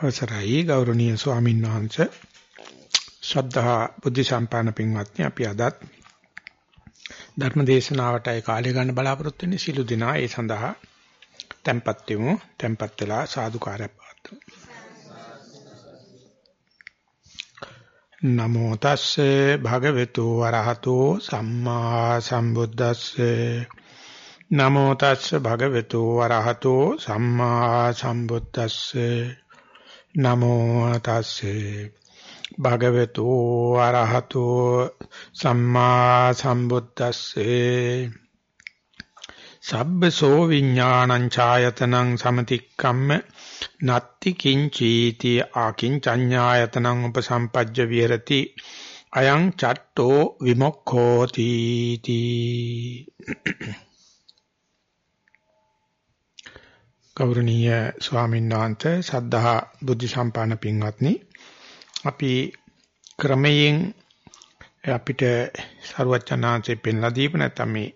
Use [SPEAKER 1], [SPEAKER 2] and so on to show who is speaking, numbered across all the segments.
[SPEAKER 1] අවසරයි ගෞරවනීය ස්වාමීන් වහන්සේ. ශ්‍රද්ධා බුද්ධ සම්පන්න පින්වත්නි අපි අදත් ධර්ම දේශනාවටයි කාලය ගන්න බලාපොරොත්තු වෙන්නේ සිළු දිනා. ඒ සඳහා tempත් වෙමු. tempත් වෙලා සාදුකාරයක් පවත්වමු. නමෝ තස්සේ භගවතු වරහතෝ සම්මා සම්බුද්දස්සේ. නමෝ තස්සේ භගවතු වරහතෝ සම්මා සම්බුද්දස්සේ. නමෝ තස්සේ භගවතු ආරහතෝ සම්මා සම්බුද්දස්සේ සබ්බසෝ විඥානං ඡායතනං සමතික්කම්ම නත්ති කිංචීති ආකින්චඤ්ඤායතනං උපසම්පජ්ජ විහෙරති අයං චට්ටෝ විමුක්ඛෝති තී ගෞරවනීය ස්වාමීන් වහන්සේ සද්ධා බුද්ධ සම්පන්න පින්වත්නි. අපි ක්‍රමයෙන් අපිට සරුවචනාංශේ පෙන්ලා දීප නැත්නම් මේ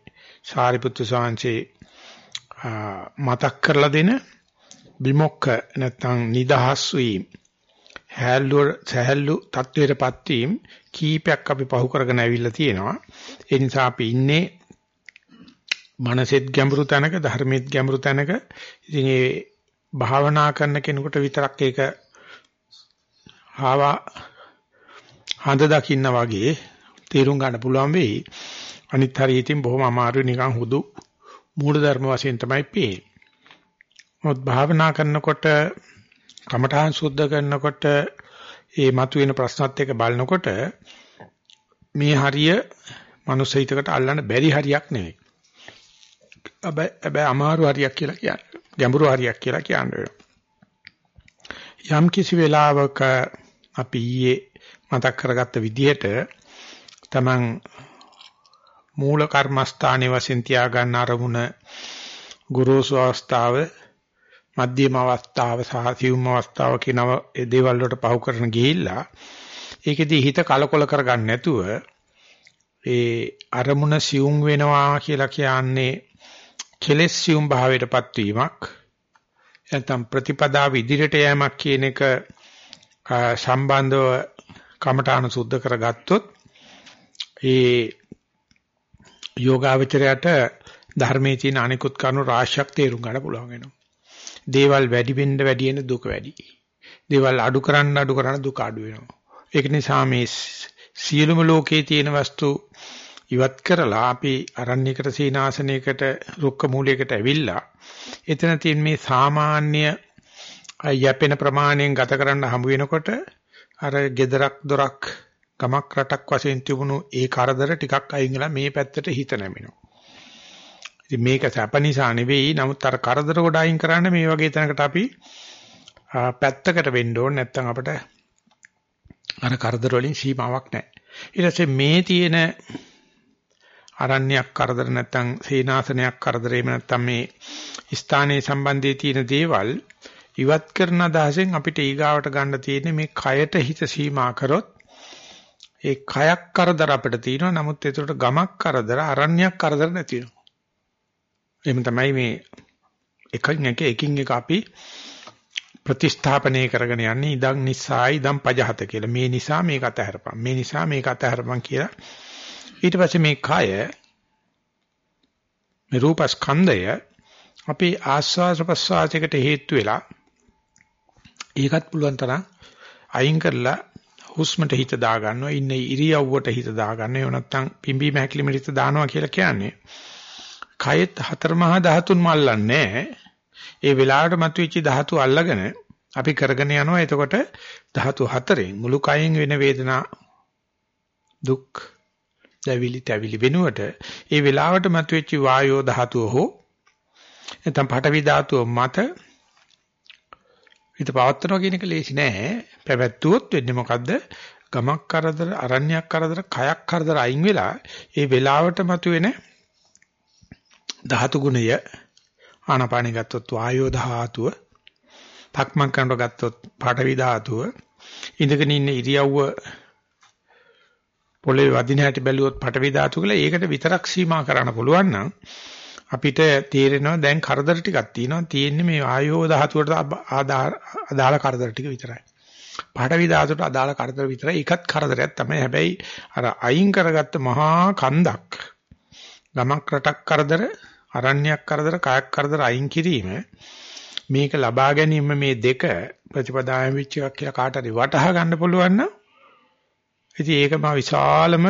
[SPEAKER 1] සාරිපුත්තු සාංශේ මතක් කරලා දෙන විමුක්ක නැත්නම් නිදහස් වීම හැල්ලු සහැල්ලු තත්වයටපත් වීම කීපයක් අපි පහු කරගෙන ඇවිල්ලා තියෙනවා. ඒ නිසා අපි ඉන්නේ මනසෙත් ගැඹුරු තැනක ධර්මෙත් ගැඹුරු තැනක. ඉතින් ඒ භාවනා කරන කෙනෙකුට විතරක් ඒක ආවා හඳ දකින්න වගේ තේරුම් ගන්න පුළුවන් වෙයි. අනිත් හරිය ඉතින් බොහොම අමාරුයි නිකන් හුදු මූල ධර්ම වශයෙන් තමයි පේන්නේ. මොත් භාවනා කරනකොට කමඨාන් සුද්ධ කරනකොට ඒ මතුවෙන ප්‍රශ්නත් එක්ක බලනකොට මේ හරිය මනුස්ස හිතකට අල්ලන්න බැරි හරියක් නෙවෙයි. හැබැයි අමාරු හරියක් කියලා කියන්නේ. ගැඹුරු හරියක් කියලා කියන්නේ. යම් කිසි වෙලාවක අපි ඊයේ මතක් කරගත්ත විදිහට තමන් මූල කර්මස්ථානයේ වශයෙන් තියාගන්න අරමුණ ගුරුසු අවස්ථාව මධ්‍යම අවස්ථාව සහ සියුම් අවස්ථාව කියන ඒ දේවල් වලට පහු කරන ගිහිල්ලා ඒකෙදි හිත කලකොල කරගන්න නැතුව ඒ අරමුණ සියුම් වෙනවා කියලා කියන්නේ කෙලෙස් සියුම් භාවයටපත් වීමක් නැත්නම් ප්‍රතිපදාව ඉදිරියට යෑමක් කියන එක සම්බන්ධව කමඨාන සුද්ධ කරගත්තොත් ඒ යෝගාවචරයට ධර්මයේ තියෙන අනිකුත් කරුණු රාශියක් තේරුම් ගන්න පුළුවන් වෙනවා. දේවල් වැඩි වෙන්න වැඩි වෙන දුක වැඩි. දේවල් අඩු කරන්න අඩු කරන්න දුක අඩු වෙනවා. ඒක නිසා මේ සියලුම ලෝකයේ තියෙන වස්තු ඉවත් කරලා අපි අරණ්‍යයකට සීනාසනයකට රුක්ක මූලයකට ඇවිල්ලා එතන තියෙන මේ සාමාන්‍ය යැපෙන ප්‍රමාණයෙන් ගත කරන්න හමු වෙනකොට අර gedarak dorak ගමක් රටක් වශයෙන් තිබුණු ඒ කරදර ටිකක් අයින් වෙලා මේ පැත්තට හිත නැමෙනවා. ඉතින් මේක සැප නිසා නෙවෙයි නමුත් අර කරදර කොට අයින් කරන්න මේ වගේ තැනකට අපි පැත්තකට වෙන්න ඕනේ නැත්නම් අපිට අර කරදර වලින් සීමාවක් නැහැ. ඊට පස්සේ මේ තියෙන අරණ්‍යයක් කරදර නැත්නම් සේනාසනයක් කරදර එහෙම නැත්නම් මේ ස්ථානයේ සම්බන්ධයේ තියෙන දේවල් ඉවත් කරන අදහසෙන් අපිට ඊගාවට ගන්න තියෙන්නේ මේ කයට හිත සීමා කරොත් ඒ කයක් කරදර අපිට තියෙනවා නමුත් ඒකට ගමක් කරදර අරණ්‍යයක් කරදර නැති වෙනවා. එහෙම තමයි මේ එකින් එක එකින් එක අපි ප්‍රතිස්ථාපනය කරගෙන යන්නේ ඉදන් නිසායි ඉදන් පජහත කියලා. මේ නිසා මේක අතහැරපන්. මේ නිසා මේක අතහැරපන් කියලා ඊට පස්සේ මේ කය මේ රූපස්කන්ධය අපි ආස්වාස ප්‍රසආසයකට හේතු වෙලා ඒකත් පුළුවන් තරම් අයින් කරලා හුස්මට හිත දාගන්නවා ඉන්නේ ඉරියව්වට හිත දාගන්න එහෙම නැත්නම් පිම්බීම හැකිලිමට හිත දානවා කියලා කියන්නේ. කයෙත් හතර මහා ධාතුන්ම අල්ලන්නේ ඒ වෙලාවට මතුවෙච්ච ධාතු අල්ලගෙන අපි කරගෙන යනවා. එතකොට ධාතු හතරෙන් මුළු කයෙන් වෙන වේදනා දුක් දැවිලි තැවිලි වෙනුවට ඒ වෙලාවට මතුවෙච්ච වායෝ ධාතුව හෝ නැත්නම් පඨවි ධාතුව මත හිත පවත්වනවා කියන එක ලේසි නෑ. පැවැත්වුවොත් වෙන්නේ මොකද්ද? ගමක් කරදර, අරණ්‍යයක් කරදර, කයක් කරදර අයින් වෙලා ඒ වෙලාවට මතුවෙන ධාතු ගුණය ආනපානෙ ගත්තොත් වායෝ ධාතුව, තක්මන් කරනකොට ගත්තොත් පඨවි ධාතුව, ඉඳගෙන ඉන්න ඉරියව්ව පොළවේ වදින හැටි බැලුවොත් පටවි ධාතු කියලා ඒකට විතරක් සීමා කරන්න පුළුවන් නම් අපිට තේරෙනවා දැන් කරදර ටිකක් තියෙනවා තියෙන්නේ මේ ආයෝ ධාතුවට අදාළ කරදර ටික විතරයි. පාඨවි ධාතුවට අදාළ කරදර විතරයි. ඒකත් කරදරයක් තමයි. හැබැයි අර අයින් කරගත්ත මහා කන්දක් ගමක් රටක් කරදර, අරණ්‍යයක් කරදර, කායක් කරදර අයින් කිරීම මේක ලබා ගැනීම මේ දෙක ප්‍රතිපදායම් වෙච්ච එකක් කියලා කාට හරි වටහා ගන්න පුළුවන් නම් ඉතින් ඒක මා විශාලම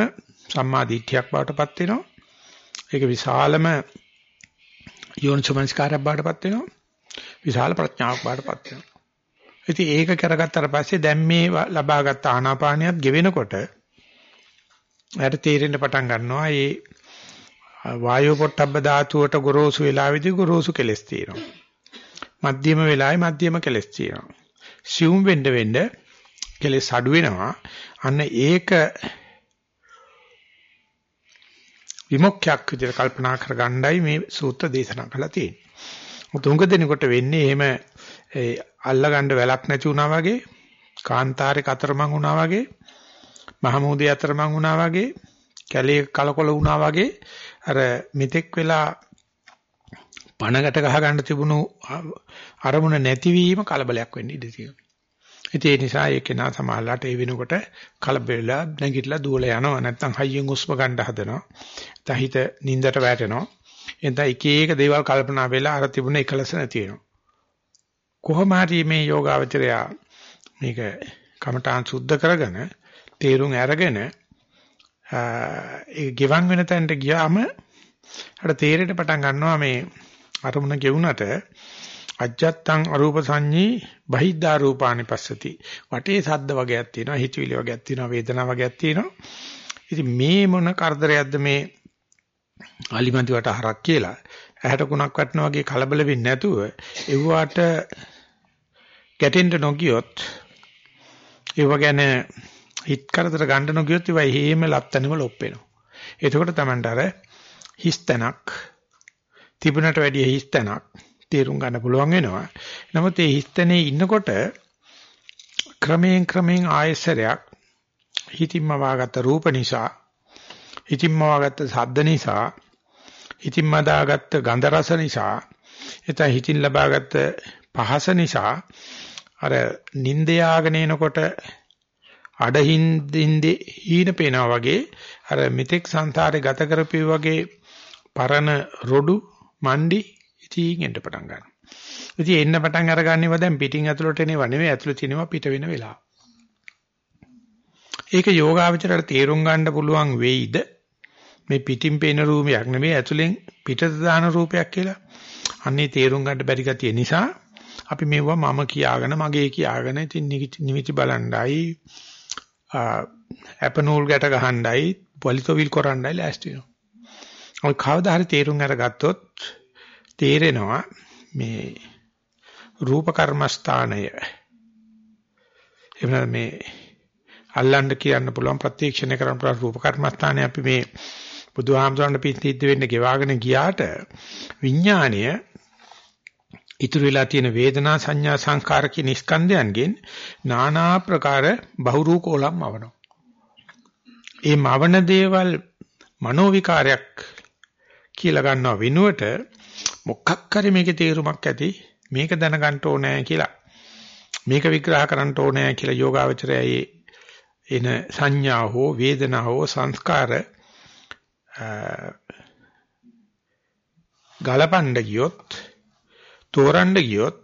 [SPEAKER 1] සම්මා දිට්ඨියක් බවටපත් වෙනවා. ඒක විශාලම යෝනිසමංස්කාරයක් බවටපත් වෙනවා. විශාල ප්‍රඥාවක් බවටපත් වෙනවා. ඉතින් ඒක කරගත්තාට පස්සේ දැන් මේ ලබාගත් ආනාපානියත් ගෙවෙනකොට එයාට තීරෙන්න පටන් ගන්නවා මේ වායෝ පොට්ටබ්බ ධාතුවට ගොරෝසු වෙලාවේදී ගොරෝසු කෙලස් තියෙනවා. මධ්‍යම වෙලාවේ මධ්‍යම කෙලස් තියෙනවා. සියුම් වෙන්න වෙන්න කෙලස් අඩු වෙනවා. අන්න ඒක විමුක්තියක් විදිහට කල්පනා කරගන්නයි මේ සූත්‍ර දේශනා කරලා තියෙන්නේ. තුංග දෙනකොට වෙන්නේ එහෙම ඒ අල්ලගන්න වැලක් නැති වුණා වගේ, කාන්තාරේ කතරමං වුණා වගේ, මහමෝදේ අතරමං වුණා වගේ, කැලේ කලකොල වුණා වගේ අර මෙතෙක් වෙලා පණකට ගහ ගන්න තිබුණු අරමුණ නැතිවීම කලබලයක් වෙන්න ඉඩ තියෙනවා. ඉතින් ඒ නිසා ඒක නා සමාහලට ඒ වෙනකොට කලබලලා නැගිටලා දුවලා යනවා නැත්නම් හයියෙන් උස්ම ගන්න හදනවා. නැත්නම් හිත නින්දට වැටෙනවා. එතන එක එක දේවල් කල්පනා වෙලා අර තිබුණ එකලස නැති වෙනවා. කොහොම හරි මේ යෝගාවචරය මේක කමඨාන් සුද්ධ කරගෙන තේරුම් අරගෙන ඒ ගෙවන් වෙන තැනට ගියාම අර තේරෙට පටන් ගන්නවා මේ අරමුණ ගෙවුනට අජත්තං අරූප සංඤී බහිද්ධා රූපානි පස්සති. වටේ සද්ද වගේක් තියෙනවා හිතවිලි වගේක් තියෙනවා වේදනා වගේක් තියෙනවා. ඉතින් මේ මොන කරදරයක්ද මේ අලිමන්ති වට හරක් කියලා? ඇහැට කුණක් වටනා වගේ කලබල වෙන්නේ නැතුව එව්වාට ගැටෙන්න නොගියොත් ඒව ගැන හිත කරදර ගන්න නොගියොත් ඒවා හේම ලත්තනෙම ලොප් වෙනවා එතකොට Tamanට අර හිස්තනක් තිබුණට වැඩිය හිස්තනක් තේරුම් ගන්න පුළුවන් වෙනවා. නමුත් මේ හිස්තනේ ඉන්නකොට ක්‍රමයෙන් ක්‍රමයෙන් ආයසරයක් හිතින්ම වාගත්ත රූප නිසා හිතින්ම වාගත්ත ශබ්ද නිසා හිතින්ම දාගත්ත ගන්ධ රස නිසා එතන හිතින් ලබාගත්ත පහස නිසා අර නිින්ද යාගෙන එනකොට අඩහින් දින්දේ හීන පේනවා වගේ අර මෙතෙක් සංසාරේ ගත කරපු වගේ පරණ රොඩු මණ්ඩි ඉතින් එන්න පටන් ගන්නවා. ඉතින් එන්න පටන් අරගන්නේව දැන් පිටින් ඇතුළට එනව නෙවෙයි ඇතුළේ තියෙනවා පිට වෙන වෙලාව. ඒක යෝගාවචරයට තේරුම් ගන්න පුළුවන් වෙයිද මේ පිටින් පේන රූපයක් නෙවෙයි ඇතුලෙන් පිටත දාන රූපයක් කියලා. අන්නේ තේරුම් ගන්න බැරි ගතිය නිසා අපි මෙවුවා මම කියාගෙන මගේ කියාගෙන ඉතින් නිමිති බලණ්ඩයි අපනෝල් ගැට ගහණ්ඩයි පොලිතෝවිල් කරණ්ඩයි ලෑස්ති වෙනවා. ඔය කවදා හරි තේරුම් අරගත්තොත් තේරෙනවා මේ රූප කර්මස්ථානය එහෙම මේ අල්ලන්න කියන්න පුළුවන් ප්‍රත්‍යක්ෂණය කරන්න පුළුවන් රූප කර්මස්ථානය අපි මේ බුදුහාමුදුරන් පිටිද්ද වෙන්න ගෙවාගෙන ගියාට විඥාණය ඉතුරු වෙලා තියෙන වේදනා සංඥා සංකාර කියන ස්කන්ධයන්ගෙන් নানা ප්‍රකාර බහුරූපෝලම් මවනවා. ඒ මවන දේවල් මනෝ විකාරයක් කියලා ගන්නව වෙනුවට මොකක් හරි මේකේ තේරුමක් ඇති මේක දැනගන්න ඕනේ කියලා මේක විග්‍රහ කරන්න ඕනේ කියලා යෝගාවචරයයි එන සංඥා හෝ වේදනා හෝ සංස්කාර ගලපන්න ගියොත් තෝරන්න ගියොත්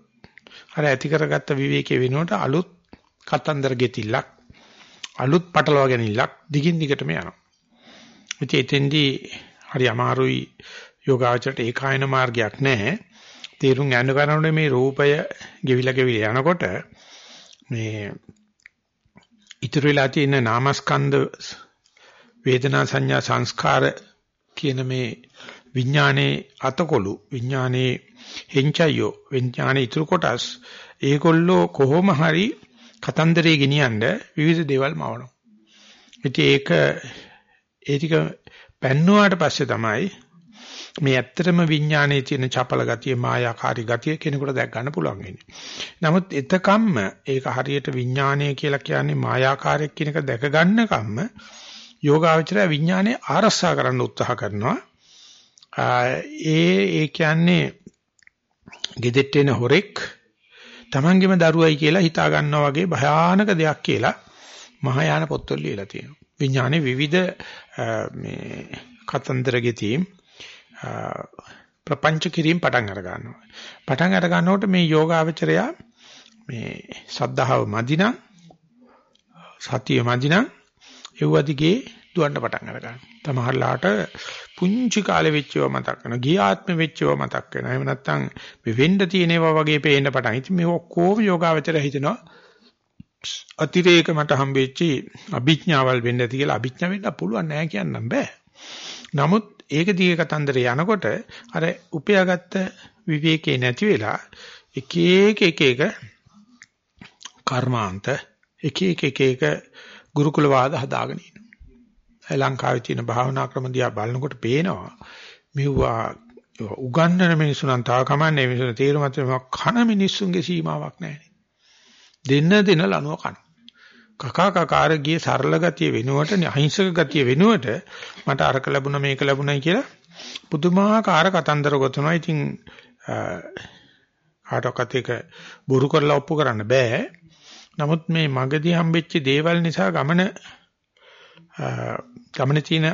[SPEAKER 1] අර ඇති කරගත්ත විවේකයේ වෙනුවට අලුත් කතන්දර ගෙතිල්ලක් අලුත් පටලවා ගැනීමක් දිගින් දිගටම යනවා. ඉතින් එතෙන්දී හරි අමාරුයි යෝගාචරයට ඒකායන මාර්ගයක් නැහැ. තේරුම් ගන්න කරනකොට මේ රූපය ගෙවිලා ගෙවිලා යනකොට මේ ඉතුරු වෙලා තියෙන නාමස්කන්ධ වේදනා සංඥා සංස්කාර කියන මේ විඥානයේ අතකොළු විඥානයේ හෙන්චයෝ විඥානයේ ඉතුරු කොටස් ඒගොල්ලෝ කොහොම හරි කතන්දරේ ගෙනියන්න විවිධ දේවල් මවනවා. ඉතින් ඒක ඒ ටික පැන්නුවාට පස්සේ තමයි මේ ඇත්තටම විඥානයේ තියෙන චපල ගතිය මායාකාරී ගතිය කෙනෙකුට දැක් ගන්න පුළුවන් වෙන්නේ. නමුත් එතකම්ම ඒක හරියට විඥානය කියලා කියන්නේ මායාකාරයක් කියන එක දැක ගන්නකම්ම යෝගාවචරය විඥානයේ ආරස්සා කරන්න උත්සාහ කරනවා. ඒ ඒ කියන්නේ gedet එන හොරෙක් Tamangeම දරුවයි කියලා හිතා ගන්නවා වගේ භයානක දෙයක් කියලා මහායාන පොත්වල ලියලා තියෙනවා. විඥානේ විවිධ මේ කතන්දර ගෙතීම් ප්‍රපංච කිරීම පටන් අර ගන්නවා. පටන් අර ගන්නකොට මේ යෝගාවචරයා මේ සද්ධාව මදිනම් සතිය මදිනම් එව්වදිගේ දුවන්න පටන් අර ගන්නවා. තමහරලාට පුංචි කාලේ වෙච්චව මතක් වෙනවා. ගිය ආත්මෙ වෙච්චව මතක් වෙනවා. එහෙම නැත්නම් මේ වෙන්න තියෙන ඒවා වගේ පේන්න පටන්. ඉතින් මේ ඔක්කොම යෝගාවචරය හිතනවා අතිරේක මට හම්බෙච්චි අභිඥාවල් වෙන්න ඇති කියලා අභිඥා වෙන්න පුළුවන් නෑ කියන්නම් බෑ. නමුත් ඒක දිගේ කතන්දරේ යනකොට අර උපයාගත්ත විවේකේ නැති වෙලා එක එක එක එක කර්මාන්ත එක එක එක එක ගුරුකුල වාද හදාගෙන ඉන්නවා. ලංකාවේ තියෙන භාවනා ක්‍රම දිහා බලනකොට පේනවා මෙවුවා උගන්නන මිනිස්සු නම් තාම කමන්නේ මිනිස්සු තේරුමත් කන මිනිස්සුන්ගේ සීමාවක් නැහැ. දෙන්න දෙන ලනුව කන. කකා කකාර ගියේ සරල ගතිය වෙනුවට අහිංසක ගතිය වෙනුවට මට අරක ලැබුණා මේක ලැබුණයි කියලා පුදුමාකාර කතන්දර ගොතනවා. ඉතින් කාටවත් ඒක බොරු කරලා ඔප්පු කරන්න බෑ. නමුත් මේ මගදී හම්බෙච්ච දේවල් නිසා ගමන ගමනේ තියෙන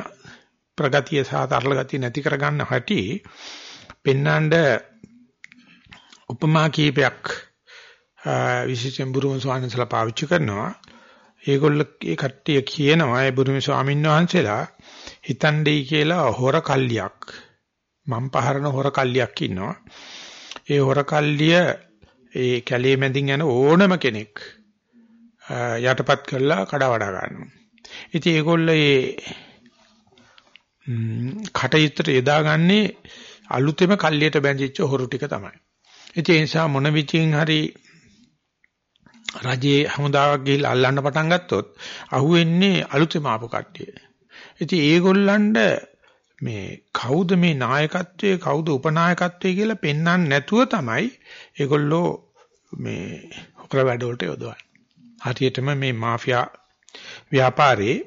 [SPEAKER 1] ප්‍රගතිය සහ තරල ගතිය නැති කරගන්න හැටි පෙන්නඳ උපමා කීපයක් විශේෂයෙන් බුරුම ස්වාමීන්සලා පාවිච්චි කරනවා. ඒගොල්ල ඒ කට්ටිය කියනවා ඒ බුරුම ස්වාමීන් වහන්සේලා හිතන්නේ කියලා හොර කල්ලියක් මම් පහරන හොර කල්ලියක් ඉන්නවා. ඒ හොර කල්ලිය ඒ කැලේ මැදින් යන ඕනම කෙනෙක් යටපත් කරලා කඩා වඩා ගන්නවා. ඉතින් ඒගොල්ල ඒ කටයුත්තට යදාගන්නේ අලුතෙම කල්ලියට බැඳිච්ච හොරු ටික තමයි. ඉතින් ඒ නිසා මොන විචින් හරි රජයේ හමුදාවක් ගිහිල්ලා අල්ලන්න පටන් ගත්තොත් අහුවෙන්නේ අලුතෙම ආපු කට්ටිය. ඉතින් ඒගොල්ලන්ට මේ කවුද මේ නායකත්වයේ කවුද උපනායකත්වයේ කියලා පෙන්වන්න නැතුව තමයි ඒගොල්ලෝ මේ හොකර වැඩවලට යොදවන්නේ. හරියටම මේ මාෆියා ව්‍යාපාරේ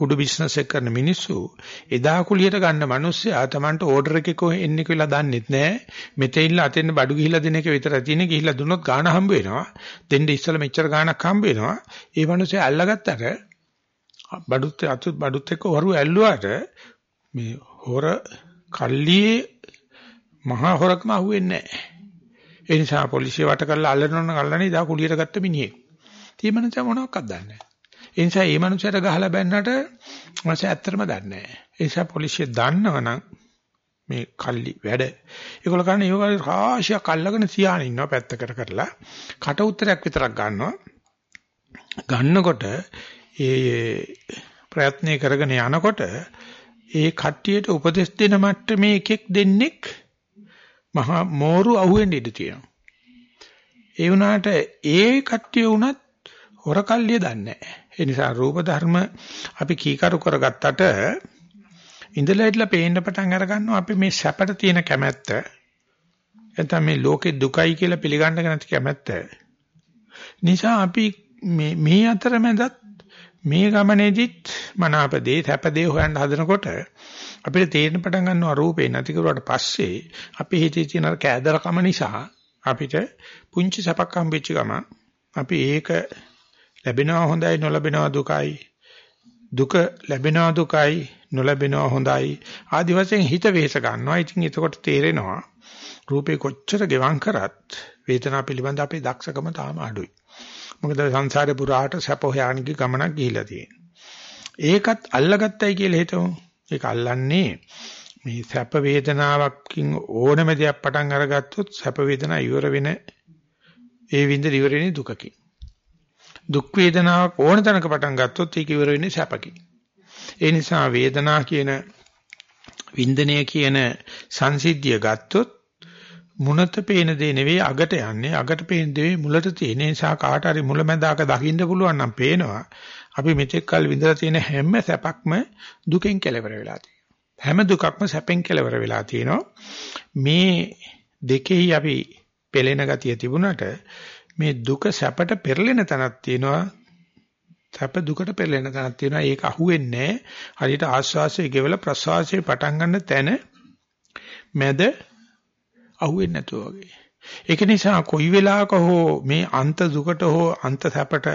[SPEAKER 1] කුඩු බිස්නස් එක කරන මිනිස්සු එදා කුලියට ගන්න මිනිස්සයා Tamanට ඕඩර් එකක එන්නේ කියලා දන්නෙත් නෑ. මෙතෙන්ලා අතෙන් බඩු ගිහිලා දෙන එක විතර තියෙන ගිහිලා දුන්නොත් ගාණ හම්බ වෙනවා. දෙන්න ඉස්සලා මෙච්චර ගාණක් හම්බ වෙනවා. ඒ මිනිස්සයා අල්ලගත්තට බඩුත් අතුත් බඩුත් එක්ක වරු ඇල්ලුවාට මේ හොර කල්ලියේ මහා හොරකම අහුවෙන්නේ නැහැ. ඒ නිසා පොලිසිය වට කරලා අල්ලනවන කල්ලානේ දා කුලියට ගත්ත මිනිහෙක්. තීමනස මොනවක්වත් දන්නේ නැහැ. ඒ නිසා මේ මනුස්සයට ගහලා බැන්නට මනස ඇත්තටම දන්නේ නැහැ. ඒ නිසා පොලිසිය දන්නවනම් මේ කල්ලි වැඩ. ඒගොල්ලෝ කරන්නේ යෝගා රාශියක් අල්ලගෙන තියාගෙන ඉන්නවා පැත්තකට කරලා. කට උත්තරයක් විතරක් ගන්නවා. ගන්නකොට ඒ ප්‍රයත්නය කරගෙන යනකොට ඒ කට්ටියට උපදෙස් දෙන මට්ටමේ එකෙක් දෙන්නෙක් මහා මෝරු අහුවෙන්න ඉඩ තියෙනවා. ඒ වුණාට ඒ කට්ටිය වුණත් හොරකල්ලිය දන්නේ නැහැ. ඒ නිසා රූප ධර්ම අපි කීකරු කරගත්තට ඉඳලා හිටලා පේන්න පටන් අර ගන්නවා අපි මේ සැපට තියෙන කැමැත්ත. එතන මේ ලෝකේ දුකයි කියලා පිළිගන්න නැති කැමැත්ත. නිසා අපි මේ මේ අතරමැදත් මේ ගමනේදිත් මනාපදේ සැපදේ හොයන්න හදනකොට අපිට තේරෙන පටන් ගන්නවා රූපේ නැති කරුවාට පස්සේ අපේ හිතේ තියෙන කෑදරකම නිසා අපිට පුංචි සැපක් හම්බෙච්ච ගම අපි ඒක ලැබෙනවා හොඳයි නොලැබෙනවා දුකයි. දුක ලැබෙනවා දුකයි නොලැබෙනවා හොඳයි. ආදි වශයෙන් හිත වෙහෙස ගන්නවා. ඉතින් එතකොට තේරෙනවා රූපේ කොච්චර ගෙවම් කරත් වේදනාව පිළිබඳ අපේ දක්ෂකම තාම අඩුයි. මොකද සංසාරේ පුරාට සැප හොයානික ගමනක් ගිහිලා තියෙනවා ඒකත් අල්ලගත්තයි කියලා හිතමු. ඒක අල්ලන්නේ මේ සැප වේදනාවකින් ඕනම දෙයක් පටන් අරගත්තොත් සැප වේදනා ඉවර වෙන ඒ විඳ ඉවර වෙන දුකකින්. දුක් වේදනාවක් ඕන තැනක පටන් ගත්තොත් ඒක ඉවර වෙන්නේ සැපකින්. ඒ නිසා වේදනා කියන වින්දනය කියන සංසිද්ධිය ගත්තොත් මුණත පේන දේ නෙවෙයි අගට යන්නේ. අගට පේන දේ මුලට තියෙන නිසා කාට හරි මුලැමැදාක දකින්න පුළුවන් නම් පේනවා. අපි මෙතෙක් කල් විඳලා තියෙන හැම සැපක්ම දුකෙන් කෙලවර වෙලා තියෙනවා. හැම දුකක්ම සැපෙන් කෙලවර වෙලා තියෙනවා. මේ දෙකෙහි අපි පෙළෙන ගතිය තිබුණට මේ දුක සැපට පෙරලෙන තැනක් තියෙනවා සැප දුකට පෙරලෙන තැනක් තියෙනවා ඒක අහුවෙන්නේ හරියට ආස්වාසයේ ගෙවල ප්‍රසවාසයේ පටන් ගන්න තැන මැද අහුවෙන්නේ නැතුව වගේ. ඒක නිසා කොයි වෙලාවක හෝ මේ අන්ත දුකට හෝ අන්ත සැපට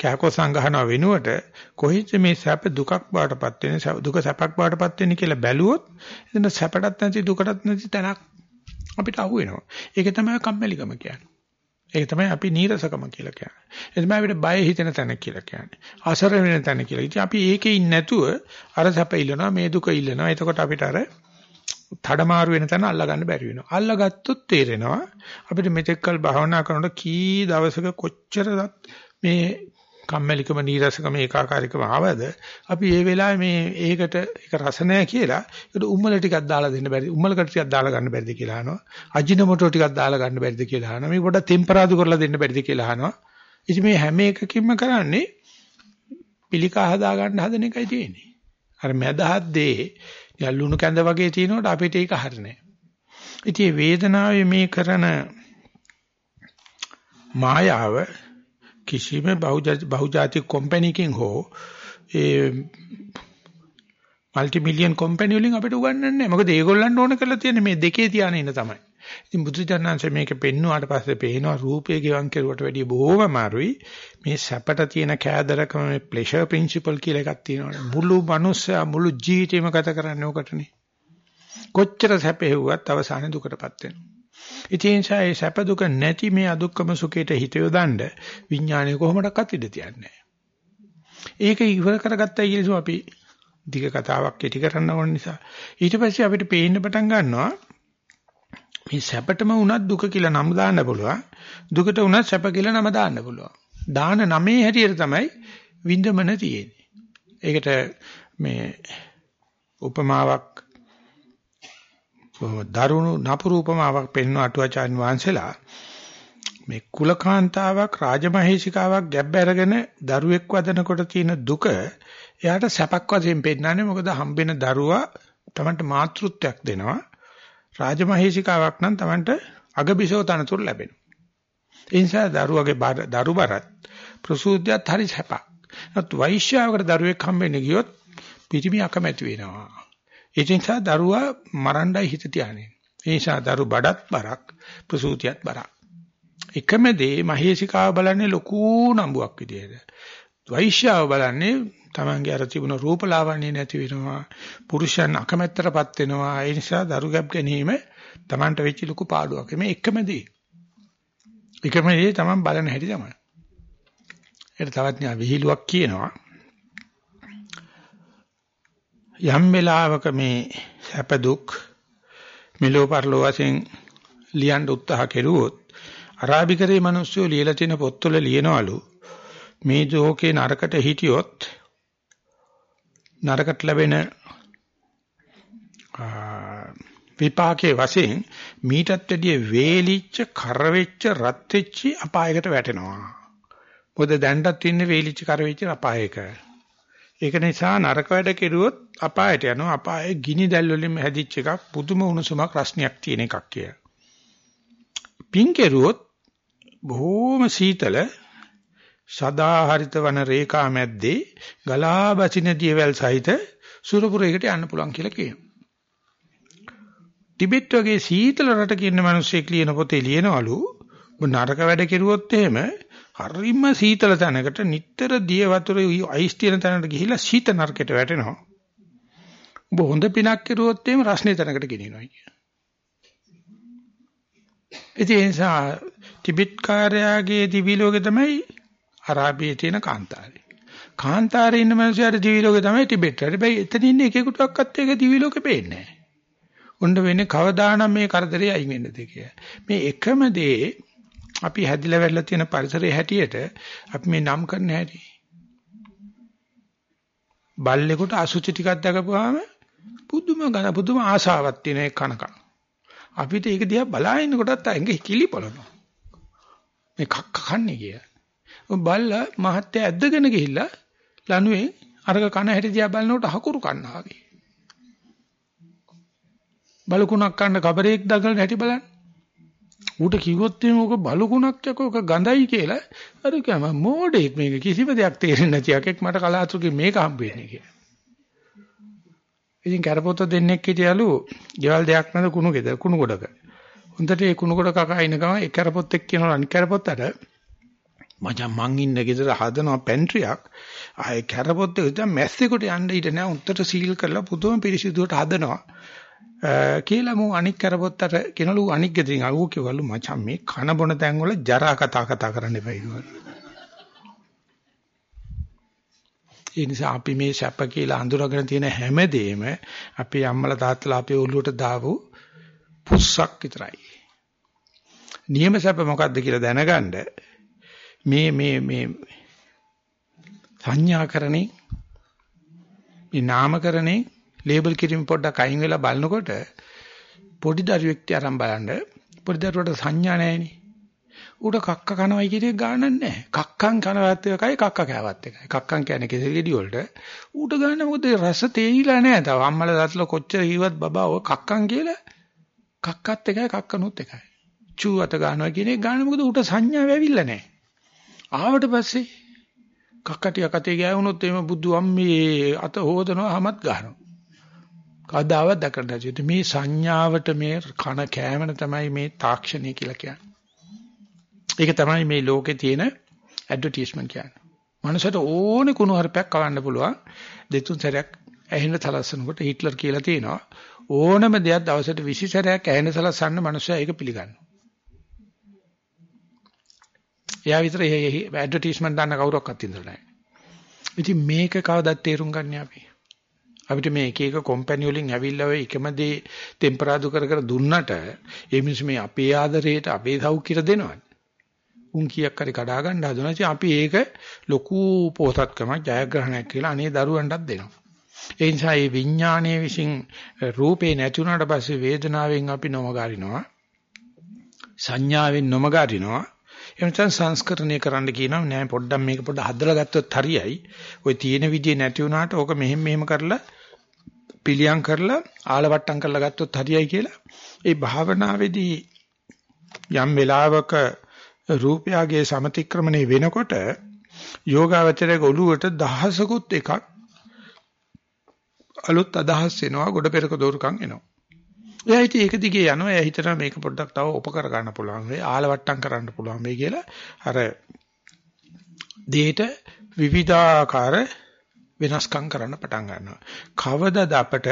[SPEAKER 1] කෑකෝ සංගහන වෙනුවට කොහේද මේ සැප දුකක් බාටපත් වෙන්නේ දුක සැපක් බාටපත් වෙන්නේ කියලා බැලුවොත් එතන සැපටත් නැති දුකටත් නැති තැනක් අපිට අහු වෙනවා. ඒක තමයි කම්මැලිකම කියන්නේ. ඒක තමයි අපි නීරසකම කියලා කියන්නේ. ඒ තමයි අපිට බය හිතෙන තැන කියලා කියන්නේ. අසර වෙන තැන කියලා. ඉතින් අපි ඒකේ ඉන්නේ නැතුව අර සැප ඉල්ලනවා මේ දුක ඉල්ලනවා. එතකොට අපිට අර තඩමාරු වෙන තැන අල්ලා ගන්න බැරි වෙනවා. අල්ලාගත්තොත් තේරෙනවා අපිට මෙතෙක්කල් භාවනා කරනකොට කී දවසක කොච්චරවත් මේ කම්මැලිකම නීරසකම ඒකාකාරීකම ආවද? අපි ඒ වෙලාවේ මේ ඒකට ඒක රස නැහැ කියලා ඒකට උම්මල ටිකක් දාලා දෙන්න බැරිද? උම්මලකට ටිකක් දාලා ගන්න බැරිද කියලා අහනවා. අජිනමොටෝ ටිකක් දාලා ගන්න බැරිද කියලා අහනවා. මේ පොඩ්ඩක් ටෙම්පරාදු කරලා දෙන්න බැරිද කියලා අහනවා. ඉතින් මේ හැම එකකින්ම කරන්නේ පිළිකා හදා ගන්න හදන එකයි තියෙන්නේ. අර මැදහත් දේ ලුණු කැඳ වගේ තියෙනකොට අපිට ඒක හරිනේ. ඉතින් වේදනාවේ මේ කරන මායාව කිසිම බහුජාතික කම්පැනිකින් හෝ ඒ মালටි මිලියන් කම්පැනි වලින් අපිට උගන්වන්නේ නැහැ. මොකද ඒගොල්ලන්ට ඕන කරලා තියෙන්නේ මේ දෙකේ තියාන ඉන්න තමයි. ඉතින් බුදුචානන්සේ මේක පෙන්නුවාට පස්සේ පේනවා රූපේ ගෙවන් කෙරුවට වැඩිය බොහොම අමාරුයි. මේ සැපට තියෙන කෑදරකම මේ ප්ලෙෂර් ප්‍රින්සිපල් කියලා එකක් තියෙනවා. මුළු මනුස්සයා මුළු ජීවිතේම ගත කරන්නේ ඕකටනේ. කොච්චර සැපෙව්වත් අවසානයේ දුකටපත් වෙනවා. ඉතින් ඒ සැප දුක නැති මේ අදුක්කම සුඛයට හිත යොදන්න විඥානය කොහොමඩක්වත් ඉඩ තියන්නේ? ඒක ඉවර කරගත්තයි කියලා අපි දිග කතාවක් කෙටි කරන්න ඕන නිසා. ඊට පස්සේ අපිට පේන්න පටන් ගන්නවා මේ සැපටම වුණත් දුක කියලා නම දාන්න පුළුවන් දුකට වුණත් සැප කියලා නම දාන්න පුළුවන්. දාන නමේ හැටියට තමයි විඳමන තියෙන්නේ. ඒකට මේ උපමාවක් දරුණු නපුරු උපමාවක් පෙන්වන අටුවාචාන් වහන්සේලා මේ කුලකාන්තාවක් රාජමහේෂිකාවක් ගැබ් අරගෙන දරුවෙක් වදනකොට තියෙන දුක එයාට සැපක් වශයෙන් පෙන්නන්නේ මොකද හම්බෙන දරුවා Tamanට මාතෘත්වයක් දෙනවා. රාජමහේෂිකාවක් නම් Tamanට අගබිසෝ තනතුරු ලැබෙනවා. ඒ නිසා දරුවගේ දරු බරත් ප්‍රසූතියත් හරි සැපක්. නත් වෛශ්‍යාවකට දරුවෙක් හම්බෙන්න ගියොත් පිටිමි අකමැති වෙනවා. ඒ නිසා දරුවා මරණ්ඩයි හිත තියානේ. ඒ නිසා දරු බඩත් බරක් ප්‍රසූතියත් බරක්. එකම දේ මහේසිකාව බලන්නේ ලොකු නම්බුවක් විදියට. වෛශ්‍යාව බලන්නේ Tamange අර තිබුණ රූපලාවන්‍ය නැති වෙනවා. පුරුෂයන් අකමැත්තටපත් වෙනවා. ඒ නිසා දරු ගැබ් ගැනීම Tamanට වෙච්ච ලොකු පාඩුවක්. මේ එකම දේ. එකම දේ Taman බලන හැටි තමයි. ඒකට තවත් න්යා විහිළුවක් කියනවා. යම් වෙලාවක මේ සැප දුක් මෙලෝ පරලෝ වශයෙන් ලියන්න උත්සාහ කෙරුවොත් අරාබිකරේ මිනිස්සු ලියලා තියෙන පොත්වල ලියනවලු මේ ජෝකේ නරකට හිටියොත් නරකට ලැබෙන විපාකයේ වශයෙන් මීටත් වැඩිය වේලිච්ච කරවෙච්ච රත් වෙච්ච අපායකට වැටෙනවා. මොකද දැන්ටත් ඉන්නේ වේලිච්ච කරවෙච්ච අපායක. ඒක නිසා නරක වැඩ කෙරුවොත් අපායට යනවා. අපායේ ගිනි දැල් වලින් හැදිච්ච එකක් පුදුම උණුසුමක් රස්නියක් තියෙන එකක් කිය. පින් කෙරුවොත් බොහොම සීතල සදාහරිත වන රේඛා මැද්දේ ගලා බසින දියවැල් සහිත සුරපුරයකට යන්න පුළුවන් කියලා කියනවා. ටිබෙට් වගේ සීතල රටක ඉන්න මිනිස්සෙක් ලියන පොතේ ලියනවලු නරක වැඩ කෙරුවොත් එහෙම හරිම සීතල තැනකට නිටතර දිය වතුර අයිස් තියෙන තැනකට ගිහිල්ලා සීත නරකයට වැටෙනවා. ඔබ හොඳ පිනක් කරුවොත් එහෙම රස්නේ තැනකට ගෙනියනවා කිය. ඒ නිසා ටිබෙට් කාර්යාගේ දිවි ලෝකේ තමයි අරාබියේ තියෙන කාන්තාරේ. කාන්තාරේ ඉන්න මිනිස්සුන්ට දිවි ලෝකේ තමයි ටිබෙට්. හැබැයි එතන ඉන්න එකෙකුටවත් ඒක දිවි ලෝකේ පේන්නේ නැහැ. උණ්ඩ වෙන්නේ කවදානම් මේ කරදරේ අයින් වෙන්නද කියලා. මේ එකම දේ අපි හැදිලා වැඩලා තියෙන පරිසරයේ හැටියට අපි මේ නම් කරන හැටි. බල්ලෙකුට අසුචි ටිකක් දකපුවාම පුදුම ගන පුදුම ආශාවක් තියෙන එක කනක. අපිට ඒක දිහා බලාගෙන කොටත් ඇඟ කිලි පොළනවා. මේ කක්ක කන්නේ කිය. බල්ලා මහත්ය ඇද්දගෙන ගිහිල්ලා ලනුවේ අරක කන හැටි දිහා බලනකොට හකුරු කන්නා වගේ. බලකුණක් කන්න කබරේක් දගලන හැටි බලන්න. ඌට කිව්වොත් එimhe ඕක බලුකුණක් යකෝ ඕක ගඳයි කියලා අර කම මෝඩෙක් මේක කිසිම දෙයක් තේරෙන්නේ නැති එකෙක් මට කලාතුරකින් මේක හම්බ වෙන්නේ කියලා. ඉතින් කරපොත්ත දෙන්නෙක් හිටියලු ගෙවල් දෙයක් නැද කුණු ගෙද කුණු ගොඩක. හොඳට ඒ කුණු ගොඩ කකා ඉන ගම ඒ කරපොත්තෙක් කියනවා අනිත් කරපොත්තට මචං මං ඉන්න ගෙදර හදනවා පැන්ට්‍රියක් ආයේ කරපොත්තේ දැන් මැස්සෙකුට යන්න ඊට නෑ උත්තර සීල් කරලා පුදුම පිරිසිදුවට හදනවා කියලා මු අනික් කරපොත්තට කියනලු අනික් ගෙදරින් අහුව කිව්වලු මචං මේ කන බොන තැන් වල ජරා කතා කතා කරන්න එපා කිව්වා. ඒ නිසා අපි මේ සැප කියලා අඳුරගෙන තියෙන හැමදේම අපේ අම්මලා තාත්තලා අපේ ඔළුවට දාපු පුස්සක් විතරයි. නියම සැප මොකද්ද කියලා දැනගන්න මේ මේ මේ සංඥාකරණේ මේ නාමකරණේ ලේබල් කිරීම පොඩ්ඩක් අයින් වෙලා බලනකොට පොඩි දරුවෙක් තියාරම් බලන්න පොඩි දරුවට සංඥා නැහෙනේ. ඌට කක්ක කනවයි කියන එක ගානක් නැහැ. කක්කන් කනවත් එකයි කක්ක කෑවත් එකයි. කක්කන් කියන්නේ කෙසෙල් ගෙඩි වලට ඌට ගන්න මොකද රස තේරිලා නැහැ. තව අම්මලා තාත්තලා කොච්චර කිව්වත් බබා ඔය කක්කන් කියලා කක්කත් එකයි කක්කනොත් එකයි. චූ අත ගන්නවා කියන එක ගන්න මොකද ඌට සංඥාව ඇවිල්ලා නැහැ. ආවට පස්සේ කක්කටිය කතේ ගෑවුනොත් එimhe බුදු අම්මේ අත හොදනවා හැමත් ගන්නවා. කවදාවත් දැකලා නැති මේ සංඥාවට මේ කන කෑමන තමයි මේ තාක්ෂණය කියලා කියන්නේ. ඒක තමයි මේ ලෝකේ තියෙන ඇඩ්වර්ටයිස්මන්ට් කියන්නේ. මනුස්සයට ඕනේ කුණු හarpයක් කවන්න පුළුවන්. දෙතුන් සැරයක් ඇහෙන තලස්සනකොට හිට්ලර් කියලා තියෙනවා. ඕනම දෙයක් දවසට 20 සැරයක් ඇහෙන සලස්සන්න මනුස්සයා ඒක පිළිගන්නවා. එයා විතර ඇඩ්වර්ටයිස්මන්ට් දාන්න කවුරක්වත් ඉඳලා නැහැ. ඉතින් මේක කවදද තේරුම් ගන්න අපි? අපිට මේ එක එක කම්පැනි වලින් ඇවිල්ලා ඔය එකම දේ ටෙම්පරාදු කර කර දුන්නට ඒ මිනිස්සු මේ අපේ ආදරයට අපේ සෞඛ්‍යයට දෙනවනේ. උන් කීයක් හරි කඩා ගන්න හදනවා. ඉතින් අපි ඒක ලොකු පොහසත්කමක් ජයග්‍රහණයක් කියලා අනේ දරුවන්ටත් දෙනවා. ඒ නිසා මේ විඥානයේ විසින් රූපේ නැති වුණාට පස්සේ වේදනාවෙන් අපි නොමගාරිනවා. සංඥාවෙන් නොමගාරිනවා. එනිසා සංස්කරණය කරන්න කියනවා නෑ පොඩ්ඩක් මේක පොඩ්ඩක් හදලා ගත්තොත් හරියයි. ওই තියෙන විදිය නැති වුණාට ඕක මෙහෙම මෙහෙම කරලා පිළියම් කරලා ආලවට්ටම් කරලා ගත්තොත් හරියයි කියලා. ඒ භාවනාවේදී යම් වෙලාවක රූපයගේ සමතික්‍රමණය වෙනකොට යෝගාවචරයේ ඔළුවට දහසකුත් එකක් අලුත් අදහස් එනවා ගොඩ පෙරක දෝරුකම් එනවා. එයා ඉතින් ඒක දිගේ යනවා. එයා හිතනවා මේක පොඩ්ඩක් තව උපකර ගන්න පුළුවන් වෙයි. ආලවට්ටම් කරන්න පුළුවන් වෙයි කියලා අර දෙයට විවිධාකාර වෙනස්කම් කරන්න පටන් ගන්නවා. කවදද අපට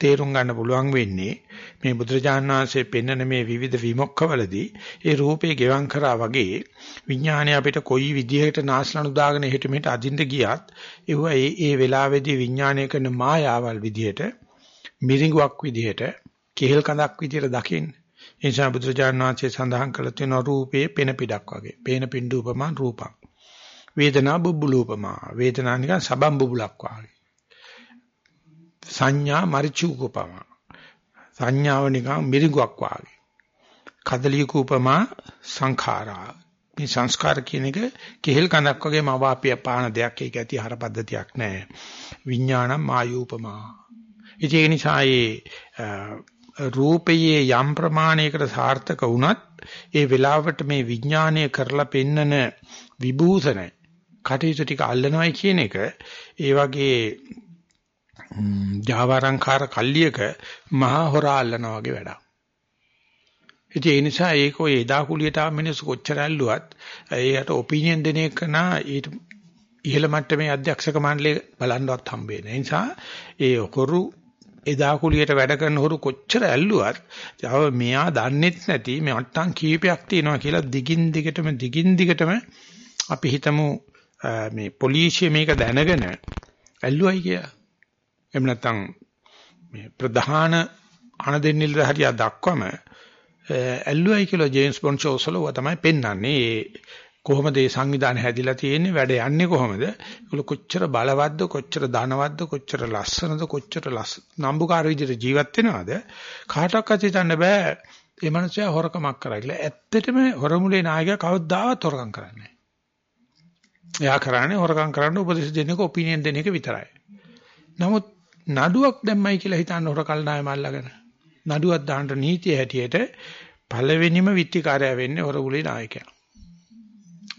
[SPEAKER 1] තේරුම් ගන්න පුළුවන් වෙන්නේ මේ බුදුරජාණන් වහන්සේ පෙන්වන මේ විවිධ විමුක්ඛවලදී ඒ රූපේ ගෙවම් කරා වගේ විඥානය අපිට කොයි විදිහකට නාස්ලනු දාගෙන හිට මෙහෙට අදින්න ගියත් ඒව ඒ ඒ වෙලාවේදී විඥානය කරන මායාවල් විදිහට මිරිඟුවක් විදිහට කෙහෙල් කඳක් විදියට දකින්න. ඒ නිසා බුදුරජාණන් වහන්සේ සඳහන් කළ තියෙන රූපේ පෙන පිටක් වගේ. පේන පින්ඩු උපමා රූපං. වේදනා බුබ්බුලු උපමා. වේදනා නිකන් සබම් බුබුලක් වගේ. සංඥා මරිචු උපමා. සංඥාව නිකන් මිරිඟුවක් වගේ. කදලියක උපමා සංඛාරා. මේ සංස්කාර කියන එක කෙහෙල් කඳක් වගේ මවාපිය පාන දෙයක් ඒක ඇති හර පද්ධතියක් නැහැ. විඥානම් මායූපමා. ඒ නිසා ඒ රූපයේ යම් ප්‍රමාණයකට සාර්ථක වුණත් ඒ වෙලාවට මේ විඥානය කරලා පෙන්නන විභූෂණ කටයුතු ටික අල්ලනවයි කියන එක ඒ වගේ ජාවාරංකාර කල්ලියක මහා හොරා අල්ලනවා වගේ වැඩක්. ඉතින් ඒ නිසා ඒක ඔය එදා කුලියට ආව මිනිස්සු කොච්චර ඇල්ලුවත් ඒකට ඔපිනියන් දෙන එක නා ඊට ඉහළ මට්ටමේ අධ්‍යක්ෂක මණ්ඩලය බලන්නවත් හම්බෙන්නේ. ඒ නිසා ඒ හොරු එදා කුලියට වැඩ කරන හොරු කොච්චර ඇල්ලුවත් තව මෙයා දන්නෙත් නැති මේ අට්ටම් කීපයක් තියෙනවා කියලා දිගින් දිගටම දිගින් දිගටම අපි හිතමු මේ පොලිසිය මේක දැනගෙන ඇල්ලුවයි කියලා. එහෙම නැත්නම් මේ ප්‍රධාන අනදෙන්නිල් හරිය දක්වම ඇල්ලුවයි කියලා ජේම්ස් බොන්ඩ් ෂෝස් වල තමයි පෙන්වන්නේ. කොහොමද මේ සංවිධානය හැදිලා තියෙන්නේ වැඩ යන්නේ කොහොමද? ඒගොල්ලෝ කොච්චර බලවත්ද කොච්චර ධනවත්ද කොච්චර ලස්සනද කොච්චර නම්බුකාර විදිහට ජීවත් වෙනවද? කාටවත් හිතන්න බෑ මේ මනුස්සයා හොරකමක් කරා කියලා. ඇත්තටම හොරමුලේ නායකයා කවදාවත් හොරකම් කරන්නේ නැහැ. එයා කරන්නේ හොරකම් කරන්න උපදෙස් දෙන එක ඔපිනියන් දෙන එක විතරයි. නමුත් නඩුවක් දැම්මයි කියලා හිතන්න හොරකල් නායම අල්ලගෙන. නඩුවක් දාන්න නීතිය හැටියට පළවෙනිම විත්තිකාරය වෙන්නේ හොරමුලේ නායකයා.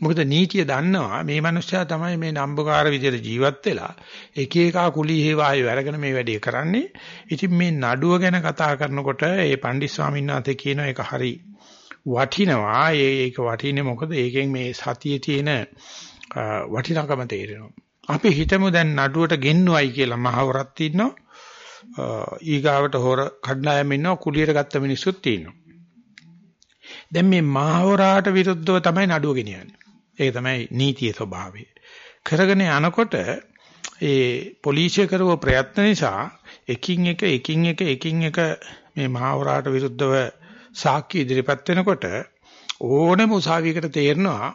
[SPEAKER 1] මොකද නීතිය දන්නවා මේ මනුස්සයා තමයි මේ නම්බුකාර විදිහට ජීවත් වෙලා එක එක කුලී හේවායෝ අරගෙන මේ වැඩේ කරන්නේ. ඉතින් මේ නඩුව ගැන කතා කරනකොට ඒ පණ්ඩිත් ස්වාමීන් වහන්සේ කියන එක හරි වටිනවා. ඒක වටින්නේ මොකද ඒකෙන් මේ සතියේ තියෙන වටිනාකම තේරෙනවා. අපි හිතමු දැන් නඩුවට ගෙන්නුවයි කියලා මහවරත් ඉන්නවා. ඊගාවට හොර කඩනායම් ඉන්නවා කුලියට ගත්ත මිනිස්සුත් ඉන්නවා. දැන් මේ මහවරාට විරුද්ධව තමයි නඩුව ගෙනියන්නේ. ඒක තමයි නීතියේ ස්වභාවය. කරගෙන යනකොට ඒ පොලිසිය කරව ප්‍රයත්න නිසා එකින් එක එකින් එක එකින් එක මේ මහවරාට විරුද්ධව සාක්ෂි ඉදිරිපත් වෙනකොට ඕනෙම උසාවියකට තේරෙනවා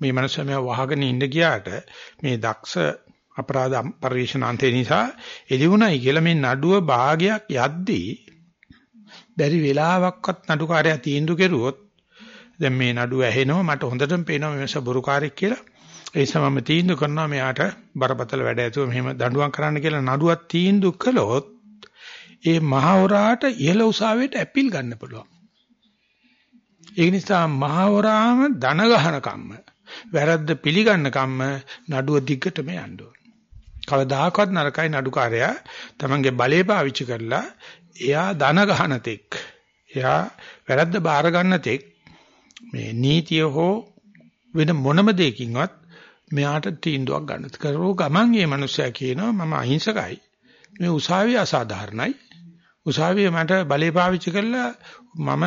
[SPEAKER 1] මේ මනුස්සයා මේව වහගෙන ඉඳ ගියාට මේ දක්ෂ අපරාධ පරිශනාන්තේ නිසා එළිවුණයි කියලා මේ නඩුව භාගයක් යද්දී බැරි වෙලාවක්වත් නඩුකාරයා තීන්දුව කෙරුවොත් දැන් මේ නඩුව ඇහෙනවා මට හොඳටම පේනවා මේ මනුස්සයා බොරුකාරයෙක් කියලා ඒ සමම තීන්දුව කරනවා මෙයාට බරපතල වැඩ ඇතුව මෙහෙම දඬුවම් කරන්න කියලා නඩුවක් තීන්දුව කළොත් ඒ මහවරාට ඉහළ උසාවියට ඇපිල් ගන්න පුළුවන්. ඒ නිසා මහවරාම ධන ගහන කම්ම වැරද්ද පිළිගන්න කම්ම නඩුව දිගටම යන්න ඕන. කවදාකවත් නරකයි නඩුකාරයා තමන්ගේ බලය පාවිච්චි කරලා එයා ධන ගහන තෙක් එයා වැරද්ද බාර ගන්න තෙක් මේ නීතිය හෝ වෙන මොනම දෙයකින්වත් මෙයාට තීන්දුවක් ගන්න. කරෝ ගමන් මේ මිනිස්සයා කියනවා මම අහිංසකයි. මේ උසාවිය අසාධාරණයි. උසාවිය මට බලය පාවිච්චි කළා මම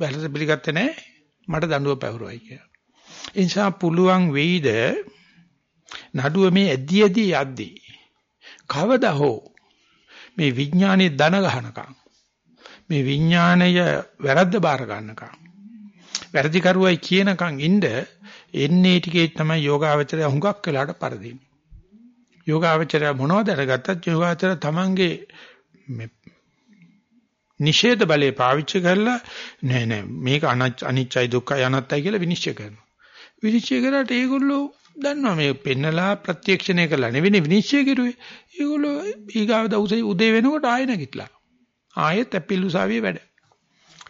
[SPEAKER 1] වැරද්ද පිළිගත්තේ නැහැ. මට දඬුවම් පැවරුවයි කියලා. ඒ නිසා පුළුවන් වෙයිද නඩුව මේ ඇදි ඇදි යද්දී කවදා හෝ මේ විඥානයේ දන ගහනකම් මේ විඥාණය වැරද්ද බාර ගන්නකම් වැරදි කරුවයි කියනකම් ඉන්න එන්නේ ටිකේ තමයි යෝගාවචරය හුඟක් වෙලාට පරදින්නේ. යෝගාවචරය මොනවද අරගත්තත් යෝගාවචරය තමන්ගේ නිෂේධ බලය පාවිච්චි කරලා නෑ නෑ මේක අනිච්චයි දුක්ඛයි අනාත්තයි කියලා විනිශ්චය කරනවා. විනිශ්චය කරාට ඒගොල්ලෝ දන්නවා මේ පෙන්නලා ප්‍රත්‍යක්ෂණය කරලා නෙවෙයි විනිශ්චය කරුවේ. ඒගොල්ලෝ ඊගාව දවසේ උදේ වෙනකොට ආයෙ නැගිටලා. ආයෙත් ඇපිල් උසාවියේ වැඩ.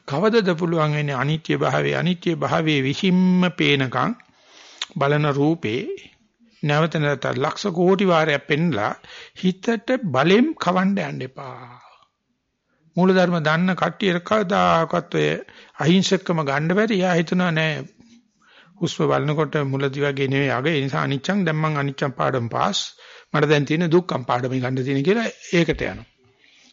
[SPEAKER 1] කවදද පුළුවන් වෙන්නේ අනිත්‍ය භාවයේ අනිත්‍ය භාවයේ විසින්ම පේනකම් බලන රූපේ නැවත නැවත ලක්ෂ කෝටි වාරයක් පෙන්නලා හිතට බලෙන් කවන්න යන්න එපා. මූලධර්ම දන්න කට්ටිය කවදාකවත් ඔය අහිංසකම ගන්න බැරි. යා හිතනවා නෑ හුස්ම බලනකොට මුලදි වගේ නෙවෙයි අග ඒ නිසා අනිච්චං දැන් මං අනිච්චං පාඩම් පාස් මට දැන් තියෙන දුක්ඛම් පාඩම ගන්න තියෙන කියලා ඒකට යනවා.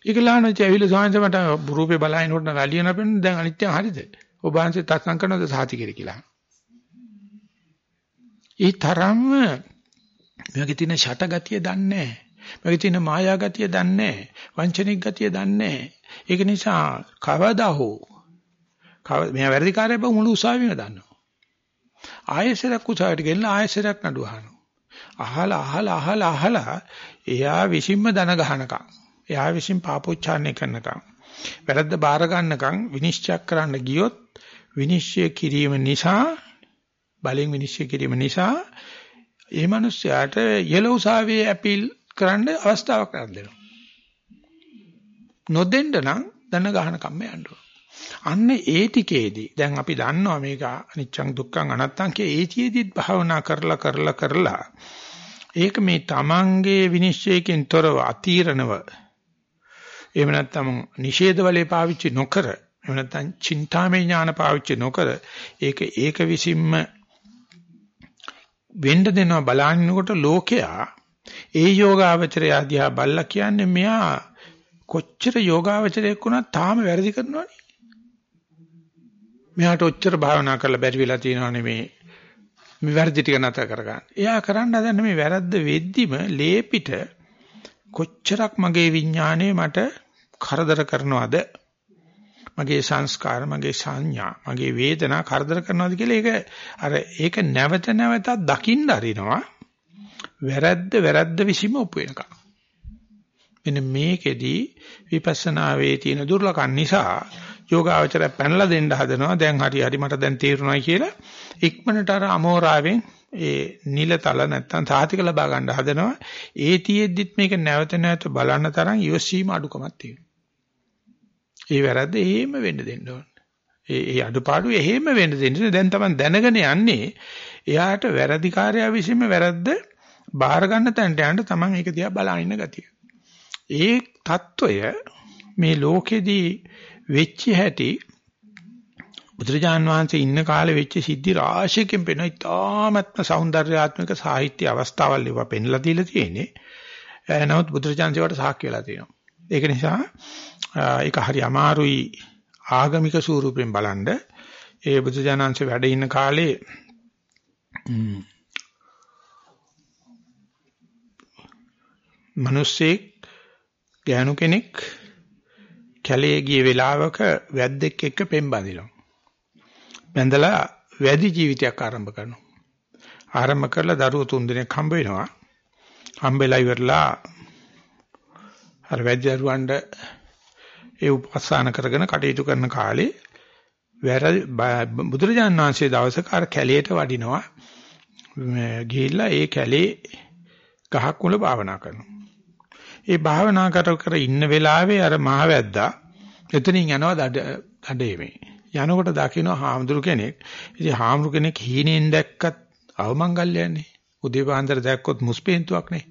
[SPEAKER 1] ඒකලානච ඇවිල්ලා සාංශ මට රූපේ බලහිනකොට වැලියන පෙන්න දැන් අනිත්‍ය හරිද? ඔබ වහන්සේ තත්සම් කරනවද සාති කියලා. ඒ තරම්ම මේකේ තියෙන ෂට ගතිය දන්නේ නැහැ. මේකේ තියෙන මායා ගතිය දන්නේ නැහැ. වංචනික ගතිය දන්නේ නැහැ. ඒක නිසා කවදා හෝ කව මෙයා වැඩිකාරය බව මුළු උසාවියම දන්නවා. ආයෙසරක් උසාවියට ගෙනලා ආයෙසරක් නඩු අහනවා. අහලා අහලා අහලා අහලා එයා විසින්ම දන ගහනකම් එයා විසින් පාපෝච්චාරණය කරනකම් වැරද්ද බාර ගන්නකම් විනිශ්චය කරන්න ගියොත් විනිශ්චය කිරීම නිසා බලෙන් විනිශ්චය කිරීම නිසා ඒ මිනිස්යාට යලෝසාවේ අපීල් කරන්න අවස්ථාවක් ලැබෙනවා. නොදෙන්න නම් දන ගහන කම්ම යන්න අන්න ඒ ටිකේදී දැන් අපි දන්නවා මේක අනිච්චං දුක්ඛං අනත්තං කිය ඒතියෙදිත් භාවනා කරලා කරලා කරලා ඒක මේ තමන්ගේ විනිශ්චයකින් තොරව අතීරණව එහෙම නැත්නම් නිෂේධ වලේ පාවිච්චි නොකර එහෙම නැත්නම් චින්තාමය ඥාන පාවිච්චි නොකර ඒක ඒක විසින්ම වෙන්න දෙනවා බලන්නකොට ලෝකයා ඒ යෝගාවචරය ආදියා බල්ලා කියන්නේ මෙයා කොච්චර යෝගාවචරයක් වුණත් තාම වැරදි කරනවනේ. මෙයාට ඔච්චර භාවනා කරලා බැරි වෙලා තියෙනවනේ මේ මේ වැරදි ටික නැතර කරගන්න. එයා කරන්න හදන්නේ මේ වැරද්ද වෙද්දිම ලේපිට කොච්චරක් මගේ විඥාණය මට කරදර කරනවද? මගේ සංස්කාර, මගේ සංඥා, මගේ වේදනා කරදර කරනවද කියලා ඒක අර ඒක නැවත නැවතත් දකින්න අරිනවා. වැරද්ද වැරද්ද විසීම ඔප්පු වෙනකම්. මෙන්න මේකෙදි විපස්සනාවේ තියෙන දුර්ලකම් නිසා යෝගාවචරය පැනලා දෙන්න හදනවා. දැන් හරි හරි මට දැන් තේරුණා කියලා. ඉක්මනට අර අමෝරාවෙන් ඒ නිලතල නැත්තම් සාතික ලබා ගන්න හදනවා. ඒතියෙද්දිත් මේක නැවත නැවත බලන්න තරම් ඉවසීම අඩුකමක් තියෙනවා. ඒ වැරද්ද එහෙම වෙන්න දෙන්න ඕන. ඒ ඒ අඩුපාඩු එහෙම වෙන්න දෙන්න දැන් තමයි දැනගෙන යන්නේ එයාට වැරදිකාරයා විසීම වැරද්ද බාර ගන්න තැනට යන්න තමන් ඒක දිහා බලා ඉන්න ගතිය. ඒ తত্ত্বය මේ ලෝකෙදී වෙච්ච හැටි බුදුරජාන් වහන්සේ ඉන්න කාලේ වෙච්ච සිද්ධි රාශියකින් පෙනෙන ඉතාමත්ම సౌందర్యාත්මක සාහිත්‍ය අවස්ථාවල් ඒවා පෙන්ලා දීලා තියෙන්නේ. නමුත් බුදුරජාන් සේවට සාක්ෂි වෙලා තියෙනවා. ඒක නිසා ඒක හරි අමාරුයි ආගමික ස්වරූපයෙන් බලනද ඒ බුදුජානන්සේ වැඩ ඉන්න කාලේ මිනිස්සෙක් ගෑනු කෙනෙක් කැලේ ගිය වෙලාවක වැද්දෙක් එක්ක පෙන් බඳිනවා. බැඳලා වැඩි ජීවිතයක් ආරම්භ කරනවා. ආරම්භ කරලා දරුවෝ තුන් දෙනෙක් හම්බ වෙනවා. හම්බෙලා ඉවරලා අර වැඩි දරුවන්ට ඒ උපස්ථාන කරගෙන කටයුතු කරන කාලේ බුදුරජාණන් වහන්සේ දවසක අර කැලේට වඩිනවා. ගිහිල්ලා ඒ කැලේ ගහක් මුල භාවනා කරනවා. ඒ භාවනා කර කර ඉන්න වෙලාවේ අර මහවැද්දා එතනින් යනවා දඩේමේ. යනකොට දකින්න හාමුදුරු කෙනෙක්. ඉතින් හාමුදුරු කෙනෙක් හීනෙන් දැක්කත් අවමංගල්‍යයන්නේ. උදේ පාන්දර දැක්කොත් මුස්පේන්තුවක් නේ.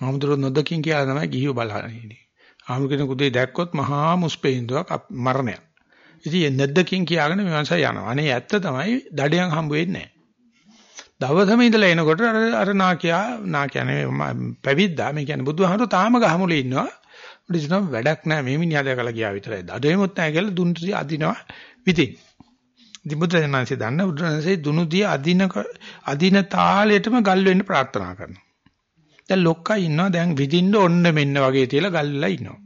[SPEAKER 1] හාමුදුරු නොදකින් කියලා තමයි ගිහිව බලන්නේ. හාමුදුරු කෙනෙක් උදේ දැක්කොත් මහා මුස්පේන්තුවක් මරණයක්. ඉතින් නැද්දකින් කියාගෙන මේ මනස යනවා. අනේ ඇත්ත තමයි දඩයන් හම්බ වෙන්නේ නැහැ. දවසම ඉඳලා එනකොට අර අර නාකියා නාකියනේ පැවිද්දා මේ කියන්නේ බුදුහාමුදුරු තාම ගහමුලේ ඉන්නවා. උඩින් වැඩක් නැහැ මේ මිනිහා දැකලා ගියා විතරයි. දඩේමුත් නැහැ කියලා දුන්ටි අදිනවා විතින්. ඉතින් බුදුරජාණන්සේ දන්න බුදුරජාණන්සේ දුනුදී අදින අදින තාලෙටම ගල් වෙන්න ප්‍රාර්ථනා කරනවා. දැන් ලොක්කා ඉන්නවා දැන් විදින්න ඔන්න මෙන්න වගේ තියලා ගල්ලා ඉන්නවා.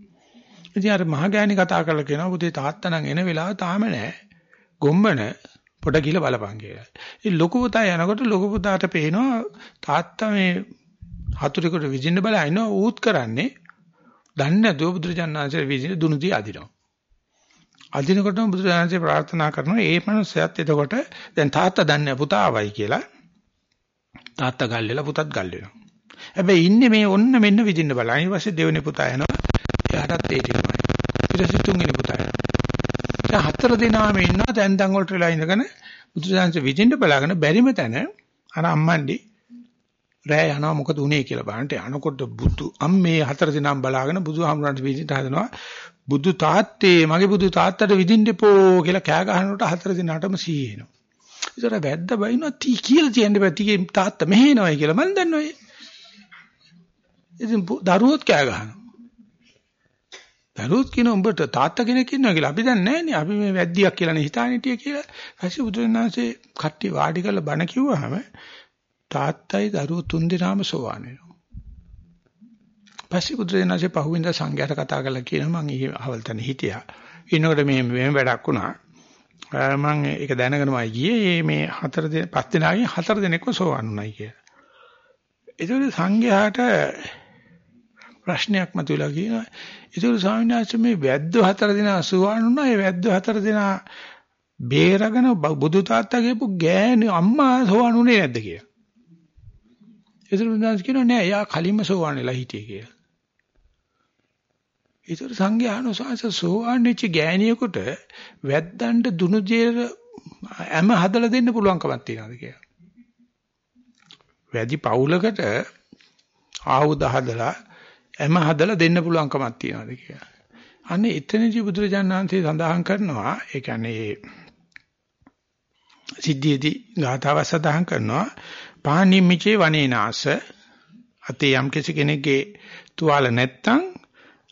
[SPEAKER 1] ඉතින් අර මහගෑණි කතා කරලා කියනවා පුතේ තාත්තා නම් එන වෙලාව තාම නැහැ. ගොම්බන පොඩ ගිල බලපන් කියලා. ඉතින් ලොකු පුතා යනකොට ලොකු පුතාට පේනවා තාත්තා මේ හතුරෙකුට විදින්න බලා ඉන්නවා ඌත් කරන්නේ දන්නේ නැතුව බුදුරජාණන්සේ විදින දුනුදී අදිනවා. අදිනකොටම බුදුරජාණන්සේ ප්‍රාර්ථනා කරනවා ඒ මනුස්සයත් එතකොට දැන් තාත්තා දන්නේ පුතා ආවයි කියලා. තාත්තා ගල් වෙලා පුතත් ගල් වෙනවා. හැබැයි ඉන්නේ මේ ඔන්න මෙන්න විදින්න බලන. ඊට පස්සේ දෙවෙනි පුතා එනවා. එයාටත් ඒ ටිකමයි. ඊට පස්සේ තුන්වෙනි පුතා එනවා. දැන් හතර දෙනාම ඉන්නවා දැන් දැන් වලට වෙලා ඉඳගෙන බුදුසසුන විදින්න බලාගෙන බැරිම තැන අර අම්මන්ඩි රෑ යනවා මොකද උනේ කියලා බලන්නට යනකොට බුදු අම්මේ හතර දිනම් බලාගෙන බුදුහාමුදුරන්ට විදිහට හදනවා බුදු තාත්තේ මගේ බුදු තාත්තට විදින්නපෝ කියලා කෑ ගහනකොට හතර දිනටම සීහි එනවා. ඒතර වැද්ද බයිනවා තී කියලා කියන්නේ පැතිගේ තාත්තා මෙහෙ එනවයි කියලා මම දන්නවා. ඉතින් දරුවොත් කෑ ගහනවා. දරුවොත් කියන උඹට තාත්තා කෙනෙක් ඉන්නවා කියලා අපි දන්නේ නැහනේ. අපි මේ වැද්දියක් කියලානේ හිතාන හිටිය කියලා. ඊපස්සේ බුදුරණාහි කට්ටිය වාඩි කරලා බණ කිව්වහම තාත්තයි දරුවෝ තුන් දෙනාම සෝවාන් වෙනවා. පස්සේ බුදුරජාණන්සේ පහුවෙන්ද සංඝයාට කතා කරලා කියනවා මම ඊ අවල් තැන හිටියා. ඊනකොට මේ මේ වැඩක් වුණා. මම ඒක දැනගෙනමයි ගියේ මේ හතර දෙන පස් දෙනාගෙන් හතර දෙනෙක්ව සෝවාන් වුණයි කියලා. ඒකෝද සංඝයාට ප්‍රශ්නයක් මතුවලා කියනවා. ඒකෝද ස්වාමීන් වහන්සේ මේ වැද්ද හතර දෙනා සෝවාන් වුණා. ඒ වැද්ද හතර දෙනා බේරගෙන බුදු තාත්තා කියපු ගෑණි අම්මා සෝවාන් වුණේ නැද්ද කියලා. ඒතර බුදුන්ස් කියනවා නෑ එයා කලින්ම සෝවාන් වෙලා හිටියේ කියලා. ඒතර සංඝයානුසාස සෝවාන් වෙච්ච ගෑණියෙකුට වැද්දන්ට දුනු ජීර හැම හදලා දෙන්න පුළුවන්කමක් තියනවාද කියලා. වැඩි පවුලකට ආයුධ හදලා හැම හදලා දෙන්න පුළුවන්කමක් තියනවාද කියලා. අනේ එතනදී බුදුරජාණන් වහන්සේ සඳහන් කරනවා ඒ කියන්නේ සිද්ධියේදී ගාථාව සඳහන් කරනවා පානිම්මිචේ වනේනාස. අතේ යම් කෙනෙක්ගේ තුවාල නැත්තම්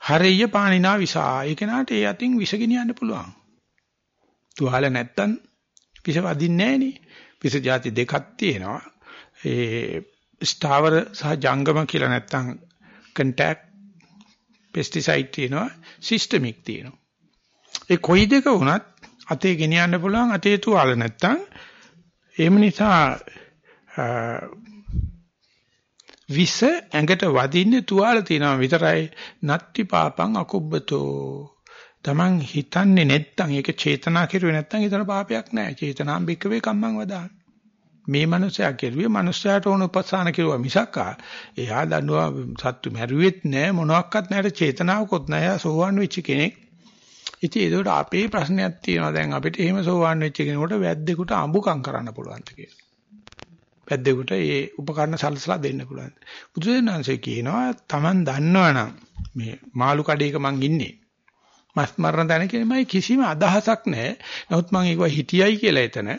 [SPEAKER 1] හරිය පානිනා විසා. ඒ කෙනාට ඒ අතින් විස ගෙනියන්න පුළුවන්. තුවාල නැත්තම් විස වදින්නේ නැහනේ. විස જાති දෙකක් තියෙනවා. ඒ ස්ථාවර සහ ජංගම කියලා නැත්තම් contact pesticide තියෙනවා. සිස්ටමික් තියෙනවා. ඒ කොයි දෙක වුණත් අතේ ගෙනියන්න පුළුවන් අතේ තුවාල නැත්තම්. එහෙම නිසා විස ඇඟට වදින්නේ තුවාල තියනවා. විතරයි. නත්ති පාපං අකුබ්බතෝ. Taman හිතන්නේ නැත්තම් ඒක චේතනා කෙරුවේ නැත්තම් ඒතර පාපයක් නැහැ. චේතනාම් බික්කවේ කම්මං වදාන මේ මනුස්සයා කෙරුවේ මනුස්සයාට ඕන උපසාන කෙරුවා මිසක් එයා දන්නවා සත්තු මැරුවෙත් නැහැ මොනවත් නැහැ. චේතනාවකොත් නැහැ. සෝවන් වෙච්ච කෙනෙක්. ඉතින් ඒකට අපේ ප්‍රශ්නයක් තියෙනවා. දැන් අපිට එහෙම සෝවාන් වෙච්ච කෙනෙකුට වැද්දෙකුට අඹුකම් කරන්න පුළුවන්ද කියලා. වැද්දෙකුට ඒ උපකරණ සලසලා දෙන්න පුළුවන්. බුදුසෙන්වන්සේ කියනවා Taman දන්නවනම් මේ මාළු කඩේක මං ඉන්නේ. මස් මරන තැන කියන්නේ කිසිම අදහසක් නැහැ. නමුත් මං ඒක හිටියයි කියලා එතන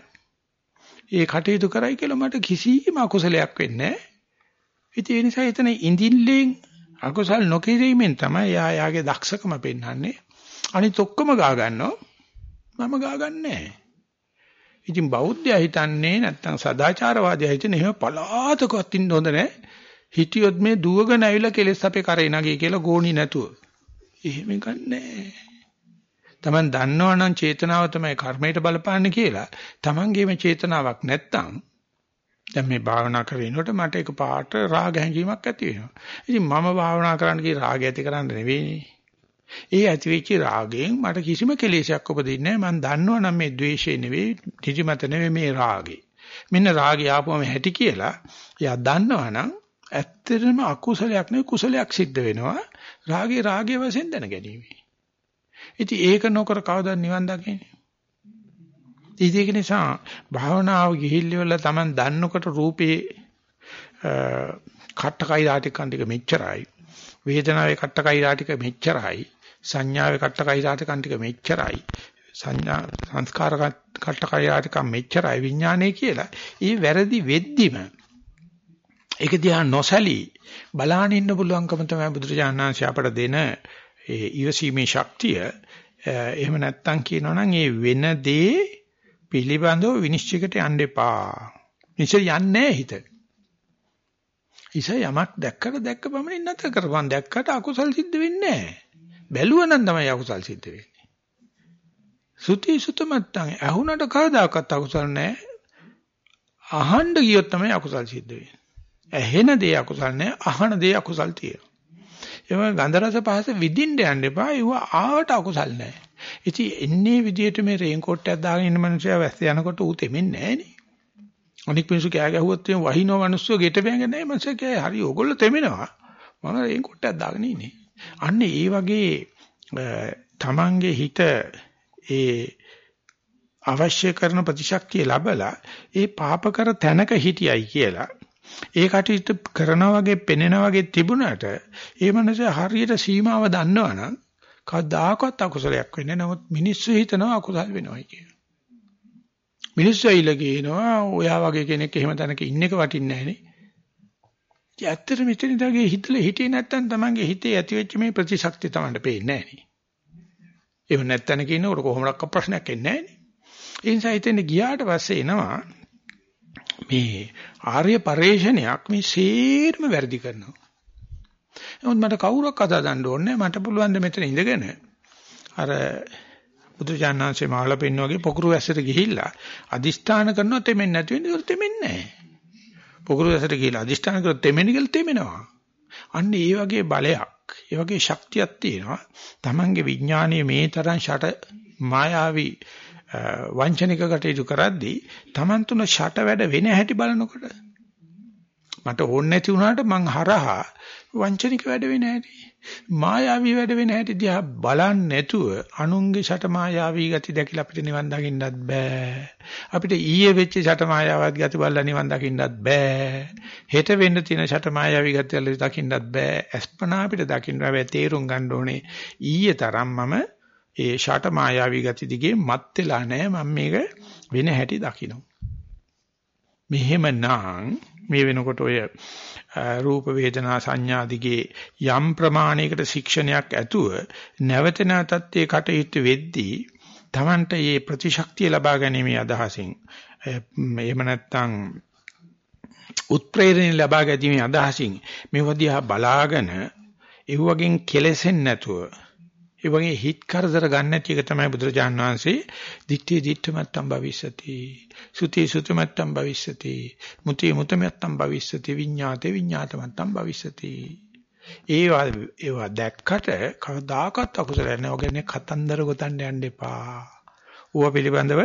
[SPEAKER 1] ඒ කටයුතු කරයි කියලා මට කිසිම අකුසලයක් වෙන්නේ නැහැ. ඉතින් ඒ නිසා එතන ඉඳිල්ලෙන් අකුසල් නොකිරීමෙන් තමයි යා යාගේ දක්ෂකම පෙන්වන්නේ. අනිත් ඔක්කොම ගා ගන්නවා මම ගා ගන්නෑ. ඉතින් බෞද්ධයා හිතන්නේ නැත්තම් සදාචාරවාදියා හිතන්නේ එහෙම පලාතකවත් ඉන්න හොඳ නැහැ. හිටියොත් මේ දුවගෙන ඇවිල්ලා කෙලස් අපේ කරේ නගී කියලා ගෝණි නැතුව. එහෙම ගන්නෑ. Taman දන්නවනම් චේතනාව තමයි කර්මයට බලපාන්නේ කියලා. Tamanගේම චේතනාවක් නැත්තම් දැන් මේ භාවනා කරනකොට මට එක පාට රාග හැඟීමක් ඇති වෙනවා. ඉතින් මම භාවනා කරන්න කී රාගය ඇති කරන්න නෙවෙයිනේ. ඒ ඇති වෙච්ච රාගයෙන් මට කිසිම කෙලෙසයක් උපදින්නේ නැහැ. මම දන්නවනම් මේ ද්වේෂය නෙවෙයි, නිදිමත නෙවෙයි මේ රාගේ. මෙන්න රාගය ආපුවම හැටි කියලා එයා දන්නවනම් ඇත්තටම අකුසලයක් නෙවෙයි කුසලයක් සිද්ධ වෙනවා. රාගේ රාගයේ වශයෙන් දැන ගැනීම. ඉතින් ඒක නොකර කවදාද නිවන් දකින්නේ? ඉතින් ඒක නිසා භාවනාව ගිහිල්ලා Taman දන්නකොට රූපේ කට්ටකයි රාටිකන් ටික මෙච්චරයි. වේදනාවේ කට්ටකයි රාටික මෙච්චරයි. සංඥාවේ කට්ටකයි රාටිකන් ටික මෙච්චරයි. සංඥා සංස්කාර කට්ටකයි රාටිකන් මෙච්චරයි විඥානයේ කියලා. ඊ වැරදි වෙද්දිම ඒක දිහා නොසලී බලාගෙන ඉන්න පුළුවන්කම තමයි බුදුරජාණන් වහන්සේ අපට දෙන ඒ ඊවසීමේ ශක්තිය. එහෙම නැත්තම් කියනවනම් ඒ වෙන දේ පිළිබඳව විනිශ්චයකට යන්න එපා. නිශ්චය යන්නේ හිත. ඉස යමක් දැක්කට දැක්ක පමණින් නැතර කරපන් දැක්කට අකුසල් සිද්ධ වෙන්නේ නැහැ. බැලුවනම් තමයි අකුසල් සිද්ධ වෙන්නේ. සුති සුතමත්තන් ඇහුනට කවදාකවත් අකුසල් නැහැ. අහන්න ගියොත් තමයි අකුසල් සිද්ධ වෙන්නේ. ඇහෙන දේ අකුසල් නැහැ, අහන දේ අකුසල් තියෙනවා. ඒ ගන්ධ රස පහස විඳින්න යන්න එපා. ඒව ආවට අකුසල් නැහැ. ඉතින් එන්නේ විදියට මේ රේන් කෝට් එකක් දාගෙන ඉන්න මිනිස්සයා වැස්ස යනකොට ඌ තෙමෙන්නේ නැහනේ. අනික් මිනිස්සු කෑ ගැහුවොත් එම් වහිනව මිනිස්සු ගෙට බැංග නැහැ මිනිස්සු කෑ හරි ඕගොල්ලෝ තෙමෙනවා. මම රේන් කෝට් එකක් දාගෙන ඉන්නේ. අන්න ඒ වගේ තමන්ගේ හිත ඒ අවශ්‍ය කරන ප්‍රතිශක්තිය ලැබලා ඒ පාප කර තැනක හිටියයි කියලා ඒ කටයුතු කරනා වගේ පෙනෙනා වගේ තිබුණාට ඒ මනසේ හරියට සීමාව දන්නවනම් කවදාකවත් අකුසලයක් වෙන්නේ නැහැ. නමුත් මිනිස්සු හිතනවා අකුසල වෙනවයි කියලා. මිනිස්සු ඇවිල්ලා කියනවා ඔයා වගේ කෙනෙක් එහෙම තැනක ඉන්න එක වටින්නේ නැහැ නේ. ඒ ඇත්තට මෙතන ඉඳගේ හිතලා හිටියේ නැත්තම් Tamange හිතේ ඇතිවෙච්ච මේ ප්‍රතිශක්තිය Tamanට පේන්නේ නැහැ නේ. එහෙම නැත්තන කියනකොට කොහොමඩක්ක ප්‍රශ්නයක් එන්නේ නැහැ නේ. ඒ නිසා හිතෙන් ගියාට පස්සේ එනවා මේ ආර්ය පරිශ්‍රණයක් මේ සේරම වැරදි කරනවා. නමුත් මට කවුරක් අදා ගන්න ඕනේ මට පුළුවන් ද මෙතන ඉඳගෙන අර බුදුචානන්සේ මහලා පෙන්න වගේ පොකුරු ඇස්සට ගිහිල්ලා අදිෂ්ඨාන කරනවා තෙමෙන්නේ නැති වෙන්නේ ඒක තෙමෙන්නේ නැහැ. පොකුරු ඇස්සට ගිහිල්ලා අදිෂ්ඨාන කරොත් තෙමෙන්නේ කියලා තෙමෙනවා. අන්න ඒ වගේ බලයක්, ඒ වගේ ශක්තියක් තියෙනවා. Tamange විඥානයේ මේ තරම් ෂට මායාවී වංචනික කටයුතු කරද්දී Taman තුන ෂට වැඩ වෙන හැටි බලනකොට මට ඕනේ නැති වුණාට මං හරහා වංචනික වැඩ වෙන හැටි මායාවී වැඩ වෙන හැටි දිහා බලන්නේ නැතුව අනුන්ගේ ෂට මායාවී ගති දැකලා අපිට නිවන් දකින්නත් බෑ. අපිට ඊයේ වෙච්ච ෂට මායාවත් ගති බලලා නිවන් දකින්නත් බෑ. හෙට වෙන්න තියෙන ෂට මායාවී ගති වල දකින්නත් බෑ. අස්පනා අපිට දකින්න බෑ. තේරුම් ගන්න ඕනේ ඊයේ තරම් මම ඒ ෂට මායාවී ගති දිගේ මත් වෙලා නැහැ මම මේක වෙන හැටි දකින්න මෙහෙමනම් මේ වෙනකොට ඔය රූප වේදනා සංඥා දිගේ යම් ප්‍රමාණයකට ශික්ෂණයක් ඇතුව නැවත නැවතත් ඒ කටයුතු වෙද්දී Tamanට මේ ප්‍රතිශක්තිය ලබා ගැනීමේ අදහසින් එහෙම නැත්නම් උත්ප්‍රේරණය ලබා ගැනීමේ අදහසින් මේවදියා බලාගෙන ඒ වගේ කෙලෙසෙන්නේ නැතුව ඒ වගේ හිත් කරදර ගන්න නැති එක තමයි බුදුරජාන් වහන්සේ දිත්තේ දිත්තමත්තම් භවිස්සති සුති සුතමත්තම් භවිස්සති මුති මුතමත්තම් භවිස්සති විඤ්ඤාතේ විඤ්ඤාතමත්තම් භවිස්සති ඒවා ඒවා දැක්කට කවදාකවත් අකුසල නැහැ. ඔයගනේ කතන්දර ගොතන්න යන්න එපා. ඌව පිළිබඳව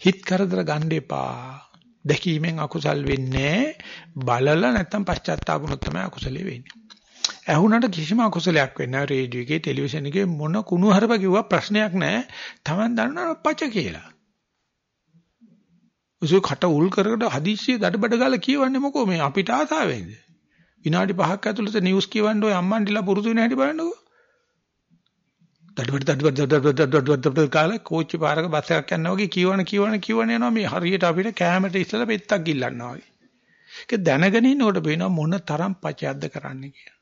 [SPEAKER 1] හිත කරදර ගන්න එපා. දැකීමෙන් අකුසල් වෙන්නේ බලලා නැත්තම් පශ්චාත්තාපුනොත් තමයි අකුසලෙ වෙන්නේ. ඇහුණට කිසිම අකුසලයක් වෙන්නේ නැහැ. රේඩියෝ එකේ ටෙලිවිෂන් එකේ මොන කුණු හරප කිව්වා ප්‍රශ්නයක් නැහැ. Taman දන්නවා පච කියලා. උසු කට උල් කරකට හදිස්සිය දඩබඩ ගාලා කියවන්නේ මොකෝ මේ අපිට ආසාවෙන්ද? විනාඩි 5ක් ඇතුළත නිවුස් කියවන්න ඔය අම්මන්ඩිලා පුරුදු වෙන හැටි බලන්නකෝ. දඩබඩ දඩබඩ දඩබඩ දඩබඩ කාලා කෝච්චි පාරක බස් එකක් යනවා වගේ කියවන කියවන කියවන යනවා මේ හරියට අපිට කැමරට ඉස්සලා පෙත්තක් ගිල්ලනවා වගේ. ඒක දැනගෙන ඉන්නකොට පේනවා මොන තරම් පචයක්ද කරන්නේ කියලා.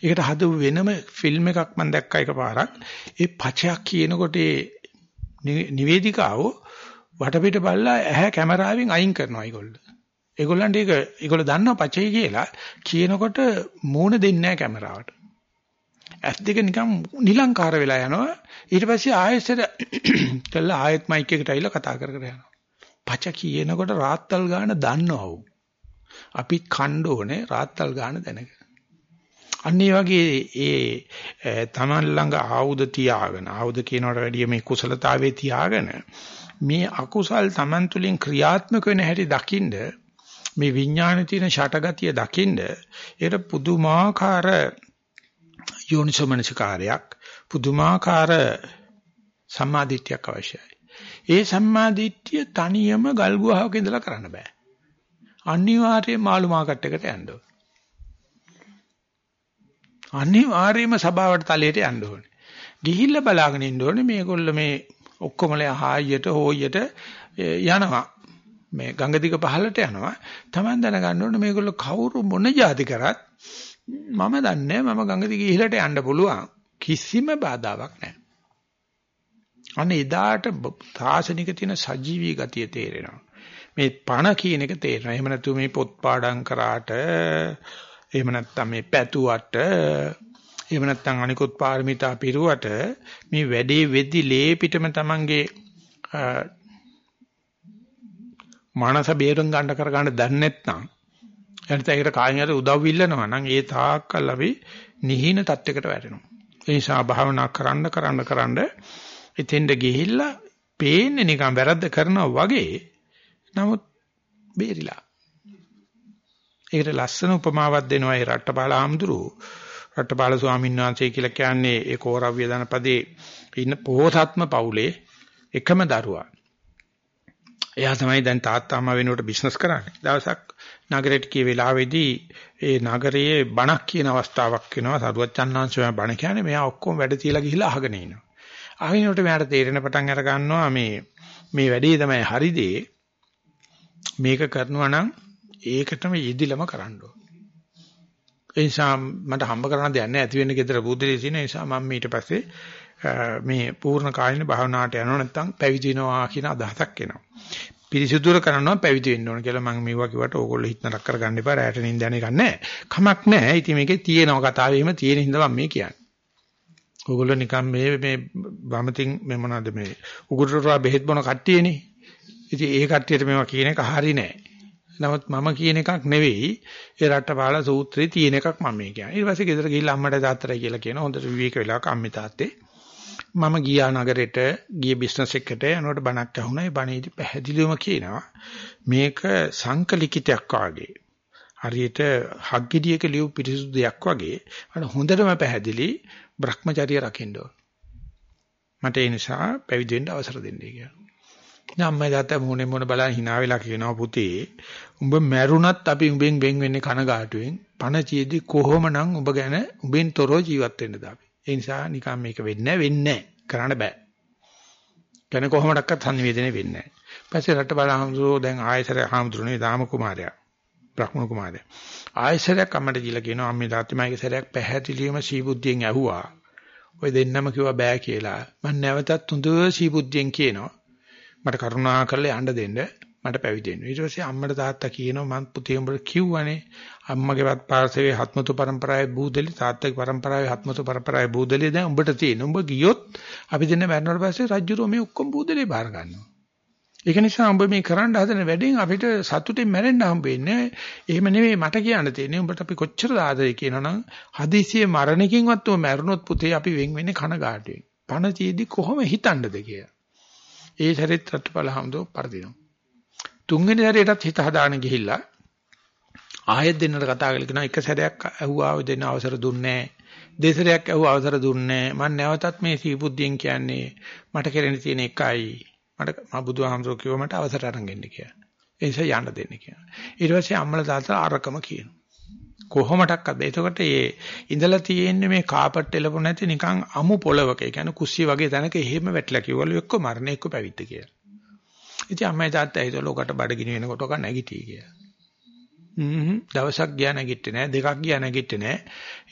[SPEAKER 1] ඒකට හදපු වෙනම ෆිල්ම් එකක් මම දැක්කා එකපාරක්. ඒ පචයක් කියනකොට ඒ නිවේදිකාව වටපිට බලලා ඇහැ කැමරාවෙන් අයින් කරනවා ඒගොල්ලෝ. ඒගොල්ලන්ට ඒක ඒගොල්ලෝ දන්නවා පචේ කියලා කියනකොට මූණ දෙන්නේ නැහැ කැමරාවට. ඇස් දෙක නිකන් නිලංකාර වෙලා යනවා. ඊට පස්සේ ආයෙසර කළා ආයෙත් මයික් එකට ඇවිල්ලා කතා කර කර යනවා. පච කියනකොට රාත්තල් ගාන දන්නවව. අපි කණ්ඩ ඕනේ රාත්තල් ගාන දැනගෙන. අන්න ඒ වගේ ඒ තමන් ළඟ ආයුධ තියාගෙන ආයුධ කියනවට වැඩිය මේ කුසලතාවේ තියාගෙන මේ අකුසල් තමන් තුළින් ක්‍රියාත්මක වෙන හැටි දකින්ද මේ විඥානයේ තියෙන ෂටගතිය දකින්ද ඒකට පුදුමාකාර යෝනිසෝමනසිකාරයක් පුදුමාකාර සම්මාදිට්ඨියක් අවශ්‍යයි. ඒ සම්මාදිට්ඨිය තනියම ගල් ගුහාවක ඉඳලා කරන්න බෑ. අනිවාර්යයෙන් මාළු මාකට් එකට යන්න ඕනේ. අනිවාර්යයෙන්ම සභාවට තලයට යන්න ඕනේ. ගිහිල්ලා බලාගෙන ඉන්න ඕනේ මේගොල්ල මේ ඔක්කොමලා හායියට හෝයියට යනවා. මේ ගංග දිග පහළට යනවා. Taman දැනගන්න ඕනේ මේගොල්ල කවුරු මොන જાති කරත් මම දන්නේ මම ගංග දිගේ ඉහළට යන්න පුළුවන්. කිසිම බාධාවක් නැහැ. අන්න එදාට තාසනික තියෙන සජීවී ගතිය තේරෙනවා. මේ පණ කියන එක තේරෙනවා. එහෙම නැතු මේ පොත් පාඩම් කරාට එහෙම නැත්නම් මේ පැතුවට එහෙම නැත්නම් අනිකුත් පාරමිතා පිරුවට මේ වැඩේ වෙද්දි ලේ පිටම තමන්ගේ මානස බේරුම් ගන්න කර ගන්න දන්නේ නැත්නම් එනිසා ඒකට කායින් හරි උදව් ඉල්ලනවා නම් ඒ තාක්කල් අපි නිහින තත්යකට වැටෙනවා. ඒ නිසා භාවනා කරන්න කරන්න කරන්න එතෙන්ද ගිහිල්ලා පේන්නේ නිකන් වැරද්ද කරනවා වගේ නමුත් බේරිලා. ඒකට ලස්සන උපමාවක් දෙනවා ඒ රට්ටපාල ආම්දුරු. රට්ටපාල ස්වාමීන් වහන්සේ කියලා කියන්නේ ඒ කෝරව්‍ය දනපදේ ඉන්න පොහොසත්ම පවුලේ එකම දරුවා. එයා තමයි දැන් තාත්තාම වෙනුවට බිස්නස් කරන්නේ. දවසක් නගරයට ගිය වෙලාවේදී ඒ නගරයේ බණක් කියන අවස්ථාවක් වෙනවා. සරුවච්චන්හන්සෝම බණ කියන්නේ මෙයා ඔක්කොම වැඩ තියලා ගිහිල්ලා අහගෙන ඉනවා. අහිනකොට මෙයාට තේරෙන පටන් අර ගන්නවා මේ මේ වැඩේ තමයි හරි දේ. මේක කරනවා නම් ඒකටම යෙදිලම කරන්න ඕන. ඒ නිසා මට හම්බ කරන්න දෙයක් නැහැ. ඇති වෙන්න gedara බුද්ධලේ තියෙන නිසා මම ඊට පස්සේ මේ පූර්ණ කාලින භාවනාවට යනවා නැත්නම් පැවිදි වෙනවා කියන අදහසක් එනවා. පිරිසුදුර කරනවා පැවිදි වෙන්න ඕන කියලා මම මේවා කිව්වට ඕගොල්ලෝ හිත නරක කරගන්න එපා. රැට නින්ද යන එක නැහැ. කමක් නැහැ. ඉතින් මේකේ තියෙනවා කතාවේ එහෙම තියෙන හින්දා මම මේ කියන්නේ. ඕගොල්ලෝ නිකන් මේ මේ වමතින් මේ මොනවද මේ උගුරටවා බෙහෙත් බොන කට්ටියනේ. ඉතින් ඒ කට්ටියට මේවා කියන එක හරි නෑ. නමුත් මම කියන එකක් නෙවෙයි ඒ රට්ටපාල සූත්‍රයේ තියෙන එකක් මම මේ කියන්නේ. ඊට පස්සේ ගෙදර ගිහිල්ලා අම්මට තාත්තට කියලා කියන හොඳට විවේක වෙලාවක අම්මේ තාත්තේ මම ගියා නගරෙට ගිය බිස්නස් එකට යනකොට බණක් ඇහුණා. ඒ බණේදී පැහැදිලිවම කියනවා මේක සංකලිකිතයක් වාගේ. හරියට හග්ගෙඩියක ලියු පිරිසුදු දෙයක් වගේ. අර හොඳටම පැහැදිලි Brahmacharya රකින්න ඕන. මට ඒ නිසා පැවිදි වෙන්න අවසර දෙන්නයි කියලා. අම්මයි තාත්තා මොනේ මොන බලන් hina වෙලා කියනවා පුතේ. උඹ මැරුණත් අපි උඹෙන් වෙන් වෙන්නේ කනගාටුවෙන්. පණ චීදි කොහොමනම් උඹ ගැන උඹෙන් තොරව ජීවත් වෙන්නද අපි? ඒ නිසා නිකන් මේක වෙන්නේ වෙන්නේ කරන්න බෑ. කෙන කොහොමඩක්වත් සංවේදනය වෙන්නේ නැහැ. පස්සේ රට බලහම්සෝ දැන් ආයසර හාමුදුරනේ දාම කුමාරයා. බ්‍රහ්මණ කුමාරයා. ආයසරයක් අම්මට දීලා කියනවා අම්මේ තාත්තේ මගේ සරයක් පැහැදිලිවම සීබුද්ධියෙන් ඇහුවා. ඔය දෙන්නම කිව්වා බෑ කියලා. මම නැවතත් හොඳ සීබුද්ධියෙන් කියනවා. මට කරුණා කරලා යන්න දෙන්න මට පැවිදි වෙන්න. ඊට පස්සේ අම්මට තාත්තා කියනවා මං පුතේ උඹට කිව්වනේ අම්මගේවත් පාර්ශවයේ හත්මතු පරම්පරාවේ බූදලි තාත්තගේ පරම්පරාවේ හත්මතු පරම්පරාවේ බූදලි දැන් උඹට තියෙන. උඹ ගියොත් අපි දෙන්න මැරෙනාට පස්සේ රජ්ජුරෝ මේ ඔක්කොම බූදලේ බාර ගන්නවා. ඒක නිසා උඹ මේ කරන්න හදන වැඩෙන් අපිට සතුටින් මැරෙන්න හම්බෙන්නේ. එහෙම නෙවෙයි මට කියන්න තියෙන්නේ උඹට අපි කොච්චර ආදරේ කියනවනම් හදිසියේ මරණකින්වත් උඹ මැරුණොත් පුතේ අපි වෙන් වෙන්නේ කනගාටුවෙන්. පණ තියේදී කොහොම හිතන්නද කියලා. ඒ සැරෙත් රට්ටපල හම්දෝ පරදිනවා. තුන්වෙනි සැරේටත් හිත හදාන ගිහිල්ලා ආයෙත් දෙන්නට කතා කරලා කියනවා එක සැරයක් ඇහුවා දෙන්න අවසර දුන්නේ දෙසරයක් ඇහුවා අවසර දුන්නේ මම නැවතත් මේ සීබුද්ධියෙන් කියන්නේ මට කෙරෙන්න තියෙන එකයි. මට මම බුදුහාමුදුරුවෝ කිව්වා මට අවසර අරන් එන්න කියලා. ඒ නිසා යන්න දෙන්න කියලා. ඊට පස්සේ අම්මලා තාත්තලා අරකම කියනවා. කොහොමඩක්වත්. එතකොට මේ ඉඳලා තියෙන්නේ මේ කාපට් එලපො නැති නිකන් අමු පොලවක ඒ කියන්නේ කුස්සිය වගේ තැනක එහෙම වැටලා කිව්වලු එක්ක මරණ එක්ක පැවිද්ද කියලා. ඉතින් අම්මයි තාත්තයි හිතුවලු ඔකට බඩගිනි වෙනකොට ඔක නැගිටී කියලා. හ්ම්. දවසක් ගියා නැගිට්ටේ නෑ. දෙකක් ගියා නැගිට්ටේ නෑ.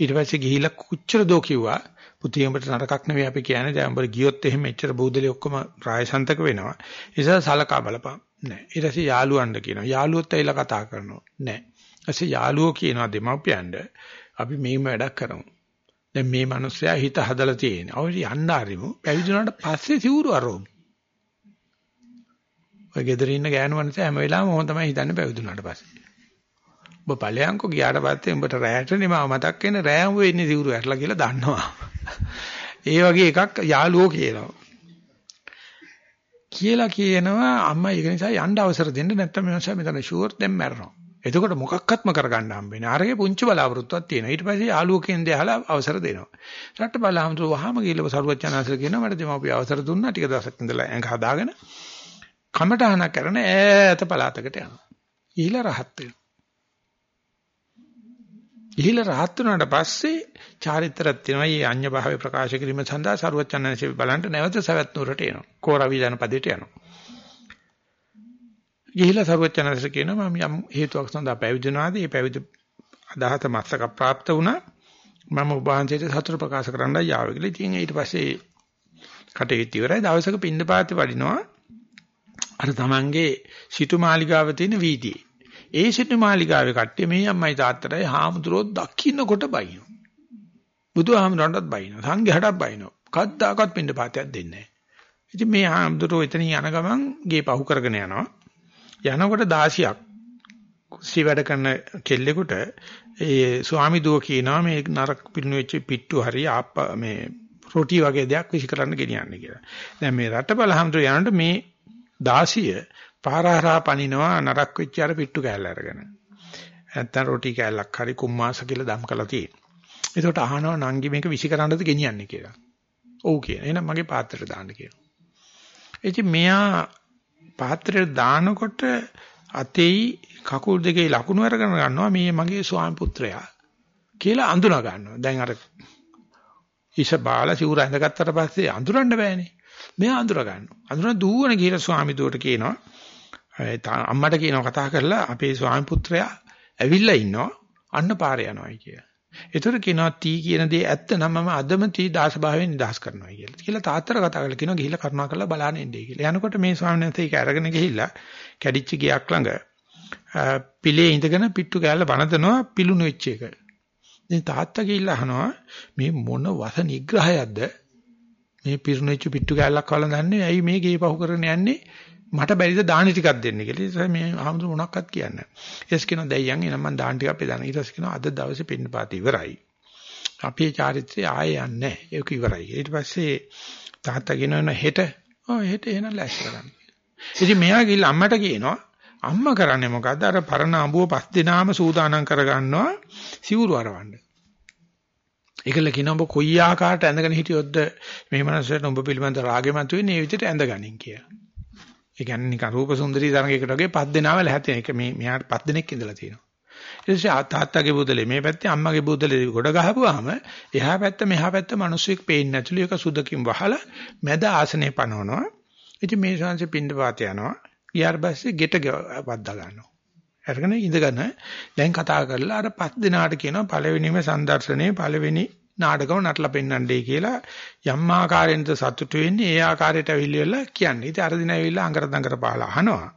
[SPEAKER 1] ඊට පස්සේ ගිහිල්ලා කුච්චර දෝ කිව්වා. පුතේ උඹට නරකක් නෙවෙයි අපි කියන්නේ. දැන් උඹට ගියොත් එහෙම එච්චර බෝධලේ ඔක්කොම රායසන්තක වෙනවා. ඒ නිසා සලකා බලපන්. නෑ. ඊට පස්සේ යාළුවන්ට කියනවා. යාළුවොත් ඇවිල්ලා කතා කරනවා. නෑ. ඊපස්සේ යාළුවෝ කියනවා දෙමව්පියන්ට අපි මේම වැඩක් කරමු. දැන් මේ මිනිස්සයා හිත හදලා තියෙන. අවුල් යන්න ආරිමු. පැවිදුණාට පස්සේ සිවුරු අරෝමු. ඔය ගෙදර ඉන්න ගෑනු මිනිස්සු හැම වෙලාවෙම ඕන තමයි හිතන්නේ පැවිදුණාට පස්සේ. ඔබ ඵලයන්කෝ ගියාට පස්සේ උඹට රැයට නෙමව මතක් වෙන්නේ රැයම වෙන්නේ සිවුරු ඇරලා කියලා දන්නවා. ඒ වගේ එකක් යාළුවෝ කියනවා. කියලා කියනවා අම්මා ඒක නිසා යන්න අවසර දෙන්න නැත්නම් මනුස්සයා මෙතන ෂුවර් දැන් මැරෙනවා. එතකොට මොකක්වත්ම කරගන්න හම්බෙන්නේ. අරගේ පුංචි බලාපොරොත්තුවක් තියෙනවා. ඊට පස්සේ යාළුවකෙන් දෙහලා අවසර දෙනවා. රට බලාමතු වහම ගිහලා සරුවචනාසල කියනවා මට දෙමව්පිය අවසර දුන්නා ටික දවසක් ඉඳලා ඇඟ හදාගෙන කමටහනක් කරන ඈත පළාතකට යනවා. ඊළ රහත් වෙනවා. ඊළ රහත් වුණාට පස්සේ චාරිත්‍රාක් තියෙනවා. මේ අඤ්ඤ භාවය ප්‍රකාශ කිරීම සඳහා සරුවචනාංශේ බලන්න නැවත සවැත් නුවරට එනවා. කෝරවි ජනපදයට යනවා. ගිහිලා සරුවචනන්ස කියනවා මම යම් හේතුවක් සඳහා පැවිදිනාද ඒ පැවිදි අදහත මස්සක પ્રાપ્ત වුණා මම ඔබ වහන්සේට සතුට ප්‍රකාශ කරන්නයි ආවේ කියලා. ඉතින් ඊට පස්සේ කටයුතු ඉවරයි දවසක පින්නපාති වඩිනවා අර තමන්ගේ සිටු මාලිගාව තියෙන වීදියේ. ඒ සිටු මාලිගාවේ කට්ටිය මේ අම්මයි තාත්තටයි හාමුදුරුවෝ දකින්නකොට බයිනෝ. බුදුහාමුදුරන්ටත් බයිනෝ. සංඝයාටත් බයිනෝ. කද්දාකත් පින්නපාතයක් දෙන්නේ නැහැ. ඉතින් මේ හාමුදුරුවෝ එතනින් යන ගමන් ගේ පහු කරගෙන යනවා. යනකොට 16ක් කුස්සිය වැඩ කරන කෙල්ලෙකුට ඒ ස්වාමි දුව කියනවා මේ නරක පිළිණු වෙච්ච පිට්ටු හරි ආප්පා මේ රොටි වගේ දෙයක් විසි කරන්න ගෙනියන්නේ කියලා. දැන් මේ රටබල හැමතුර යනකොට මේ 16 පාරහරා පනිනවා නරක වෙච්ච අර පිට්ටු කෑල්ල අරගෙන. නැත්තම් රොටි කෑල්ලක් හරි කුම්මාස කියලා දම් කළා තියෙනවා. ඒකට අහනවා නංගි මේක විසි කරන්නද ගෙනියන්නේ කියලා. ඔව් කියන. එහෙනම් මගේ පාත්‍රයට දාන්න කියනවා. ඉතින් මෙයා පාත්‍රයට දානකොට අතේයි කකුල් දෙකේ ලකුණු අරගෙන ගන්නවා මේ මගේ ස්වාමි පුත්‍රයා කියලා අඳුනා ගන්නවා. දැන් අර ඉෂ බාල සිවුර ඇඳගත්තට පස්සේ අඳුරන්න බෑනේ. මෙයා අඳුර ගන්නවා. අඳුරන දුවන ගිහලා ස්වාමි දුවට කියනවා. අම්මට කියනවා කතා කරලා අපේ ස්වාමි පුත්‍රයා ඇවිල්ලා ඉන්නවා. අන්න පාරේ යනවායි කියලා. ඒතර කියනවා තී කියන දේ ඇත්ත නම් මම අදම තී දාස භාවයෙන් නිදහස් කරනවා කියලා. කියලා තාත්තට කතා කරලා කියනවා ගිහිල්ලා කරුණා කරලා බලන්න එන්නේ කියලා. යනකොට මේ ස්වාමීන් වහන්සේ ඒක අරගෙන ගිහිල්ලා කැඩිච්ච ගියක් ළඟ පිළේ ඉඳගෙන පිට්ටු කෑල්ල වනදනවා පිලුණු වෙච්ච එක. ඉතින් තාත්තා ගිහිල්ලා අහනවා මේ මොන වස නිග්‍රහයක්ද? මේ පිරුණු වෙච්ච පිට්ටු කෑල්ලක් වළඳන්නේ ඇයි මේ ගේ පහු කරගෙන යන්නේ? මට බැරිද දානි ටිකක් දෙන්න කියලා. ඊට පස්සේ මේ ආමුදු මොනක්වත් කියන්නේ නැහැ. ඊට කියනවා දැයියන් එනම් මම දාන ටිකක් බෙදන්න. ඊට පස්සේ කියනවා අද දවසේ පින්නපාත ඉවරයි. අපේ චාරිත්‍රය ආයේ යන්නේ ඒක ඉවරයි. ඊට පස්සේ තාත්තා කියනවා හෙට ඔව් හෙට එහෙනම් ලෑස්ති කරන්න. ඉතින් මෙයා ගිහලා අම්මට කියනවා අම්මා කරන්නේ මොකද්ද? අර පරණ අඹුව පස් දිනාම සූදානම් කරගන්නවා සිවුරු අරවන්න. ඒකල කියන ඔබ කොයි ආකාරයට ඇඳගෙන හිටියොත්ද මේ මනසට ඔබ පිළිබඳ රාගෙ මතුවෙන්නේ මේ විදිහට ඇඳගනින් කියලා. ඒ කියන්නේ නිකන් රූප සුන්දරී තරඟයකට වගේ පස් දෙනාවල හැතෙන එක මේ මෙයාට පස් දෙනෙක් ඉඳලා තියෙනවා. ඊට පස්සේ තාත්තාගේ බුදලේ මේ පැත්තේ අම්මගේ බුදලේ ගොඩ ගහපුවාම එහා පැත්ත මෙහා පැත්ත මිනිස්සුෙක් පේන්නේ නැතුළු එක සුදකින් වහලා මැද ආසනේ පනවනවා. ඉතින් මේ ශාංශ පින්ඩ පාත යනවා. ඊට පස්සේ ගෙට වද්දා ගන්නවා. අරගෙන ඉඳගෙන දැන් කතා කරලා අර පස් දෙනාට කියනවා පළවෙනිම සංදර්ශනයේ පළවෙනි නාටකම නටලා පෙන්වන්නයි කියලා යම් ආකාරයෙන්ද සතුටු වෙන්නේ ඒ ආකාරයට ඇවිල්ලා කියන්නේ. ඉතින් අර දින ඇවිල්ලා අඟර දඟර පහලා අහනවා.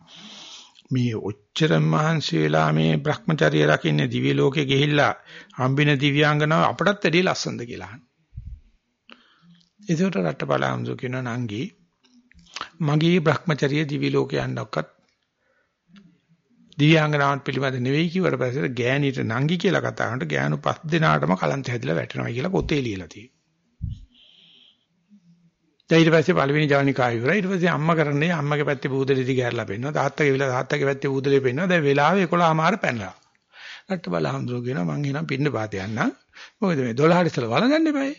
[SPEAKER 1] මේ ඔච්චර මහන්සි වෙලා මේ Brahmacharya රකින්නේ දිව්‍ය ලෝකෙ ගිහිල්ලා හම්බින දිව්‍යාංගනාව අපටත් වැඩිය ලස්සනද කියලා අහනවා. ඒකට රට්ටපලාම්සු කියන නංගි මගේ Brahmacharya දිව්‍ය ලෝකේ යන්නක්වත් දිව්‍යාංගනාවන් පිළිබඳ නෙවෙයි කිව්වට පස්සේ ගෑණිට නංගි කියලා කතා කරනකොට ගෑනු පස් දෙනාටම කලන්ත හැදිලා වැටෙනවා කියලා පොතේ ලියලා තියෙනවා. ඊට පස්සේ පළවෙනි ජවනිකාව ඉවරයි. ඊට පස්සේ අම්මා කරන්නේ අම්මගේ පැත්තේ බූදලේ දිග ඇරලා පෙන්නනවා. තාත්තගේ විලා තාත්තගේ පැත්තේ බූදලේ පෙන්නනවා. දැන් වෙලාව 11මාර පැනලා. රට්ටබල හඳුරෝ කියනවා මං එනම් පින්න පාත යන්නම්. මොකද මේ 12ට ඉස්සලා වළඳන්න එපායි.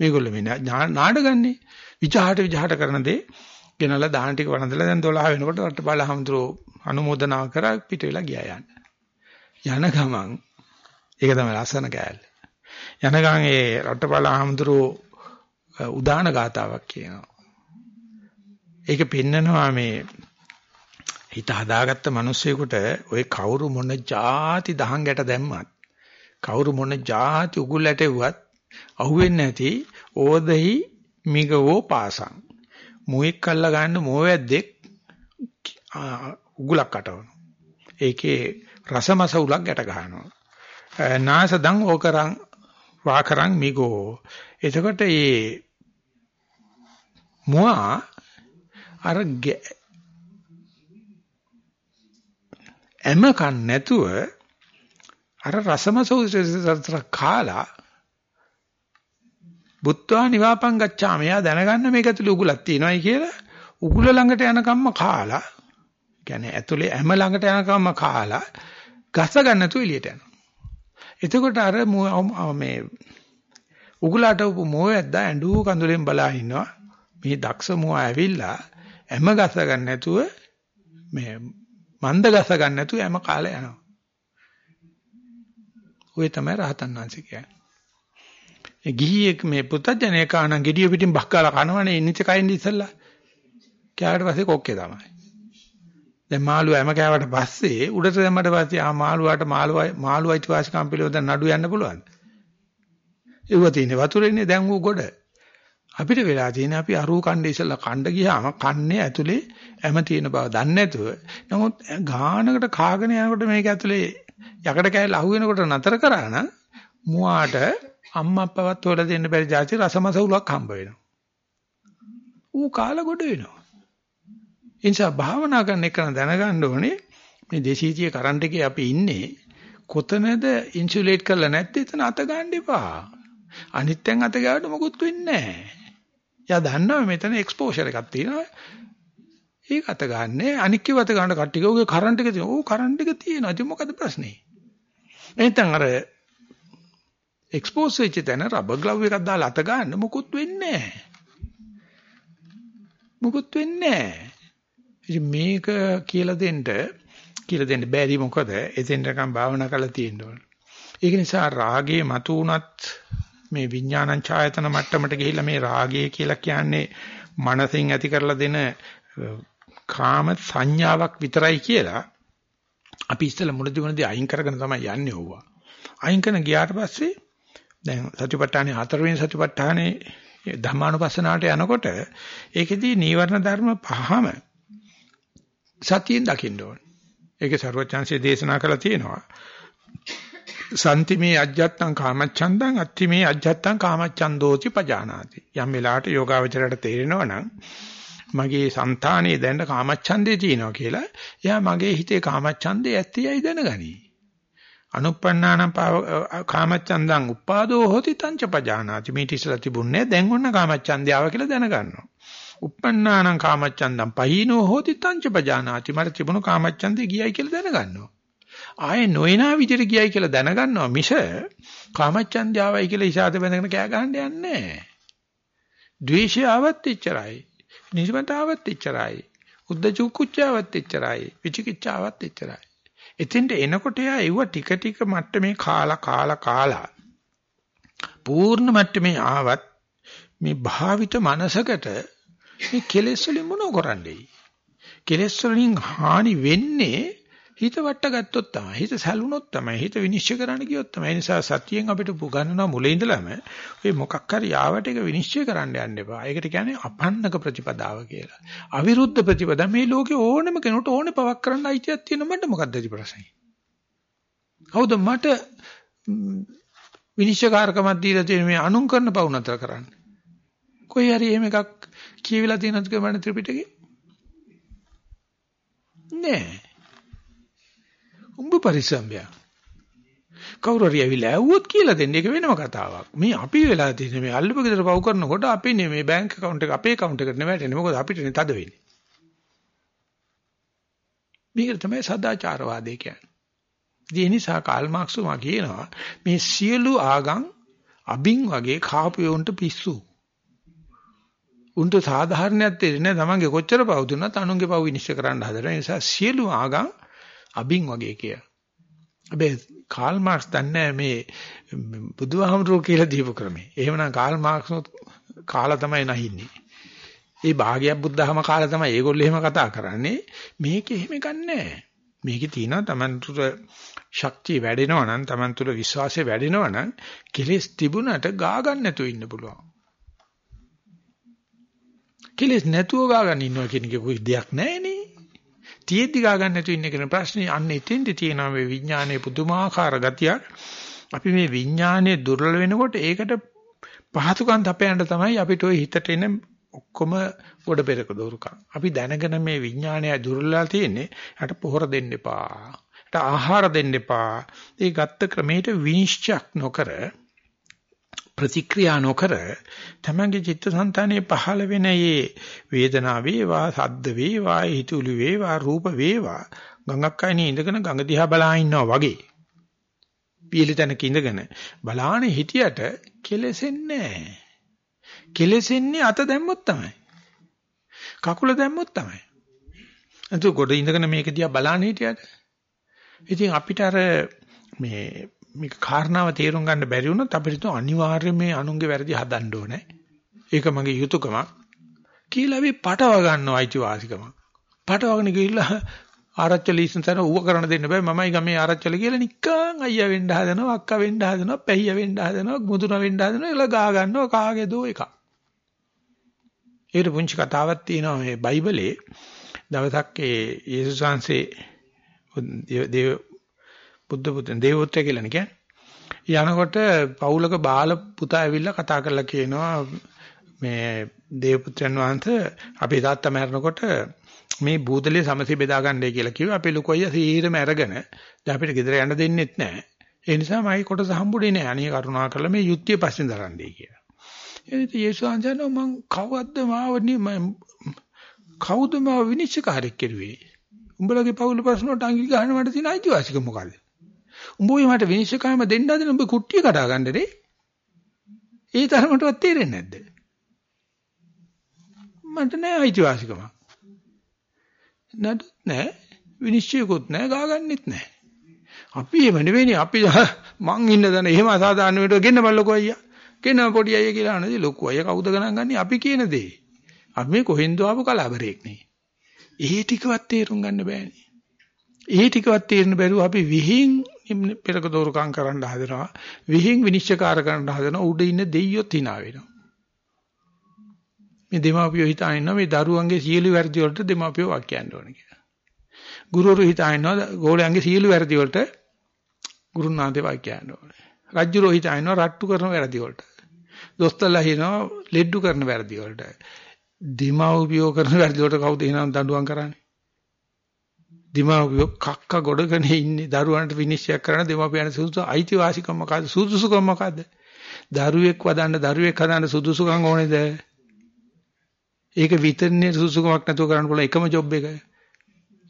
[SPEAKER 1] මේගොල්ලෝ මේ නාඩගන්නේ. විජහාට විජහාට කරන දේ ගෙනලා දාන ටික වළඳලා දැන් 12 වෙනකොට රට්ටබල හඳුරෝ අනුමೋದනා කරා පිට වෙලා ගියා යන්න. යන ගමන් ඒක තමයි ලස්සන කෑල්ල. යන ගමන් ඒ රට්ටපාල ආමඳුරු උදාන ගාතාවක් කියනවා. ඒක පෙන්නනවා මේ හිත හදාගත්ත මිනිස්සෙකුට ওই කවුරු මොන જાති දහංගට දැම්මත් කවුරු මොන જાති උගුලට එව්වත් අහුවෙන්නේ නැති ඕදෙහි මිගවෝ පාසං මුවෙක් අල්ල ගන්න මෝවැද්දෙක් උගුලක් අටවනවා. ඒකේ රසමස උලක් ගැට ගන්නවා නාසදං ඕකරං වාකරං මිගෝ. එතකොට මේ මුවා අර එම කන් නැතුව අර රසමසෝසතර කාලා බුත්වා නිවාපං ගච්ඡාම. එයා දැනගන්න මේක ඇතුලේ උගුලක් තියෙනවායි කියලා උගුල ළඟට යනකම්ම කාලා කියන්නේ ඇතුලේ හැම ළඟට යනකම්ම කාලා ගස ගන්න නැතුව එළියට යනවා. එතකොට අර මේ උගුලට උප මොයද්දා ඇඬු කඳුලෙන් බලා ඉන්නවා. මේ දක්ෂ මුවා ඇවිල්ලා හැම ගස ගන්න නැතුව මේ මන්ද ගස ගන්න නැතුව හැම කාලේ යනවා. ඔය තමයි රහතන් වහන්සේ කියන්නේ. ඒ ගිහියෙක් මේ පුත්තජනේ කාණන් gediya පිටින් බක්කාලා කනවනේ ඉනිච්ච කයින් ඉස්සල්ලා. කෑවට පස්සේ කොක්කේ තමයි. දැන් මාළුව හැම කෑවට පස්සේ උඩට දැම්මට පස්සේ ආ මාළුවාට මාළුවයි මාළුවයි අයිතිවාසිකම් පිළිවෙත නඩු යන්න පුළුවන්. ඒව තියෙන්නේ වතුරේනේ දැන් ඌ ගොඩ. අපිට වෙලා තියෙන අපි අරූ කණ්ඩේ ඉස්සලා කණ්ඩ ගියාම කන්නේ ඇතුලේ හැම තියෙන බව දන්නේ නැතුව නමුත් ගානකට කාගෙන යනකොට මේක ඇතුලේ යකඩ කෑල්ල අහු වෙනකොට නතර කරා නම් මුවාට අම්මා අප්පවත් හොල දෙන්න බැරි જાති රසමස උලක් හම්බ වෙනවා. ඌ කාලා ගොඩ වෙනවා. ඒ නිසා භාවනා කරන එක දැනගන්න ඕනේ මේ 230 කරන්ට් එකේ අපි ඉන්නේ කොතනද ඉන්සුලේට් කරලා නැත්නම් එතන අත ගන්න එපා. අනිත්යෙන් අත ගාවට මොකුත් වෙන්නේ නැහැ. එයා දන්නවා මෙතන එක්ස්පෝෂර් එකක් තියෙනවා. ඒක අත ගන්නෑ. අනික් කිව්ව අත ගන්න කට්ටිය උගේ කරන්ට් එක තියෙනවා. ඕ කරන්ට් එක තියෙනවා. ඉතින් මොකද ප්‍රශ්නේ? එහෙනම් අර එක්ස්පෝස් වෙච්ච තැන රබර් ග්ලව් එකක් දාලා අත ගන්න මොකුත් වෙන්නේ නැහැ. මොකුත් වෙන්නේ නැහැ. ඉතින් මේක කියලා දෙන්න කියලා දෙන්න බැරි මොකද? එතෙන්ටකම් භාවනා කරලා තියෙන්න ඕන. ඒක නිසා රාගේ මතු උනත් මේ විඥානං ඡායතන මට්ටමට ගිහිල්ලා මේ රාගය කියලා කියන්නේ මනසින් ඇති කරලා දෙන කාම සංඥාවක් විතරයි කියලා අපි ඉස්සෙල්ලා මුලදී මුලදී අයින් කරගෙන තමයි යන්නේ ඕවා. අයින් කරන ගියාට පස්සේ දැන් සතිපට්ඨානේ හතරවෙනි සතිපට්ඨානේ ධම්මානුපස්සනාවට යනකොට ඒකෙදී නීවරණ ධර්ම පහම සතියෙන් දකින්න ඕනේ. ඒක ਸਰවඥාන්සේ දේශනා කරලා තියෙනවා. සම්තිමේ අජ්ජත්තං කාමච්ඡන්දං අත්තිමේ අජ්ජත්තං කාමච්ඡන්දෝති පජානාති. යම් වෙලාවට යෝගාවචරයට තේරෙනවා නම් මගේ సంతානේ දැන්න කාමච්ඡන්දේ තියෙනවා කියලා එයා මගේ හිතේ කාමච්ඡන්දේ ඇත්තයි දැනගනි. අනුප්පන්නානම් කාමච්ඡන්දං උපාදෝ හොති තංච පජානාති. මේ තිසලා තිබුණේ දැන් ඔන්න කාමච්ඡන්දේ ආවා කියලා දැනගන්නවා. උප්පන්නානම් කාමච්ඡන්දං පහිනෝ හොති තංච පජානාති. මට තිබුණු කාමච්ඡන්දේ ගියයි කියලා දැනගන්නවා. ආයේ නොයනා විදිහට ගියයි කියලා දැනගන්නවා මිස කාමච්ඡන්දියාවයි කියලා ඉසాత බඳගෙන කෑ ගහන්න යන්නේ නැහැ. ද්වේෂය ආවත් එච්චරයි. නිසමතාවත් එච්චරයි. උද්දච්ච කුච්චාවත් එච්චරයි. විචිකිච්ඡාවත් එච්චරයි. එතෙන්ට එනකොට යා එව්ව ටික ටික මට්ටමේ කාලා කාලා කාලා පූර්ණ මට්ටමේ ආවත් මේ භාවිත මනසකට මේ කෙලෙස් වලින් මොනව කරන්නේ? කෙලෙස් වලින් හානි වෙන්නේ හිත වට ගත්තොත් තමයි හිත සැලුනොත් තමයි හිත විනිශ්චය කරන්න ගියොත් තමයි ඒ නිසා සතියෙන් අපිට පුගන්නවා මුලින් ඉඳලම ඔය මොකක් හරි ආවට ඒක විනිශ්චය කරන්න යන්න එපා. ඒකට කියන්නේ අපන්නක ප්‍රතිපදාව කියලා. අවිරුද්ධ ප්‍රතිපදා මේ ලෝකේ ඕනම කෙනෙකුට ඕනේ පවක් කරන්න අයිතියක් තියෙන මට මොකද්ද ඉති ප්‍රශ්නේ? කවුද මට විනිශ්චයකාරකමක් දීලා තියෙන මේ අනුන් කරන පවු නතර කරන්න? කොයි හරි එහෙම එකක් කියවිලා තියෙනවද කියලා ත්‍රිපිටකේ? නෑ. උඹ පරිස්සම්බය. කවුරු හරි ඇවිල්ලා ඇහුවොත් කියලා දෙන්න ඒක වෙනම කතාවක්. මේ අපි වෙලා තියෙන මේ අල්ලපු ගෙදර පව් කරනකොට අපි නේ මේ බැංක් account එක අපේ account එකට නෙවෙයි මොකද අපිට නේ තද වෙන්නේ. මේක තමයි සදාචාරවාදී කියන්නේ. ඒ නිසා කාල් මාක්ස් කියනවා මේ සියලු ආගම් අබින් වගේ කාපියොන්ට පිස්සු. උන්ට සාධාරණයක් තේරෙන්නේ නැහැ. තමන්ගේ කොච්චර පව් දුන්නත් අනුන්ගේ පව් විනිශ්චය කරන්න හදන නිසා සියලු ආගම් අබින් වගේ කිය. හැබැයි කාල් මාක්ස් දන්නේ මේ බුදුහාමුදුරුවෝ කියලා දීපු ක්‍රමේ. එහෙමනම් කාල් මාක්ස් කාලා තමයි නැහින්නේ. ඒ භාගයක් බුද්ධහම කාලා තමයි ඒගොල්ලෝ එහෙම කතා කරන්නේ. මේක එහෙම ගන්නෑ. මේකේ තියෙනවා Taman තුර ශක්තිය වැඩෙනවා නම් Taman තුර විශ්වාසය වැඩෙනවා නම් කෙලෙස් තිබුණට ගා ගන්න නැතුව ඉන්න පුළුවන්. කෙලෙස් නැතුව ගා ගන්න ඉන්නවා කියන එක કોઈ දෙයක් නැහැනේ. තියෙද්දි ගා ගන්න නැතුව ඉන්න කියන ප්‍රශ්නේ අන්න එතෙන්දි තියෙනවා මේ විඥානයේ පුදුමාකාර ගතියක්. අපි මේ විඥානයේ දුර්වල වෙනකොට ඒකට පහසුකම් තපයන්න තමයි අපිට ওই හිතට එන ඔක්කොම ගොඩ පෙරක දෝරුකම්. අපි දැනගෙන මේ විඥානය දුර්වලලා තියෙන්නේ. යට පොහොර දෙන්න එපා. යට ආහාර දෙන්න එපා. ඒ ගත්ත ක්‍රමයට විනිශ්චයක් නොකර ප්‍රතික්‍රියා නොකර තමන්ගේ චිත්තසංතානයේ පහළ වෙන මේ වේදනාව වේවා සද්ද වේවා හිතුළු වේවා රූප වේවා ගඟක් අයිනේ ඉඳගෙන ගඟ දිහා බලා ඉන්නවා වගේ. පියලි තැනක ඉඳගෙන බලාන හිටියට කෙලෙසෙන්නේ නැහැ. කෙලෙසෙන්නේ අත දැම්මොත් තමයි. කකුල දැම්මොත් තමයි. එතකොට ගොඩ ඉඳගෙන මේක දිහා බලාන හිටියට. ඉතින් අපිට අර මේ මේක කාරණාව තේරුම් ගන්න බැරි වුණොත් අපිට අනිවාර්යයෙන් මේ අනුන්ගේ වැරදි හදන්න ඕනේ. ඒක මගේ යුතුයකමක් කියලා අපි පටව ගන්නවා අයිතිවාසිකම. පටවගෙන ගිහිල්ලා ආරච්චි ලීසන්තර ඌව කරන්න දෙන්න බෑ මමයි ගමේ ආරච්චිල කියලා නිකන් අයියා වෙන්න හදනවා අක්කා වෙන්න හදනවා පැහිය වෙන්න හදනවා මුදුන වෙන්න හදනවා ඒලා ගා ගන්නවා කාගේ දෝ එකක්. ඒකට පුංචි කතාවක් තියෙනවා මේ බයිබලේ දවසක් ඒ යේසුස් වහන්සේ දේව බුද්ධ පුතන් දේවෝත්තර කියලානේ කියන්නේ. යනකොට පවුලක බාල පුතා ඇවිල්ලා කතා කරලා කියනවා මේ දේවපුත්‍රයන් වහන්සේ අපේ තාත්තා මැරෙනකොට මේ බූදලේ සමසේ බෙදා ගන්නයි කියලා කිව්වා. අපේ ලොකු අයියා සීරම අරගෙන දැන් අපිට ගෙදර යන්න දෙන්නෙත් නැහැ. ඒ නිසා මයි කොටස හම්බුනේ නැහැ. අනිය කරුණා කරලා මේ යුක්තිය පස්සෙන් දරන්නේ කියලා. එනිට යේසුස් වහන්සේ මං කවද්ද මාවනි මම කවුද මාව විනිශ්චයකාරයෙක් කෙරුවේ? උඹලගේ පවුල ප්‍රශ්න වලට අංගි ගන්න මට තියෙන අයිතිවාසිකම මොකද්ද? උඹ ඔය මට විනිශ්චයකාරම දෙන්න හදන උඹ කුට්ටිය කඩා ගන්නනේ. ඒ තරමටවත් තේරෙන්නේ නැද්ද? මට නෑ අයිතිවාසිකම. නඩුත් නෑ විනිශ්චයකුත් නෑ ගාගන්නෙත් නෑ. අපි එහෙම නෙවෙයිනේ අපි මං ඉන්න දන එහෙම අසාධාරණ වෙට ගෙන්න බලලකෝ අයියා. ගෙන්න පොඩි අයියා කියලා අහනදී ලොකු අයියා කවුද ගණන් ගන්නේ අපි කියන දේ. අපි මේ කොහෙන්ද ආපු කලාබරේක් නේ. ඒ ටිකවත් තේරුම් ගන්න බෑනේ. ඒ ටිකවත් තේරෙන්න බැරුව අපි විහිං පෙරක දෝරුකම් කරන්න හදනවා. විහිං විනිශ්චයකාර කරන්න හදනවා. උඩ ඉන්න දෙයියොත් hina වෙනවා. මේ දෙමාපියෝ හිතා ඉන්නවා මේ දරුවන්ගේ සියලු වැරදි වලට දෙමාපියෝ වාක්‍යයන් ඕන කියලා. ගුරුවරු හිතා ඉන්නවා ගෝලයන්ගේ සියලු වැරදි වලට ගුරුනාන්දේ වාක්‍යයන් ඕන. රජුරෝ හිතා ඉන්නවා රට්ටු කරන වැරදි වලට. දොස්තරලා හිනවා ලෙඩ්ඩු කරන වැරදි වලට. දෙමාපියෝ කරන වැරදි වලට කවුද එහෙනම් දඬුවම් කරන්නේ? දෙමාපියෝ කක්ක ගොඩගෙන ඉන්නේ. දරුවන්ට විනිශ්චය කරන දෙමාපියන් සුදුසු අයිතිවාසිකම් මොකද්ද? සුදුසුකම් මොකද්ද? දරුවෙක් වදන්න දරුවෙක් හදන්න සුදුසුකම් ඕනේද? ඒක විතරනේ සුදුසුකමක් නැතුව කරන්න පුළුවන් එකම ජොබ් එක.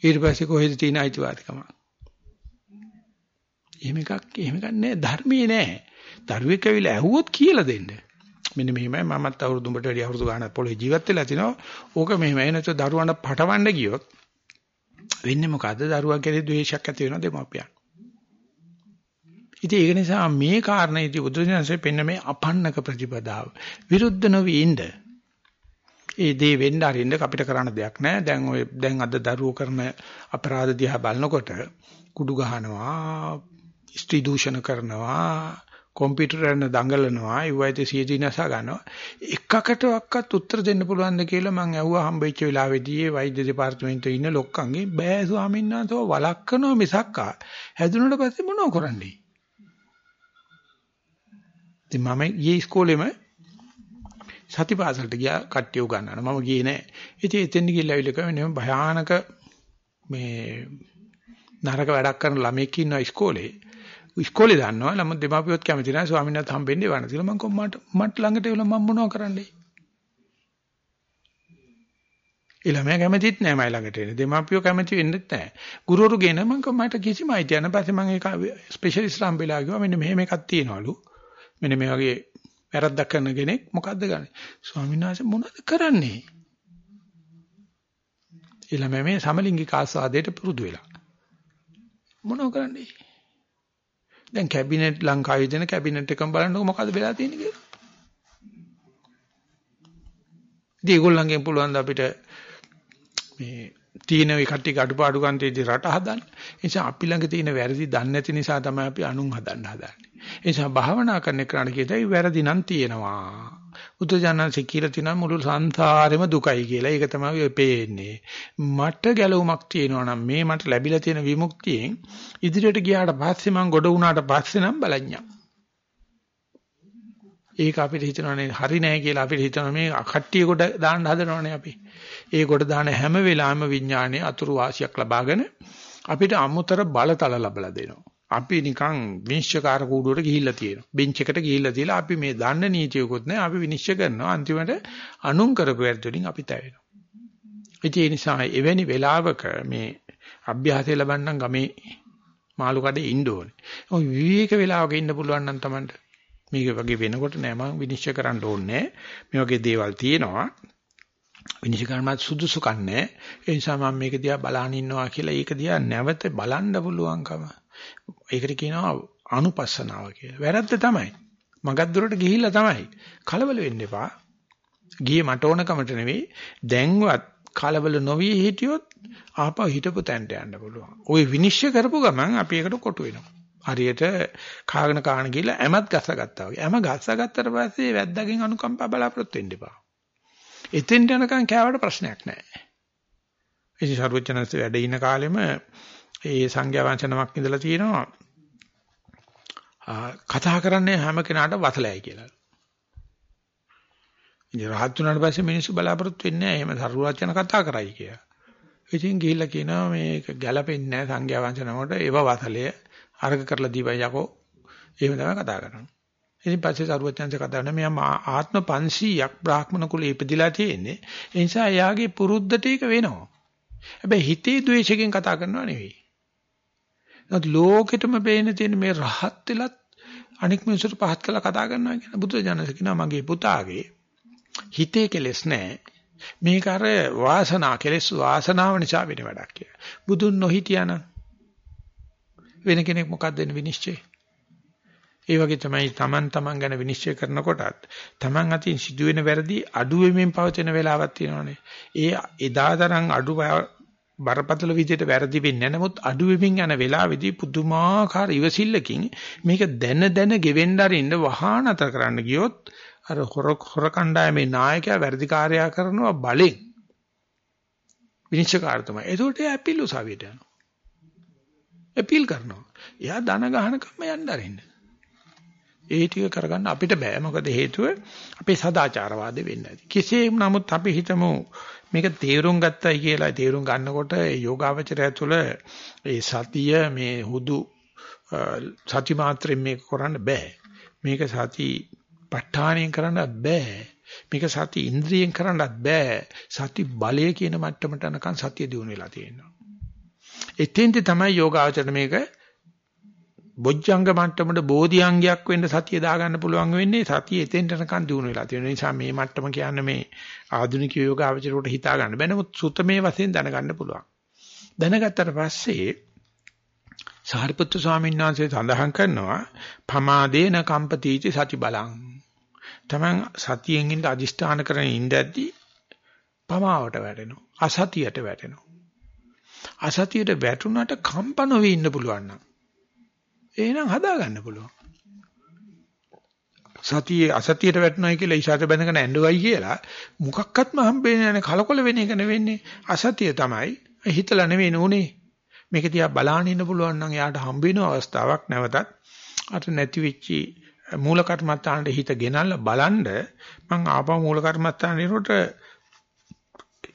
[SPEAKER 1] ඊට පස්සේ කොහෙද තියෙන අයිතිවාසිකම? එහෙම එකක් එහෙම එකක් නෑ. ධර්මයේ නෑ. දරුවෙක් ඇවිල්ලා ඇහුවොත් කියලා දෙන්න. මෙන්න මෙහෙමයි මමත් අවුරුදු උඹට වැඩි අවුරුදු ගාණක් පොළේ ජීවත් වෙලා තිනවා. ඕක මෙහෙමයි. නැත්නම් දරුවන්ට පටවන්න ගියොත් වෙන්නේ මොකද්ද? දරුවා කෙරේ ද්වේෂයක් ඇති වෙනවා දෙමාපියන්. ඉතින් ඒක නිසා මේ කාරණේදී බුදුසසුනේ පෙන්න මේ අපන්නක ප්‍රතිපදාව විරුද්ධ නොවි ඉන්න. ඒ දේ වෙන්න අරින්න අපිට කරන්න දෙයක් නැහැ. දැන් ඔය දැන් අද දරුවෝ කරන අපරාධ දිහා බලනකොට කුඩු ගහනවා, ස්ත්‍රී දූෂණ කරනවා, කම්පියුටර් එකන දඟලනවා ඒවයිද සියදී නැසා ගන්නවා. එකකටවත් උත්තර දෙන්න පුළුවන්ද කියලා මම ඇහුවා හම්බෙච්ච වෙලාවේදී ඒ වෛද්‍ය දෙපාර්තමේන්තුවේ ඉන්න ලොක්කන්ගේ බෑ ස්වාමීන් වහන්සේ වලක්කනවා මිසක්කා හැදුනට පස්සේ මොනව කරන්නේ? ඉතින් මම ගියේ ඉස්කෝලේම සතිපාසලට ගියා කට්ටිය උගන්නන මම ගියේ නෑ. ඉතින් එතෙන් ගිහිල්ලා ඇවිල්ලා කිව්වා භයානක මේ නරක වැඩක් කරන ළමෙක් ඉන්නවා ඉස්කෝලේ. ඉස්කෝලේ දන්නවා ළම දෙමාපියොත් කැමති නැහැ ස්වාමීන් වහන්සේ හම්බෙන්නේ වණ කියලා මම කො මට මට ළඟට එවලා මම මොනව කරන්නේ ඒ ළමයා කැමතිත් නෑ මයි ළඟට එන්න. දෙමාපියෝ කැමති වෙන්නෙත් නෑ. ගුරුවරු ගෙන මම මට කිසිම අයිතියක් නෑ. පස්සේ මම ඒක ස්පෙෂලිස්ට් ලාම්බෙලා ගියා. මෙන්න මෙහෙම එකක් තියෙනවලු. මෙන්න මේ වගේ වැරද්දක් කරන කෙනෙක් මොකද්ද ගන්නේ? ස්වාමීන් වහන්සේ මොනවද කරන්නේ? ඊළඟ මේ සමලිංගික ආස්වාදයට පුරුදු වෙලා. මොනව කරන්නේ? දැන් කැබිනට් ලංකාවේ දෙන කැබිනට් එකම බලන්නකො මොකද්ද වෙලා තියෙන්නේ කියලා. ඉතින් ඒගොල්ලන්ගෙන් පුළුවන් අපිට මේ තීන වේ කට්ටිය අඩුපාඩු ගන්නතේදී රට හදන්න. ඒ නිසා අපි ළඟ තියෙන වැරදි දන්නේ නැති නිසා තමයි අපි අනුන් හදන්න හදන්නේ. ඒ නිසා භාවනා කරන කෙනාට කියතයි වැරදි නම් තියෙනවා. බුදුජානන්සේ කියලා තියෙනවා මුළු සංසාරෙම දුකයි කියලා. ඒක තමයි ඔය පේන්නේ. මට ගැලවුමක් තියෙනවා නම් මේ මට ලැබිලා තියෙන විමුක්තියෙන් ඉදිරියට ගියාට පස්සේ මම ගොඩ වුණාට පස්සේ නම් බලඤ්ඤා. ඒක අපිට හිතනවානේ හරි නෑ කියලා අපිට හිතනවා මේ කට්ටිය කොට දාන්න හදනවානේ අපි. ඒ කොට දාන හැම වෙලාවෙම විඥානයේ අතුරු වාසියක් ලබාගෙන අපිට අමුතර බලතල ලැබලා දෙනවා. අපි නිකන් විනිශ්චයකාර කූඩුවට ගිහිල්ලා තියෙනවා. බෙන්ච් එකට ගිහිල්ලා තියලා අපි මේ දන්න නීතියකුත් නැහැ. අපි විනිශ්චය කරනවා. අන්තිමට අනුන් කරපු වැඩ වලින් අපි තැවෙනවා. ඒ නිසා එවැනි වෙලාවක මේ අභ්‍යාසය ලබන්නම් ගමේ මාළු කඩේ ඉන්න ඕනේ. ඔය විවේක වෙලාවක ඉන්න පුළුවන් නම් Tamanට මේක වගේ වෙනකොට නෑ මම විනිශ්චය කරන්න ඕනේ. මේ වගේ දේවල් තියෙනවා. විනිශ්චය කරන්නත් සුදුසු කන්නේ. ඒ නිසා මම මේක දිහා බලන් ඉන්නවා කියලා ඒක දිහා නැවත බලන්න පුළුවන්කම. ඒකට කියනවා අනුපස්සනාව කියලා. වැරද්ද තමයි. මගක් දුරට ගිහිල්ලා තමයි. කලබල වෙන්න එපා. ගියේ මට ඕනකමට නෙවෙයි. දැන්වත් කලබල නොවි හිටියොත් ආපහු හිටපු තැනට යන්න පුළුවන්. ওই විනිශ්චය කරපු ගමන් අපි ඒකට කොටු වෙනවා. හරියට කාගෙන කාගෙන ගිහලා ඇමත් ගස්සගත්තා වගේ. ඇම ගස්සගත්තට පස්සේ වැද්දාගෙන් අනුකම්පා බලාපොරොත්තු වෙන්න එපා. එතෙන්ට යනකම් කෑවට ප්‍රශ්නයක් නැහැ. ඉතින් සර්වඥාන්සේ වැඩ ඉන කාලෙම ඒ සංඝයා වංශනමක් ඉඳලා තියෙනවා කතා කරන්නේ හැම කෙනාට වතලයි කියලා. ඉතින් රහත් වුණාට පස්සේ මිනිස්සු බලාපොරොත්තු වෙන්නේ නැහැ එහෙම සරුවචන කතා කරයි කියලා. ඉතින් ගිහිල්ලා කියනවා මේක ගැළපෙන්නේ නැහැ සංඝයා වංශනමකට ඒව වතලය අර්ග කරලා දීපන් යකෝ. එහෙම තමයි කතා කරන්නේ. ඉතින් පස්සේ සරුවචනන්සේ කතා කරනවා මෙයා ආත්ම 500ක් බ්‍රාහ්මණ කුලේ ඉපදිලා තියෙන්නේ. ඒ නිසා එයාගේ පුරුද්දට ඒක වෙනවා. හැබැයි හිතේ ද්වේෂයෙන් කතා කරනවා නෙවෙයි. නමුත් ලෝකෙටම පේන තියෙන මේ රහත් වෙලත් අනික් මිනිස්සුන්ට පහත් කළා කතා කරනවා කියන බුදුජානක කියනවා මගේ පුතාගේ හිතේ කෙලෙස් නැහැ. මේක අර වාසනා කෙලෙස් වාසනාව නිසා වෙන වැඩක් කියලා. බුදුන් නොහිටියානම් වෙන කෙනෙක් මොකක්ද වෙන විනිශ්චය? ඒ වගේ තමයි Taman Taman ගැන විනිශ්චය කරනකොටත් Taman අතින් සිදුවෙන වැරදි අඩු වෙමින් පවතින වෙලාවක් තියෙනවානේ. ඒ එදා තරම් අඩු බරපතල විදිහට වැරදි වෙන්නේ නමුත් අඩු වෙමින් යන වෙලාවේදී පුදුමාකාර ඉවසිල්ලකින් මේක දැන දැන ගෙවෙන්න අරින්න වහා නතර කරන්න ගියොත් අර හොර හොර කණ්ඩායමේ නායකයා වැරදිකාරයා කරනවා බලෙන් විනිශ්චයකාර තමයි. ඒකට ඇපිල් උසාවියට යනවා. අපීල් කරනවා. එයා ධන ගහනකම් යන්න අරින්න. ඒ ටික කරගන්න අපිට බෑ. මොකද හේතුව අපේ සදාචාරවාදී වෙන්නේ නැති. කෙසේ නමුත් අපි හිතමු මේක තේරුම් ගත්තයි කියලා තේරුම් ගන්නකොට ඒ යෝගාවචරය තුළ ඒ සතිය මේ හුදු සති මාත්‍රෙන් මේක කරන්න බෑ. මේක සති ප ဋ ාණයෙන් කරන්න බෑ. මේක සති ඉන්ද්‍රියෙන් කරන්නත් බෑ. සති බලය කියන මට්ටමට යනකන් සතිය දිනු වෙලා තියෙනවා. එතෙන්ද තමයි යෝගාචරණ මේක බොජ්ජංග මට්ටමට බෝධිඅංගයක් වෙන්න සතිය දාගන්න පුළුවන් වෙන්නේ සතිය එතෙන්ට යනකන් දිනු වෙලා තියෙන නිසා මේ මට්ටම කියන්නේ මේ ආධුනික යෝගාචරයට හිතා ගන්න බෑ නමුත් සුතමේ වශයෙන් දැනගන්න පුළුවන්. දැනගත්තට පස්සේ සාරිපුත්තු ස්වාමීන් වහන්සේ සඳහන් කරනවා පමාදේන කම්පතිචි සති බලං. තමන් සතියෙන් ඉඳ අදිෂ්ඨාන කරගෙන ඉඳද්දී පමාවට වැටෙනවා අසතියට වැටෙනවා. අසතියට වැටුණට කම්පන වෙ ඉන්න පුළුවන් නම් එහෙනම් හදා ගන්න පුළුවන්. සතියේ අසතියට වැටුණයි කියලා ඉෂාත බැඳගෙන ඇඬවයි කියලා මොකක්වත්ම හම්බෙන්නේ නැහැ කලකොල වෙන එක නෙවෙන්නේ අසතිය තමයි හිතලා නෙවෙයි නෝනේ මේක දිහා බලාගෙන ඉන්න පුළුවන් නම් එයාට හම්බ වෙන අවස්ථාවක් නැවතත් අර නැති වෙච්චි මූල කර්මත්තානට හිත ගෙනල්ලා බලන්න මං ආපහු මූල කර්මත්තානේට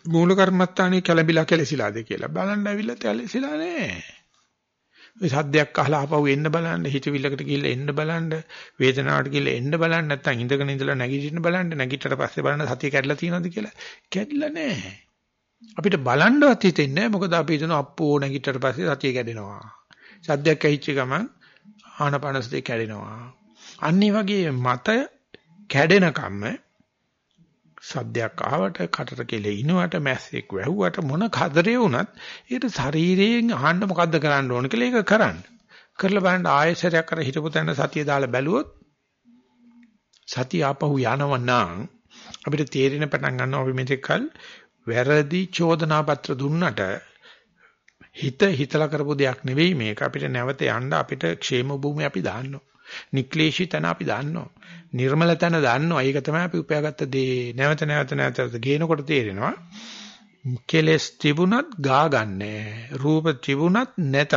[SPEAKER 1] මූල කර්මත්තානේ කැළඹිලා කැලසිලාද කියලා බලන්න ඇවිල්ලා කැලසිලා නැහැ. ඔය සද්දයක් අහලා ආපහු එන්න බලන්න හිතවිල්ලකට ගිහිල්ලා එන්න බලන්න වේදනාවට ගිහිල්ලා එන්න බලන්න නැත්නම් ඉඳගෙන ඉඳලා නැගිටින්න බලන්න නැගිටට පස්සේ බලන්න සතිය කැඩලා තියෙනවද කියලා කැඩලා නැහැ. අපිට බලන්නවත් හිතෙන්නේ නැහැ මොකද අපි හිතන අප්පෝ නැගිටට පස්සේ සතිය කැඩෙනවා. සද්දයක් ඇහිච්ච ගමන් ආනපනසතේ කැඩෙනවා. අනිත් වගේ මත කැඩෙන කම්ම සද්දයක් ආවට කටට කෙලෙිනවට මැස්සෙක් වැහුවට මොන කදරේ වුණත් ඒකට ශරීරයෙන් අහන්න මොකද්ද කරන්න ඕන කියලා ඒක කරන්න. කරලා බලන්න ආයෙසරයක් කර හිටපු තැන සතිය දාලා බැලුවොත් සතිය ආපහු යනව නම් අපිට තේරෙන පටන් ගන්නවා අපි මෙතෙක්කල් වැරදි චෝදනා පත්‍ර දුන්නට හිත හිතලා කරපු දෙයක් නෙවෙයි මේක අපිට නැවත යන්න අපිට ക്ഷേම භූමිය අපි දාන්නවා. නික්ලේශී තැන අපි දාන්නවා. නිර්මල තැන දාන්නවා. ඒක තමයි අපි උපයාගත්ත දේ. නැවත නැවත නැවත ගේනකොට තේරෙනවා. කෙලස් තිබුණත් ගා ගන්නෑ. රූප තිබුණත් නැතත්.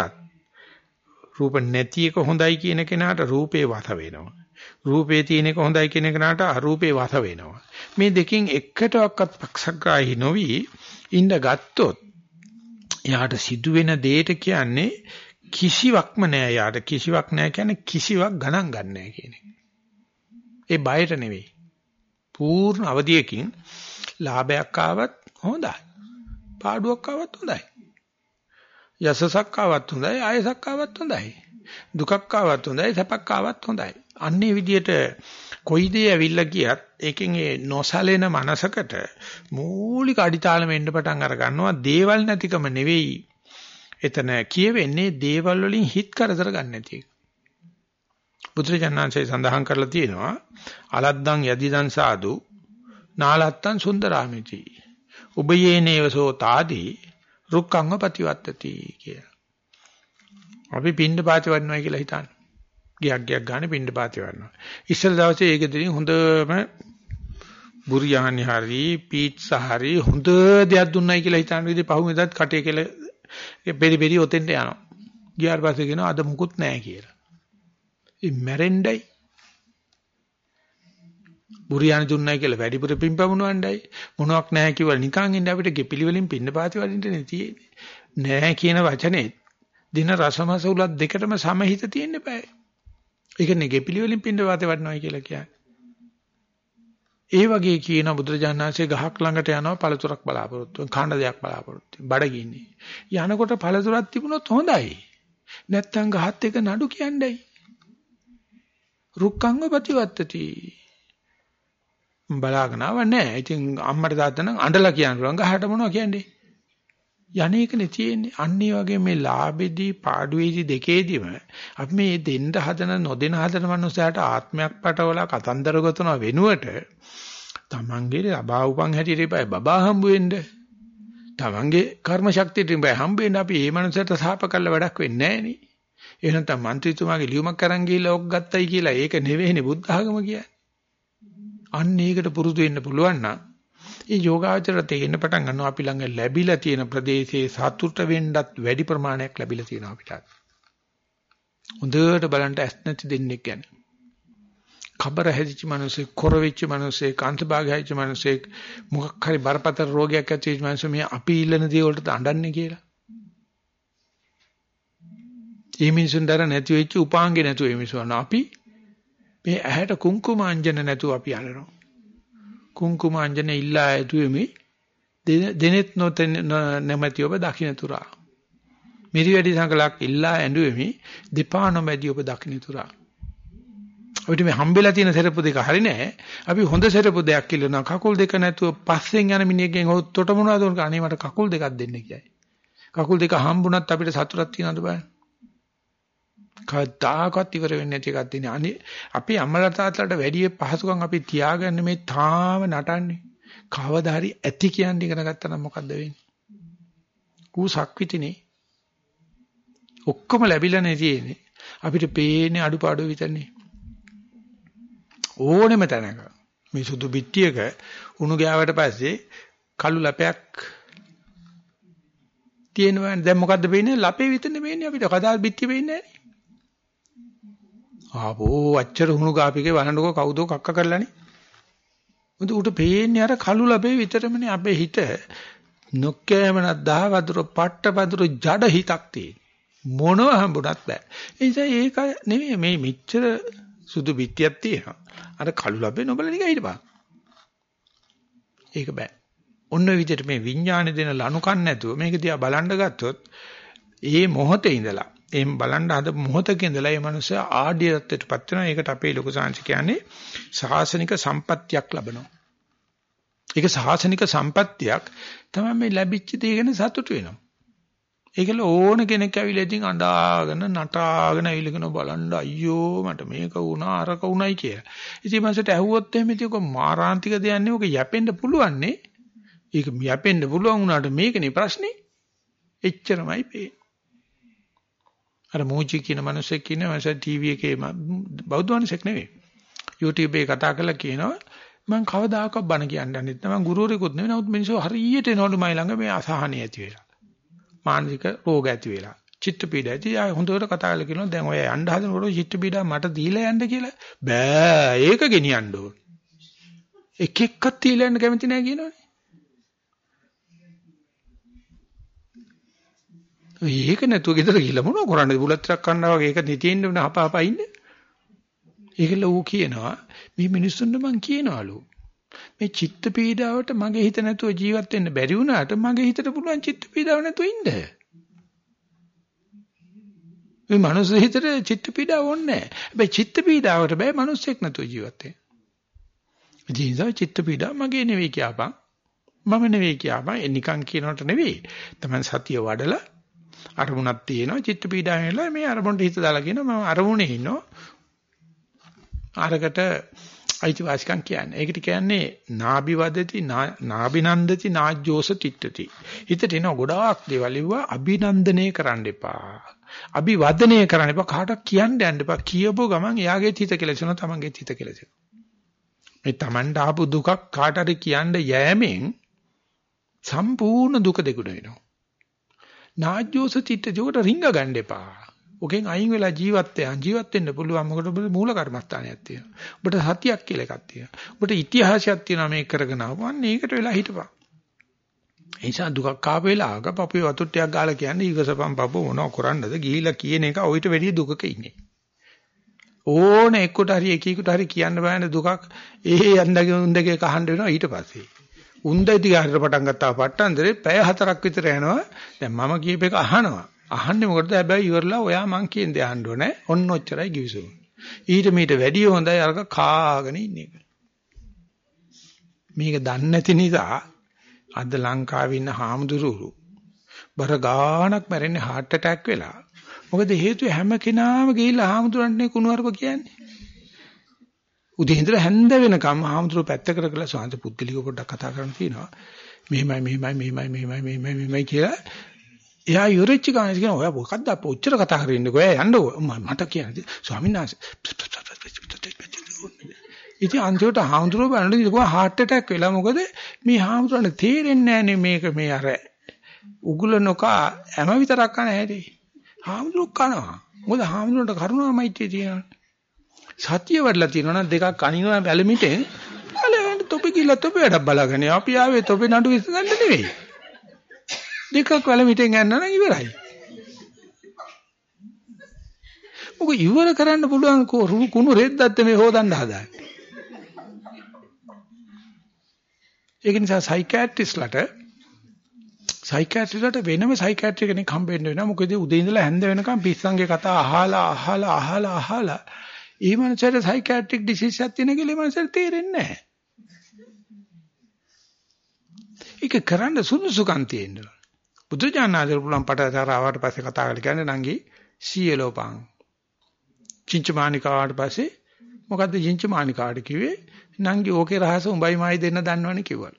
[SPEAKER 1] රූප නැති එක හොඳයි කියන කෙනාට රූපේ වත වෙනවා. රූපේ තියෙන එක හොඳයි කියන කෙනාට අරූපේ වත වෙනවා. මේ දෙකෙන් එකටවත් පක්ෂග්‍රාහී නොවි ඉඳ ගත්තොත් එයාට සිදුවෙන දෙයට කියන්නේ කිසිවක්ම නෑ යාට කිසිවක් නෑ කියන්නේ කිසිවක් ගණන් ගන්නෑ කියන එක. ඒ බයට නෙවෙයි. පූර්ණ අවධියකින් ලාභයක් ආවත් හොඳයි. පාඩුවක් ආවත් හොඳයි. යසසක් ආවත් හොඳයි, ආයසක් ආවත් හොඳයි. දුකක් ආවත් හොඳයි, සැපක් ආවත් හොඳයි. අන්නේ විදියට කොයි දේ ඇවිල්ලා ගියත් ඒකෙන් ඒ නොසලෙන මනසකට මූලික අඩිතාලම එන්න පටන් අර ගන්නවා දේවල් නැතිකම නෙවෙයි එතන කියවෙන්නේ දේවල් වලින් හිත කරදර ගන්න නැති එක. බුදුරජාණන්සේ සඳහන් කරලා තියෙනවා අලද්දං යදිදං සාදු නාලත්තං සුන්දරාමිති. උබයේනේවසෝ තාදී රුක්ඛංග ප්‍රතිවත්තති කිය. අපි පින්න පාති වඩනවා කියලා හිතන්නේ. ගියක් ගියක් ගන්න පින්න පාති වඩනවා. ඉස්සෙල් දවසේ ඒක දෙනින් හොඳම බුරියානි හරි පීට්සා හරි හොඳ දෙයක් දුන්නයි කියලා හිතන විදිහ පහුවෙන්දත් කටේ කියලා පෙරි පෙරි ඔතෙන්ට යනවා. ගියාට පස්සේ කියනවා අද මුකුත් නැහැ කියලා. ඒ මැරෙන්නයි. බුරියානි දුන්නයි කියලා වැඩිපුර පිම්පමුණවන්නයි මොනවක් නැහැ කිව්වල නිකන් ඉන්න අපිට ගෙපිලි වලින් පින්න පාති වලින්ටනේ තියෙන්නේ. නැහැ කියන වචනේ දින රසමස උලත් දෙකටම සමහිත තියෙන්න බෑ. ඒක නේ ගෙපිලි වලින් පින්න පාති වඩනවා කියලා කියන්නේ. ඒ වගේ කියන බුදුරජාණන්සේ ගහක් ළඟට යනවා පළතුරක් බලාපොරොත්තු වෙන කන්න දෙයක් බලාපොරොත්තු බඩගින්නේ යනකොට පළතුරක් තිබුණොත් හොඳයි. නැත්තම් ගහත් එක නඩු කියන්නේ රුක්කංග ප්‍රතිවත්තති. බලාගෙන ආව නැහැ. ඉතින් අම්මට තාත්තා නම් අඬලා කියන්න පුළුවන්. ගහට මොනවද කියන්නේ? යන්නේකනේ තියෙන්නේ. අන්නේ වගේ මේ ලාභෙදී පාඩුවේදී දෙකේදීම අපි මේ දෙන්න හදන නොදෙන හදන මනුස්සයාට ආත්මයක් පටවලා කතන්දර ගොතන වෙනුවට තමන්ගේ ලබා උපන් හැටියට ඉපයි බබා හම්බ වෙන්න. තමන්ගේ කර්ම ශක්තියට ඉපයි හම්බ වෙන්න අපි මේ මනුස්සයට සාප කළ වැඩක් වෙන්නේ නැහැ නේ. එහෙනම් තම മന്ത്രിතුමාගේ ලියුමක් අරන් ගිහිල්ලා ඕක ගත්තයි කියලා ඒක නෙවෙයිනේ බුද්ධ ආගම කියන්නේ. අන්න ඒකට පුරුදු වෙන්න පුළුවන් නම් ඒ යෝගාචරය තේින්න පටන් ගන්නවා අපි ළඟ ලැබිලා තියෙන ප්‍රදේශයේ සතුට වෙන්නත් වැඩි ප්‍රමාණයක් ලැබිලා තියෙනවා අපිට. හොඳට බලන්න ඇස් නැති දෙන්නෙක් ගැන. කබර හැදිච්ච මිනිස්සෙක්, කොර වෙච්ච මිනිස්සෙක්, කාන්තභාගය හැදිච්ච මිනිස්සෙක්, මොකක් හරි බරපතල රෝගයක් ඇති වෙච්ච මිනිස්සු මේ අපි ඉල්ලන දේ වලට අඬන්නේ කියලා. මේ මිනිසුන් දර නැති වෙච්ච උපාංගේ නැතුව මේ මිනිස්සු අපි මේ ඇහැට කුංකුම අංජන නැතුව අපි අඬනවා. කුංකුම අංජන ඉල්ලා ඇතුෙමි දෙනෙත් නොතෙන නැමැති ඔබ දකින්න තුරා මිරි වැඩි සංකලක් ඉල්ලා ඇඬුවෙමි දෙපා නොමැදි ඔබ දකින්න තුරා අපිට මේ හම්බෙලා තියෙන සෙරපු දෙක හරි නෑ අපි හොඳ සෙරපු දෙයක් ඉල්ලනවා කකුල් දෙක නැතුව පස්සෙන් යන මිනිහෙක්ගෙන් හොත්තොට මොනවද උනක අනේ මට කකුල් දෙකක් දෙන්න කියයි කකුල් දෙක හම්බුණත් අපිට සතුටක් තියනවද බලන්න කවදාකවත් ඉවර වෙන්නේ නැති එකක් තියෙන. අනේ අපි අම්මලා තාත්තලාට වැඩි පහසුකම් අපි තියාගන්න මේ තාම නටන්නේ. කවදා හරි ඇති කියන්නේ ඉගෙන ගත්තා නම් මොකද්ද වෙන්නේ? ඌ සක්විතිනේ. ඔක්කොම ලැබිලා නේ තියෙන්නේ. අපිට පේන්නේ අඩුපාඩු විතරනේ. ඕනෙම තැනක මේ සුදු පිටියක උණු ගෑවට පස්සේ කළු ලපයක් තියෙනවා. දැන් මොකද්ද වෙන්නේ? ලපේ විතරනේ වෙන්නේ අපිට. කදාල් පිටිය වෙන්නේ නැහැ. ආපෝ අච්චර හුණු ගාපිකේ වහන්නකෝ කවුදෝ කක්ක කරලානේ. මුද උට පේන්නේ අර කළු ලැබේ විතරමනේ අපේ හිත නොක්කෑමනක් දහ වතුර පට්ට වතුර ජඩ හිතක් තියෙන. මොනව හම්බුණත් බෑ. ඒ නිසා ඒක නෙමෙයි මේ මෙච්චර සුදු පිටියක් තියෙනවා. අර කළු ලැබේ නොබල නිකන් හිටපන්. ඒක බෑ. ඔන්න විදිහට මේ විඥානේ දෙන ලනුකන් නැතුව මේක දිහා බලන්න ගත්තොත් ඒ මොහොතේ ඉඳලා එහෙම බලන්න හද මොහොතක ඉඳලා මේ මනුස්සයා ආඩියත්වයටපත් වෙනවා. ඒකට අපේ ලොකු සාංශ කියන්නේ සාසනික සම්පත්තියක් ලබනවා. ඒක සාසනික සම්පත්තියක් තමයි මේ ලැබිච්ච දේ ගැන සතුටු වෙනවා. ඒකල ඕන කෙනෙක් ඇවිල්ලා ඉතින් අඬාගෙන නටාගෙන ඇවිල්ගෙන බලන්න අයියෝ මට මේක වුණා අරක වුණයි කියලා. ඉතින් මනසට ඇහුවොත් එහෙම ඉතින් ඔක මාරාන්තික දෙයක් නෙවෙයි ඔක යැපෙන්න පුළුවන් නේ. ඒක යැපෙන්න පුළුවන් වුණාට මේකනේ ප්‍රශ්නේ. එච්චරමයි පේන්නේ. අර මෝචි කියන මිනිස්සෙක් ඉන්නවා මනස ටීවී එකේ බෞද්ධ මිනිසෙක් නෙවෙයි. YouTube එකේ කතා කරලා කියනවා මම කවදාකවත් බණ කියන්නේ නැහැ. මම ගුරුවරයෙකුත් නෙවෙයි. නමුත් මිනිස්සු හරියට එනවලු මයි ළඟ මේ අසහනිය ඇති වෙලා. මානසික රෝග ඇති වෙලා. චිත්ත පීඩ ඇති. ආ හොඳට කතා කරලා කියනවා දැන් ඔය යන්න හදනකොට චිත්ත පීඩ මට දීලා යන්න කියලා. බෑ ඒක ගෙනියන්න ඕන. එක එක්කත් දීලා යන්න කැමති නැහැ කියනවනේ. ඒක නැතුව ගෙදර ගිහලා මොනව කරන්නද බුලත් ටිකක් කන්නා වගේ ඒක නිතියෙන්න උන හපහපා ඉන්නේ. ඒකල ඌ කියනවා මේ මිනිස්සුන්ට මං කියනවලු මේ චිත්ත පීඩාවට මගේ හිත නැතුව ජීවත් වෙන්න බැරි වුණාට මගේ හිතට පුළුවන් චිත්ත පීඩාව නැතුව ඉන්න. මේ මනුස්ස හිතට චිත්ත පීඩාව ඕනේ නැහැ. හැබැයි චිත්ත පීඩාවට බෑ මනුස්සෙක් නැතුව ජීවත් වෙන්න. ඉතින් චිත්ත පීඩාව මගේ නෙවෙයි කියපන්. මම නෙවෙයි කියපන්. ඒ නිකන් කියනවට නෙවෙයි. තමයි සතිය වඩලා අරමුණක් තියෙනවා චිත්ත පීඩාව වෙලා මේ අරමුණට හිත දාලා කියනවා මම අරමුණේ ඉන්නවා අරකට අයිතිවාසිකම් කියන්නේ. ඒකට කියන්නේ නාභි වදති නාභිනන්දති නාජ්ජෝස තිට්ඨති. හිතට එන ගොඩාක් දේවල් ඉවුවා අභිනන්දනය කරන්න එපා. අභිවදනය කරන්න එපා. කාටවත් කියන්න යන්න එපා. කියපුව ගමන් එයාගේ හිත කෙලසෙනවා තමන්ගේ හිත කෙලසෙනවා. මේ Tamanට ආපු දුකක් කාට හරි කියන්න යෑමෙන් සම්පූර්ණ දුක දෙගුණ වෙනවා. නාජ්ජෝස තිට්ඨති උකට රිංග ගන්න එපා. ඔකෙන් අයින් වෙලා ජීවත් වෙන ජීවත් වෙන්න පුළුවන් මොකද ඔබට මූල කර්මස්ථානයක් තියෙනවා. ඔබට සතියක් කියලා එකක් තියෙනවා. ඔබට ඉතිහාසයක් තියෙනවා මේක කරගෙන ආවම ඒකට වෙලා හිටපන්. ඒ නිසා දුකක් ආපු වෙලාවක පපුවේ වතුර ටිකක් ගාලා කියන්නේ ඊගසපන් පපුව මොනව කරන්නද ගිහිලා කියන එක ඔయిత වැඩි දුකක ඉන්නේ. ඕන එක්කට හරි එකෙකුට හරි කියන්න බෑනේ දුකක් ඒ යන්නගේ උන්දගේ කහන්න වෙනවා ඊට පස්සේ. උන්දයි දිගාට පටන් ගත්තා පට්ටන්දරේ පැය හතරක් විතර යනවා. දැන් මම කියප එක අහනවා. අහන්නේ මොකටද? හැබැයි ඉවරලා ඔයා මං කියන දේ අහන්න ඕනේ. ඔන්න ඔච්චරයි කිවිසුම. ඊට මීට වැඩිය හොඳයි අරක කාගෙන ඉන්න එක. මේක දන්නේ නැති නිසා අද ලංකාවේ ඉන්න හාමුදුරුවෝ බර ගාණක් මැරෙන්නේ heart attack වෙලා. මොකද හේතුව හැම කෙනාම ගිහිල්ලා හාමුදුරන්ගේ කුණුවarp කියන්නේ. උදේ ඉඳලා හැන්ද වෙනකම් හාමුදුරුවෝ පැත්තකට කරලා සාන්ත පුද්ගලිකව පොඩ්ඩක් කතා කරන්න තියෙනවා. මෙහෙමයි මෙහෙමයි මෙහෙමයි මෙහෙමයි මෙහෙමයි කියලා එයා ඉවරෙච්ච ගානේ කියන ඔයා මොකද්ද අප ඔච්චර කතා කරගෙන ඉන්නකෝ එයා යන්නකෝ මට කියන්නේ ස්වාමීන් වහන්සේ. ඉතින් අන්තිමට හාමුදුරුවෝ බලන්න ඉතින් heart attack වෙලා මොකද? මේ හාමුදුරන්ට තේරෙන්නේ නැහනේ මේක මේ අර උගුල නොකා හැම විතරක් කන හැටි. හාමුදුරුවෝ කනවා. මොකද හාමුදුරන්ට කරුණා මෛත්‍රිය තියෙනවා සතිය වඩලා තියෙනවා නම් දෙකක් අනිනවා බැලමිටෙන් බලන්න තොපි කිල්ල තොපි වැඩක් බලාගෙන අපි ආවේ තොපි නඩු විසඳන්න නෙවෙයි. දෙකක් වැලමිටෙන් ගන්න නම් ඉවරයි. මොකද ඉවර කරන්න පුළුවන් කුණු රෙද්දත් මේ හොදන්න හදාන්නේ. ඒක නිසා සයිකියාට්‍රිස්ට්ලට සයිකියාට්‍රිස්ට්ලට වෙනම සයිකියාට්‍රි කෙනෙක් හම්බෙන්න වෙනවා. මොකද උදේ ඉඳලා හැන්ද වෙනකම් පිස්සන්ගේ කතා අහලා අහලා අහලා අහලා ඒ මනසට සයිකියාට්‍රික් ඩිසීස් එකක් තියෙන කියලා ඒ මනසට තේරෙන්නේ නැහැ. ඒක කරන්න සුදුසුකම් තියෙනවා. බුදුජානනාදර පුළුවන් පටතර ආවට පස්සේ කතා කරලා කියන්නේ නංගි සීයලෝපං. චින්චමානිකාවට පස්සේ මොකද්ද චින්චමානිකාට කිව්වේ? නංගි ඕකේ රහස උඹයි මායි දෙන්න දන්නවනේ කිව්වලු.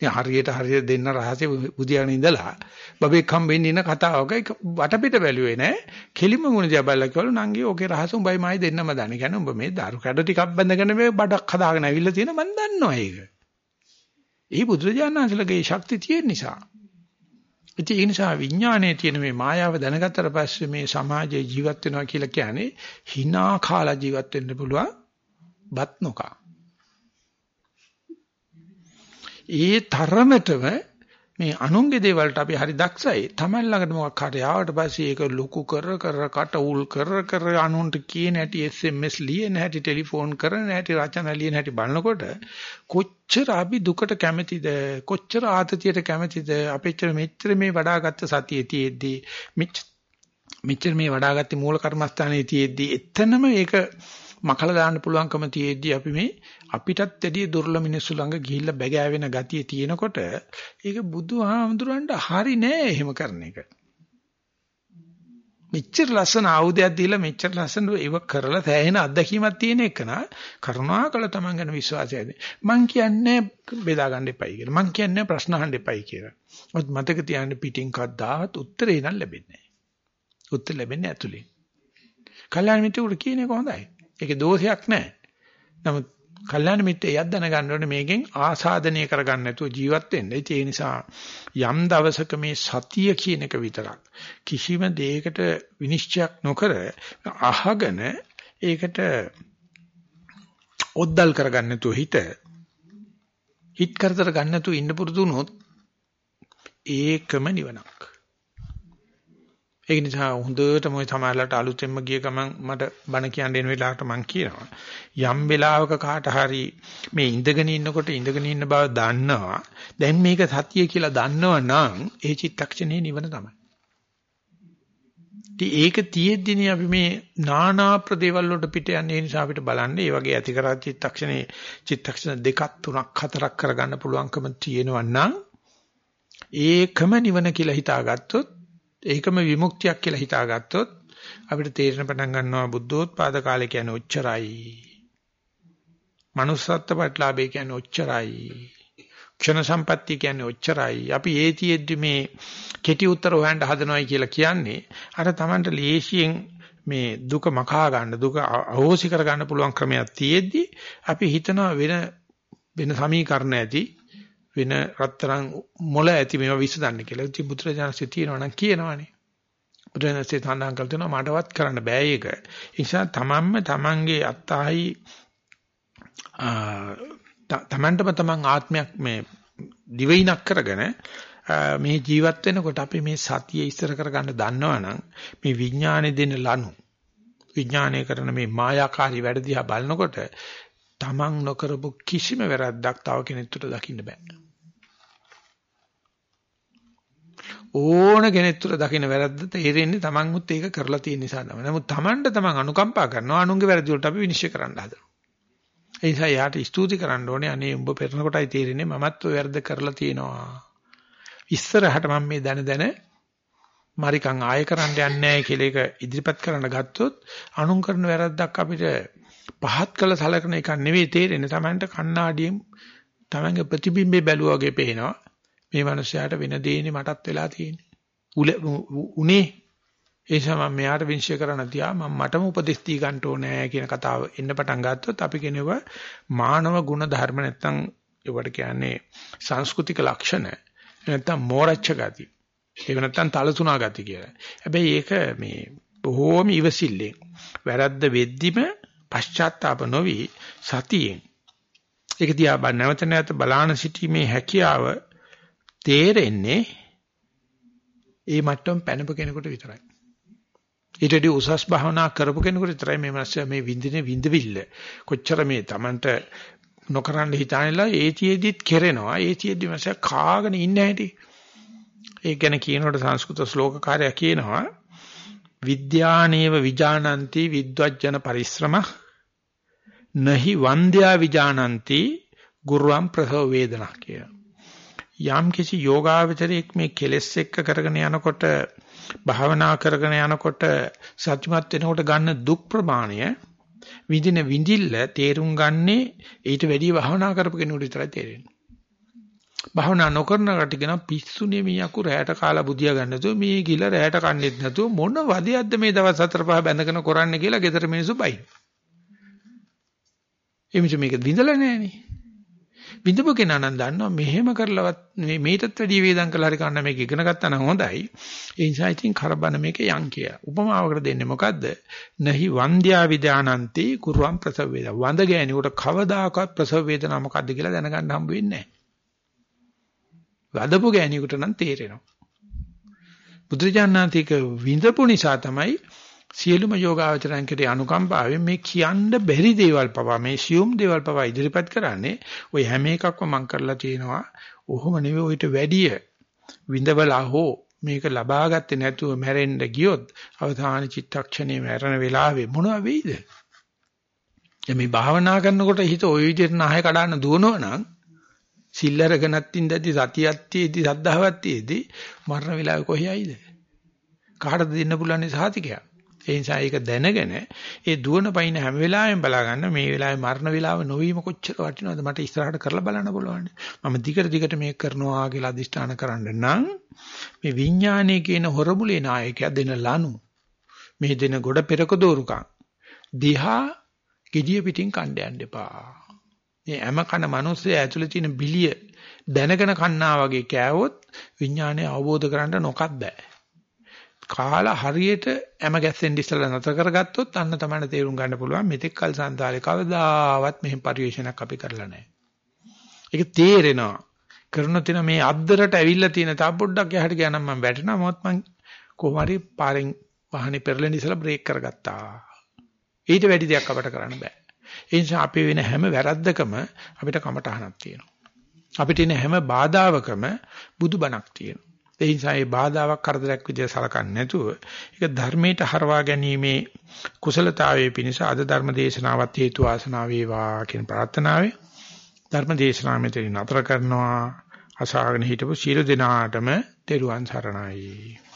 [SPEAKER 1] ඉතින් හරියට හරියට දෙන්න රහසේ බුදියාගෙන ඉඳලා බබෙක් හම්බෙන්න ඉන්න කතාවක වටපිට බැලුවේ නෑ. කෙලිම මුණ දිහා බලලා කිව්වලු නංගි ඕකේ රහස උඹයි මායි දෙන්නම දන්නේ. කියන්නේ උඹ මේ දරු කැඩ ටිකක් බැඳගෙන මේ බඩක් හදාගෙන ඇවිල්ලා තියෙන මන් දන්නවා ඒක. ඒ බුදුරජාණන්සේලගේ ශක්තිය තියෙන නිසා. ඉතින් ඒ නිසා විඥානයේ තියෙන මේ මායාව දැනගත්තට පස්සේ මේ සමාජයේ ජීවත් වෙනවා කියලා කියන්නේ hina කාලා ජීවත් වෙන්න පුළුවන් බත් නොකා. ඒ තරමටම මේ අනුන්ගේ දේවල්ට අපි හරි දක්ෂයි. Taman ළඟට මොකක් හරි ආවට පස්සේ ඒක ලොකු කර කර කට උල් කර කර අනුන්ට කියන හැටි SMS ලියන හැටි ටෙලිෆෝන් කරන හැටි රචන ලියන හැටි බලනකොට කොච්චර අපි දුකට කැමතිද කොච්චර ආතතියට කැමතිද අපෙච්චර මෙච්චර මේ වඩාගත්ත සතියේ තියෙද්දි මෙච්චර මේ වඩාගත්ත මූල කර්මස්ථානයේ තියෙද්දි එතනම ඒක මකලා දාන්න පුළුවන්කම තියෙද්දි අපි මේ අපිටත් වැඩිය දුර්ල මිනිස්සු ළඟ ගිහිල්ලා බැගෑවෙන ගතිය තියෙනකොට ඒක බුදුහාමුදුරන්ට හරි නෑ එහෙම කරන එක. මෙච්චර ලස්සන ආයුධයක් දීලා මෙච්චර ලස්සන ඒව කරලා තැහෙන අත්දැකීමක් තියෙන එක නා කරුණාකර තමන් ගැන විශ්වාසය ඇති. මං කියන්නේ බෙදා ගන්න එපයි කියලා. මං කියන්නේ ප්‍රශ්න අහන්න එපයි කියලා. මොකද මතක තියාගන්න පිටින් කද්දාවත් උත්තරේ නම් ලැබෙන්නේ නැහැ. උත්තර ලැබෙන්නේ ඇතුලෙන්. කල්‍යාණ මිත්‍රෙකුට කියන එක හොඳයි. ඒකේ දෝෂයක් නැහැ. නමුත් කල්යාණ මිත්‍රය යත් දැනගන්න ඕනේ මේකෙන් ආසාදනය කරගන්න නැතුව ජීවත් වෙන්න. ඒ නිසා යම් දවසක මේ සතිය කියන එක විතරක් කිසිම දෙයකට විනිශ්චයක් නොකර අහගෙන ඒකට ඔද්දල් කරගන්න නැතුව හිත හිත කරදර ගන්න නැතුව ඉන්න පුරුදු වුණොත් ඒකම නිවනක්. ඒක නිසා හොඳටම ওই සමාජලට අලුතෙන්ම ගිය ගමන් මට බණ කියන්න එන වෙලාවට මම කියනවා. යම් වෙලාවක කාට හරි මේ ඉඳගෙන ඉන්නකොට ඉඳගෙන ඉන්න බව දන්නවා. දැන් මේක සතිය කියලා දන්නව නම් ඒ චිත්තක්ෂණේ නිවන තමයි. ඒක තියෙද්දිනේ අපි මේ නානා ප්‍රදේවල් වලට පිට යන්නේ. ඒ නිසා අපිට බලන්න මේ වගේ ඇති කරා චිත්තක්ෂණේ චිත්තක්ෂණ දෙකක් තුනක් හතරක් කරගන්න පුළුවන්කම තියෙනවා නම් ඒකම නිවන කියලා හිතාගත්තොත් ඒකම විමුක්තියක් කියලා හිතාගත්තොත් අපිට තේරෙන පටන් ගන්නවා බුද්ධෝත්පාද කාලේ කියන්නේ ඔච්චරයි. manussත්ත්ව ප්‍රතිලාභය කියන්නේ ඔච්චරයි. ක්ෂණ සම්පත්තිය කියන්නේ ඔච්චරයි. අපි ඒතියෙද්දි මේ කෙටි උත්තර හොයන්න හදනවයි කියලා කියන්නේ අර Tamanට ලේසියෙන් මේ දුක මකා ගන්න දුක අහෝසි කර ගන්න පුළුවන් ක්‍රමයක් තියෙද්දි අපි හිතනවා වෙන වෙන සමීකරණ ඇති වෙන රත්තරන් මොළ ඇති මේවා විසඳන්න කියලා. ඉතින් බුදුරජාණන්සේ තියෙනවා නම් කියනවානේ. බුදුරජාණන්සේ තනනම් කළ දෙනවා මටවත් කරන්න බෑ ඒක. ඒ නිසා තමන්ම තමන්ගේ අත්හයි තමන්ටම තමන් ආත්මයක් මේ දිවයිනක් කරගෙන මේ ජීවත් වෙනකොට අපි මේ සතිය ඉස්සර කරගන්න දන්නවනම් මේ විඥානේ දෙන ලනු විඥානය කරන මේ මායාකාරී වැඩ දිහා බලනකොට තමන් නොකරපු කිසිම වැරද්දක් තව කෙනෙකුට දකින්න බෑ. ඕන කෙනෙක් තුර දකින්න වැරද්ද තේරෙන්නේ තමන්මුත් ඒක කරලා තියෙන නිසා තමයි. නමුත් තමන්ට තමන් අනුකම්පා කරනවා අනුන්ගේ වැරදි වලට අපි විනිශ්චය කරන්න හදනවා. ඒ නිසා යාට ස්තුති කරන්න ඕනේ අනේ උඹ පෙරන කොටයි තේරෙන්නේ මමත් ඔය වැරද්ද කරලා තියෙනවා. ඉස්සරහට මම මේ දැන දැන මරිකම් ආය කරන්න යන්නේ නැහැ කියලා ඒක ඉදිරිපත් කරන්න ගත්තොත් අනුන් කරන වැරද්දක් අපිට පහත් කළ සලකන එක නෙවෙයි තේරෙන්නේ. තමන්ට කණ්ණාඩියෙන් තමන්ගේ ප්‍රතිබිම්බේ බැලුවා වගේ පේනවා. මේ මනුස්සයාට වෙන දෙන්නේ මටත් වෙලා තියෙන්නේ. උනේ ඒ නිසා මම මෙයාට විශ්ය කරන්න තියා මම මටම උපදෙස් දී ගන්න ඕනේ කියන කතාව එන්න පටන් ගත්තොත් අපි කියනවා මානව ගුණ ධර්ම නැත්තම් ඒවට කියන්නේ සංස්කෘතික ලක්ෂණ නැත්තම් මෝරච්ච ගති. ඒක නැත්තම් තලතුණා ගති කියලා. හැබැයි ඒක මේ බොහෝම ඉවසිල්ලෙන් වැරද්ද වෙද්දිම පශ්චාත්තාප නොවි සතියෙන් ඒක දිහා නැවත නැවත බලාන සිටීමේ හැකියාව තේරෙන්නේ ඒ මට්ටම පැනප කෙනෙකුට විතරයි. ඊට වඩා උසස් භාවනා කරපු කෙනෙකුට විතරයි මේ මාස්ය මේ විඳින විඳවිල්ල. කොච්චර මේ Tamanට නොකරන්න හිතානලා ඒතියෙදිත් කෙරෙනවා. ඒතියෙදි මාස්ය කාගෙන ඉන්න හැටි. ඒ ගැන කියනකොට සංස්කෘත ශ්ලෝකකාරයා කියනවා විද්‍යානේව විජානಂತಿ විද්වජ්ජන පරිශ්‍රම නහි වන්ද්‍යා විජානಂತಿ ගුරුවම් ප්‍රසව වේදනා කියලා. යම් කිසි යෝගාවචරයක් මේ කෙලෙස් එක්ක කරගෙන යනකොට භාවනා කරගෙන යනකොට සත්‍යමත් වෙනකොට ගන්න දුක් ප්‍රමාණය විඳින විඳිල්ල තේරුම් ගන්නේ ඊට වැඩිය භාවනා කරපු කෙනෙකුට විතරයි තේරෙන්නේ. භාවනා නොකරන කටගෙන පිස්සුනේ මියකු රැයට කාලා බුදියා ගන්න නැතුව මේ ගිල රැයට කන්නේත් නැතුව මොන වදියක්ද මේ දවස් හතර පහ බැඳගෙන කරන්නේ කියලා ගෙදර මිනිස්සු බයි. එමිට මේක විඳලා නැහනේ. විඳපු කෙනා නම් දන්නවා මෙහෙම කරලවත් මේකටත් වැඩිය වේදම් කළා හරි කන්න මේක ඉගෙන ගත්තා නම් හොඳයි. ඒ නිසා ඉතින් කරබන මේක යන් කියලා. උපමාවකට දෙන්නේ මොකද්ද? නහි වන්ද්‍යා විදානන්ති කුරුවම් ප්‍රසව වේද. වඳ ගෑණියට කවදාකවත් ප්‍රසව වේදනා මොකද්ද කියලා දැනගන්න හම්බ වෙන්නේ නැහැ. වදපු ගෑණියෙකුට නම් තේරෙනවා. බුදුජානනාතික විඳපු නිසා තමයි සියලුම යෝගාවචරයන් කෙරේ අනුකම්පාවෙන් මේ කියන්න බැරි දේවල් පවා මේ සියුම් දේවල් පවා ඉදිරිපත් කරන්නේ ওই හැම එකක්ම මම කරලා තියෙනවා. ඔහොම නෙවෙයි ඔయిత වැඩිය විඳවලා හෝ මේක ලබා ගත්තේ නැතුව මැරෙන්න ගියොත් අවධාන චිත්තක්ෂණේ මැරෙන වෙලාවේ මොනවා වෙයිද? මේ භාවනා කරනකොට හිත ওই විදිහට නැහැ කඩන්න දුවනවනම් සිල් අරගෙනත් ඉඳදී සතියත්තේදී සද්ධාවත්තේදී මරණ වෙලාවේ කොහේ ආයිද? කාටද දෙන්න පුළන්නේ සාතිකයක්? ඒ නිසා ඒක දැනගෙන ඒ දුවන පයින් හැම වෙලාවෙම බලා ගන්න මේ වෙලාවේ මරණ වෙලාව නොවීම කොච්චර වටිනවද මට ඉස්සරහට කරලා බලන්න පුළුවන්. මම දිගට දිගට මේක කරනවා කියලා අදිෂ්ඨාන කරන්න නම් මේ විඥානයේ කියන හොරබුලේ නායකයා දෙන ලනු මේ දෙන ගොඩ පෙරක දෝරුකම් දිහා gediya pitin කණ්ඩ යන්න එපා. මේ හැම කන මිනිස්සේ ඇතුලේ තියෙන බිලිය දැනගෙන කන්නා වගේ කෑවොත් විඥානය අවබෝධ කරගන්න නොකත් බෑ. කාලා හරියට හැම ගැස්සෙන් ඉස්සලා නැතර කරගත්තොත් අන්න තමයි තේරුම් ගන්න පුළුවන් මෙතෙක් කල් සංසාරේ කවදාවත් මෙහෙම පරිවේශනයක් අපි කරලා නැහැ. ඒක තේරෙනවා. කරන තින මේ අද්දරට ඇවිල්ලා තියෙන තා පොඩ්ඩක් යහට ගියා නම් මම වැටෙනවා මොකද මං කොහොම හරි පාරෙන් වාහනේ පෙරලෙන ඉස්සලා බ්‍රේක් කරගත්තා. ඊට වැඩි දෙයක් අපට කරන්න බෑ. ඒ නිසා අපේ වෙන හැම වැරද්දකම අපිට කමටහනක් තියෙනවා. අපිට එන හැම බාධාවකම බුදුබණක් තියෙනවා. ඒ නිසා මේ බාධාවක් කරදරයක් විදිහට සලකන්නේ නැතුව ඒක ධර්මයට හරවා ගැනීමේ කුසලතාවයේ පිණිස අද ධර්ම දේශනාවත් හේතු වාසනා වේවා කියන ප්‍රාර්ථනාවෙන් ධර්ම දේශනාව මෙතන නතර කරනවා. අසාගෙන හිටපු සීල දෙනාටම තෙරුවන් සරණයි.